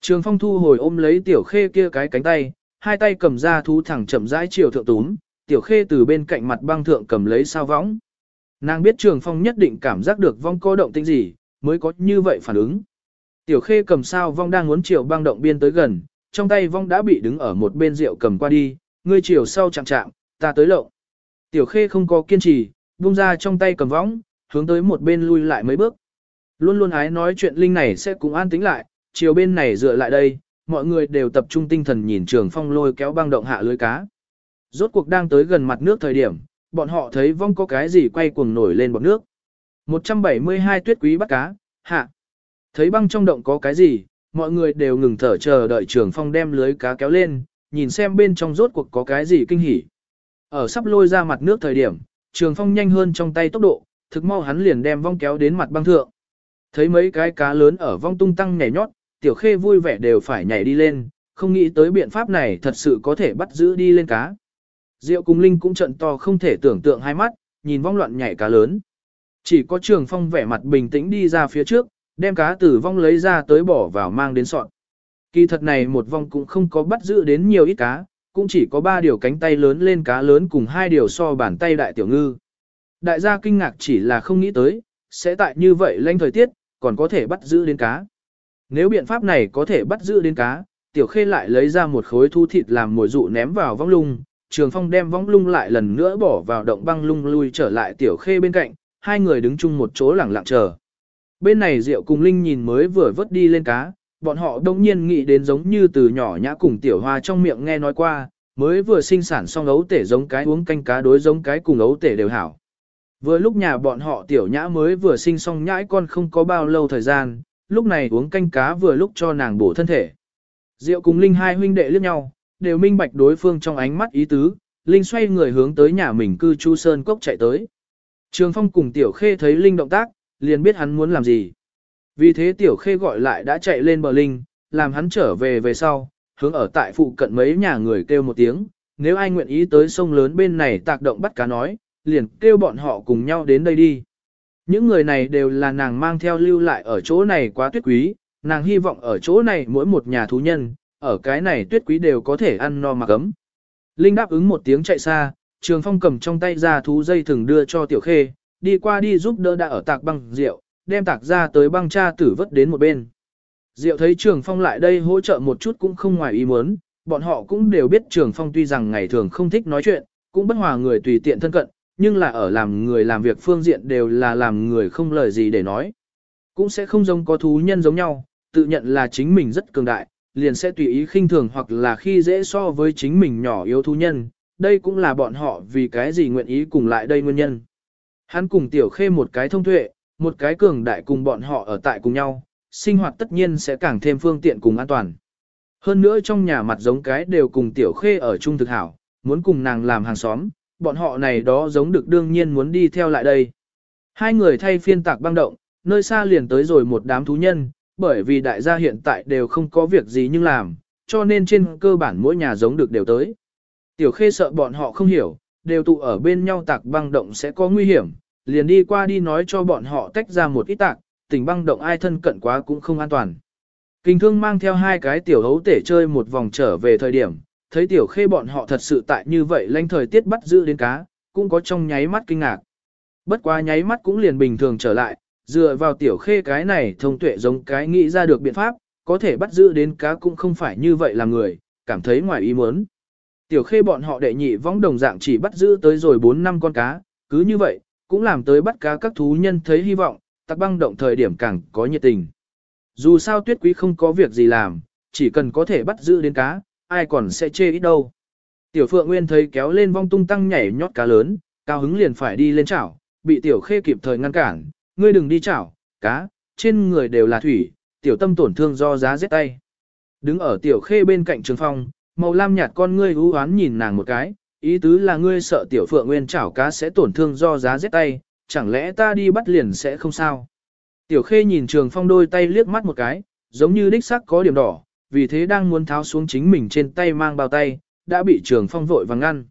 Trường phong thu hồi ôm lấy tiểu khê kia cái cánh tay, hai tay cầm ra thú thẳng chậm rãi chiều thượng túm, tiểu khê từ bên cạnh mặt băng thượng cầm lấy sao võng. Nàng biết trường phong nhất định cảm giác được vong có động tĩnh gì, mới có như vậy phản ứng. Tiểu khê cầm sao vong đang muốn chiều băng động biên tới gần, trong tay vong đã bị đứng ở một bên rượu cầm qua đi, ngươi chiều sau chạm chạm, ta tới lộng. Tiểu khê không có kiên trì, buông ra trong tay cầm võng, hướng tới một bên lui lại mấy bước. Luôn luôn ái nói chuyện linh này sẽ cũng an tính lại, chiều bên này dựa lại đây, mọi người đều tập trung tinh thần nhìn trường phong lôi kéo băng động hạ lưới cá. Rốt cuộc đang tới gần mặt nước thời điểm, bọn họ thấy vong có cái gì quay cuồng nổi lên bọt nước. 172 tuyết quý bắt cá, hạ. Thấy băng trong động có cái gì, mọi người đều ngừng thở chờ đợi trường phong đem lưới cá kéo lên, nhìn xem bên trong rốt cuộc có cái gì kinh hỉ. Ở sắp lôi ra mặt nước thời điểm, trường phong nhanh hơn trong tay tốc độ, thực mau hắn liền đem vong kéo đến mặt băng thượng. Thấy mấy cái cá lớn ở vong tung tăng nhảy nhót, tiểu khê vui vẻ đều phải nhảy đi lên, không nghĩ tới biện pháp này thật sự có thể bắt giữ đi lên cá. Diệu cùng Linh cũng trận to không thể tưởng tượng hai mắt, nhìn vong loạn nhảy cá lớn. Chỉ có trường phong vẻ mặt bình tĩnh đi ra phía trước, đem cá tử vong lấy ra tới bỏ vào mang đến sọn. Kỳ thật này một vong cũng không có bắt giữ đến nhiều ít cá, cũng chỉ có ba điều cánh tay lớn lên cá lớn cùng hai điều so bàn tay đại tiểu ngư. Đại gia kinh ngạc chỉ là không nghĩ tới, sẽ tại như vậy lanh thời tiết, còn có thể bắt giữ đến cá. Nếu biện pháp này có thể bắt giữ đến cá, tiểu khê lại lấy ra một khối thu thịt làm mồi dụ ném vào vong lung, trường phong đem vong lung lại lần nữa bỏ vào động băng lung lui trở lại tiểu khê bên cạnh, hai người đứng chung một chỗ lẳng lặng chờ. Bên này Diệu cùng Linh nhìn mới vừa vớt đi lên cá, bọn họ đông nhiên nghĩ đến giống như từ nhỏ nhã cùng tiểu hoa trong miệng nghe nói qua, mới vừa sinh sản xong ấu tể giống cái uống canh cá đối giống cái cùng ấu tể đều hảo. Vừa lúc nhà bọn họ tiểu nhã mới vừa sinh xong nhãi con không có bao lâu thời gian, lúc này uống canh cá vừa lúc cho nàng bổ thân thể. Diệu cùng Linh hai huynh đệ liếc nhau, đều minh bạch đối phương trong ánh mắt ý tứ, Linh xoay người hướng tới nhà mình cư Chu Sơn Cốc chạy tới. Trường Phong cùng Tiểu Khê thấy Linh động tác, liền biết hắn muốn làm gì. Vì thế tiểu khê gọi lại đã chạy lên bờ linh, làm hắn trở về về sau, hướng ở tại phụ cận mấy nhà người kêu một tiếng, nếu ai nguyện ý tới sông lớn bên này tạc động bắt cá nói, liền kêu bọn họ cùng nhau đến đây đi. Những người này đều là nàng mang theo lưu lại ở chỗ này quá tuyết quý, nàng hy vọng ở chỗ này mỗi một nhà thú nhân, ở cái này tuyết quý đều có thể ăn no mà cấm. Linh đáp ứng một tiếng chạy xa, Trường Phong cầm trong tay ra thú dây thừng đưa cho Tiểu Khê, đi qua đi giúp đỡ đã ở tạc băng rượu, đem tạc ra tới băng cha tử vất đến một bên. Diệu thấy Trường Phong lại đây hỗ trợ một chút cũng không ngoài ý muốn, bọn họ cũng đều biết Trường Phong tuy rằng ngày thường không thích nói chuyện, cũng bất hòa người tùy tiện thân cận, nhưng là ở làm người làm việc phương diện đều là làm người không lời gì để nói. Cũng sẽ không giống có thú nhân giống nhau, tự nhận là chính mình rất cường đại, liền sẽ tùy ý khinh thường hoặc là khi dễ so với chính mình nhỏ yếu thú nhân, đây cũng là bọn họ vì cái gì nguyện ý cùng lại đây nguyên nhân. Hắn cùng tiểu khê một cái thông tuệ, một cái cường đại cùng bọn họ ở tại cùng nhau, sinh hoạt tất nhiên sẽ càng thêm phương tiện cùng an toàn. Hơn nữa trong nhà mặt giống cái đều cùng tiểu khê ở chung thực hảo, muốn cùng nàng làm hàng xóm, bọn họ này đó giống được đương nhiên muốn đi theo lại đây. Hai người thay phiên tạc băng động, nơi xa liền tới rồi một đám thú nhân, bởi vì đại gia hiện tại đều không có việc gì nhưng làm, cho nên trên cơ bản mỗi nhà giống được đều tới. Tiểu khê sợ bọn họ không hiểu, đều tụ ở bên nhau tạc băng động sẽ có nguy hiểm, liền đi qua đi nói cho bọn họ tách ra một ít tạc, tình băng động ai thân cận quá cũng không an toàn. Kinh thương mang theo hai cái tiểu hấu tể chơi một vòng trở về thời điểm, thấy tiểu khê bọn họ thật sự tại như vậy lanh thời tiết bắt giữ đến cá, cũng có trong nháy mắt kinh ngạc. Bất quá nháy mắt cũng liền bình thường trở lại, dựa vào tiểu khê cái này thông tuệ giống cái nghĩ ra được biện pháp, có thể bắt giữ đến cá cũng không phải như vậy là người, cảm thấy ngoài ý muốn. Tiểu khê bọn họ đệ nhị võng đồng dạng chỉ bắt giữ tới rồi 4 năm con cá, cứ như vậy, cũng làm tới bắt cá các thú nhân thấy hy vọng, tặc băng động thời điểm càng có nhiệt tình. Dù sao tuyết quý không có việc gì làm, chỉ cần có thể bắt giữ đến cá, ai còn sẽ chê ít đâu. Tiểu Phượng Nguyên thấy kéo lên vong tung tăng nhảy nhót cá lớn, cao hứng liền phải đi lên chảo, bị Tiểu Khê kịp thời ngăn cản, ngươi đừng đi chảo, cá, trên người đều là thủy, Tiểu Tâm tổn thương do giá rét tay. Đứng ở Tiểu Khê bên cạnh trường phong, màu lam nhạt con ngươi u oán nhìn nàng một cái, ý tứ là ngươi sợ Tiểu Phượng Nguyên chảo cá sẽ tổn thương do giá rét tay, chẳng lẽ ta đi bắt liền sẽ không sao. Tiểu Khê nhìn trường phong đôi tay liếc mắt một cái, giống như đích sắc có điểm đỏ, vì thế đang muốn tháo xuống chính mình trên tay mang bao tay, đã bị trường phong vội vàng ngăn.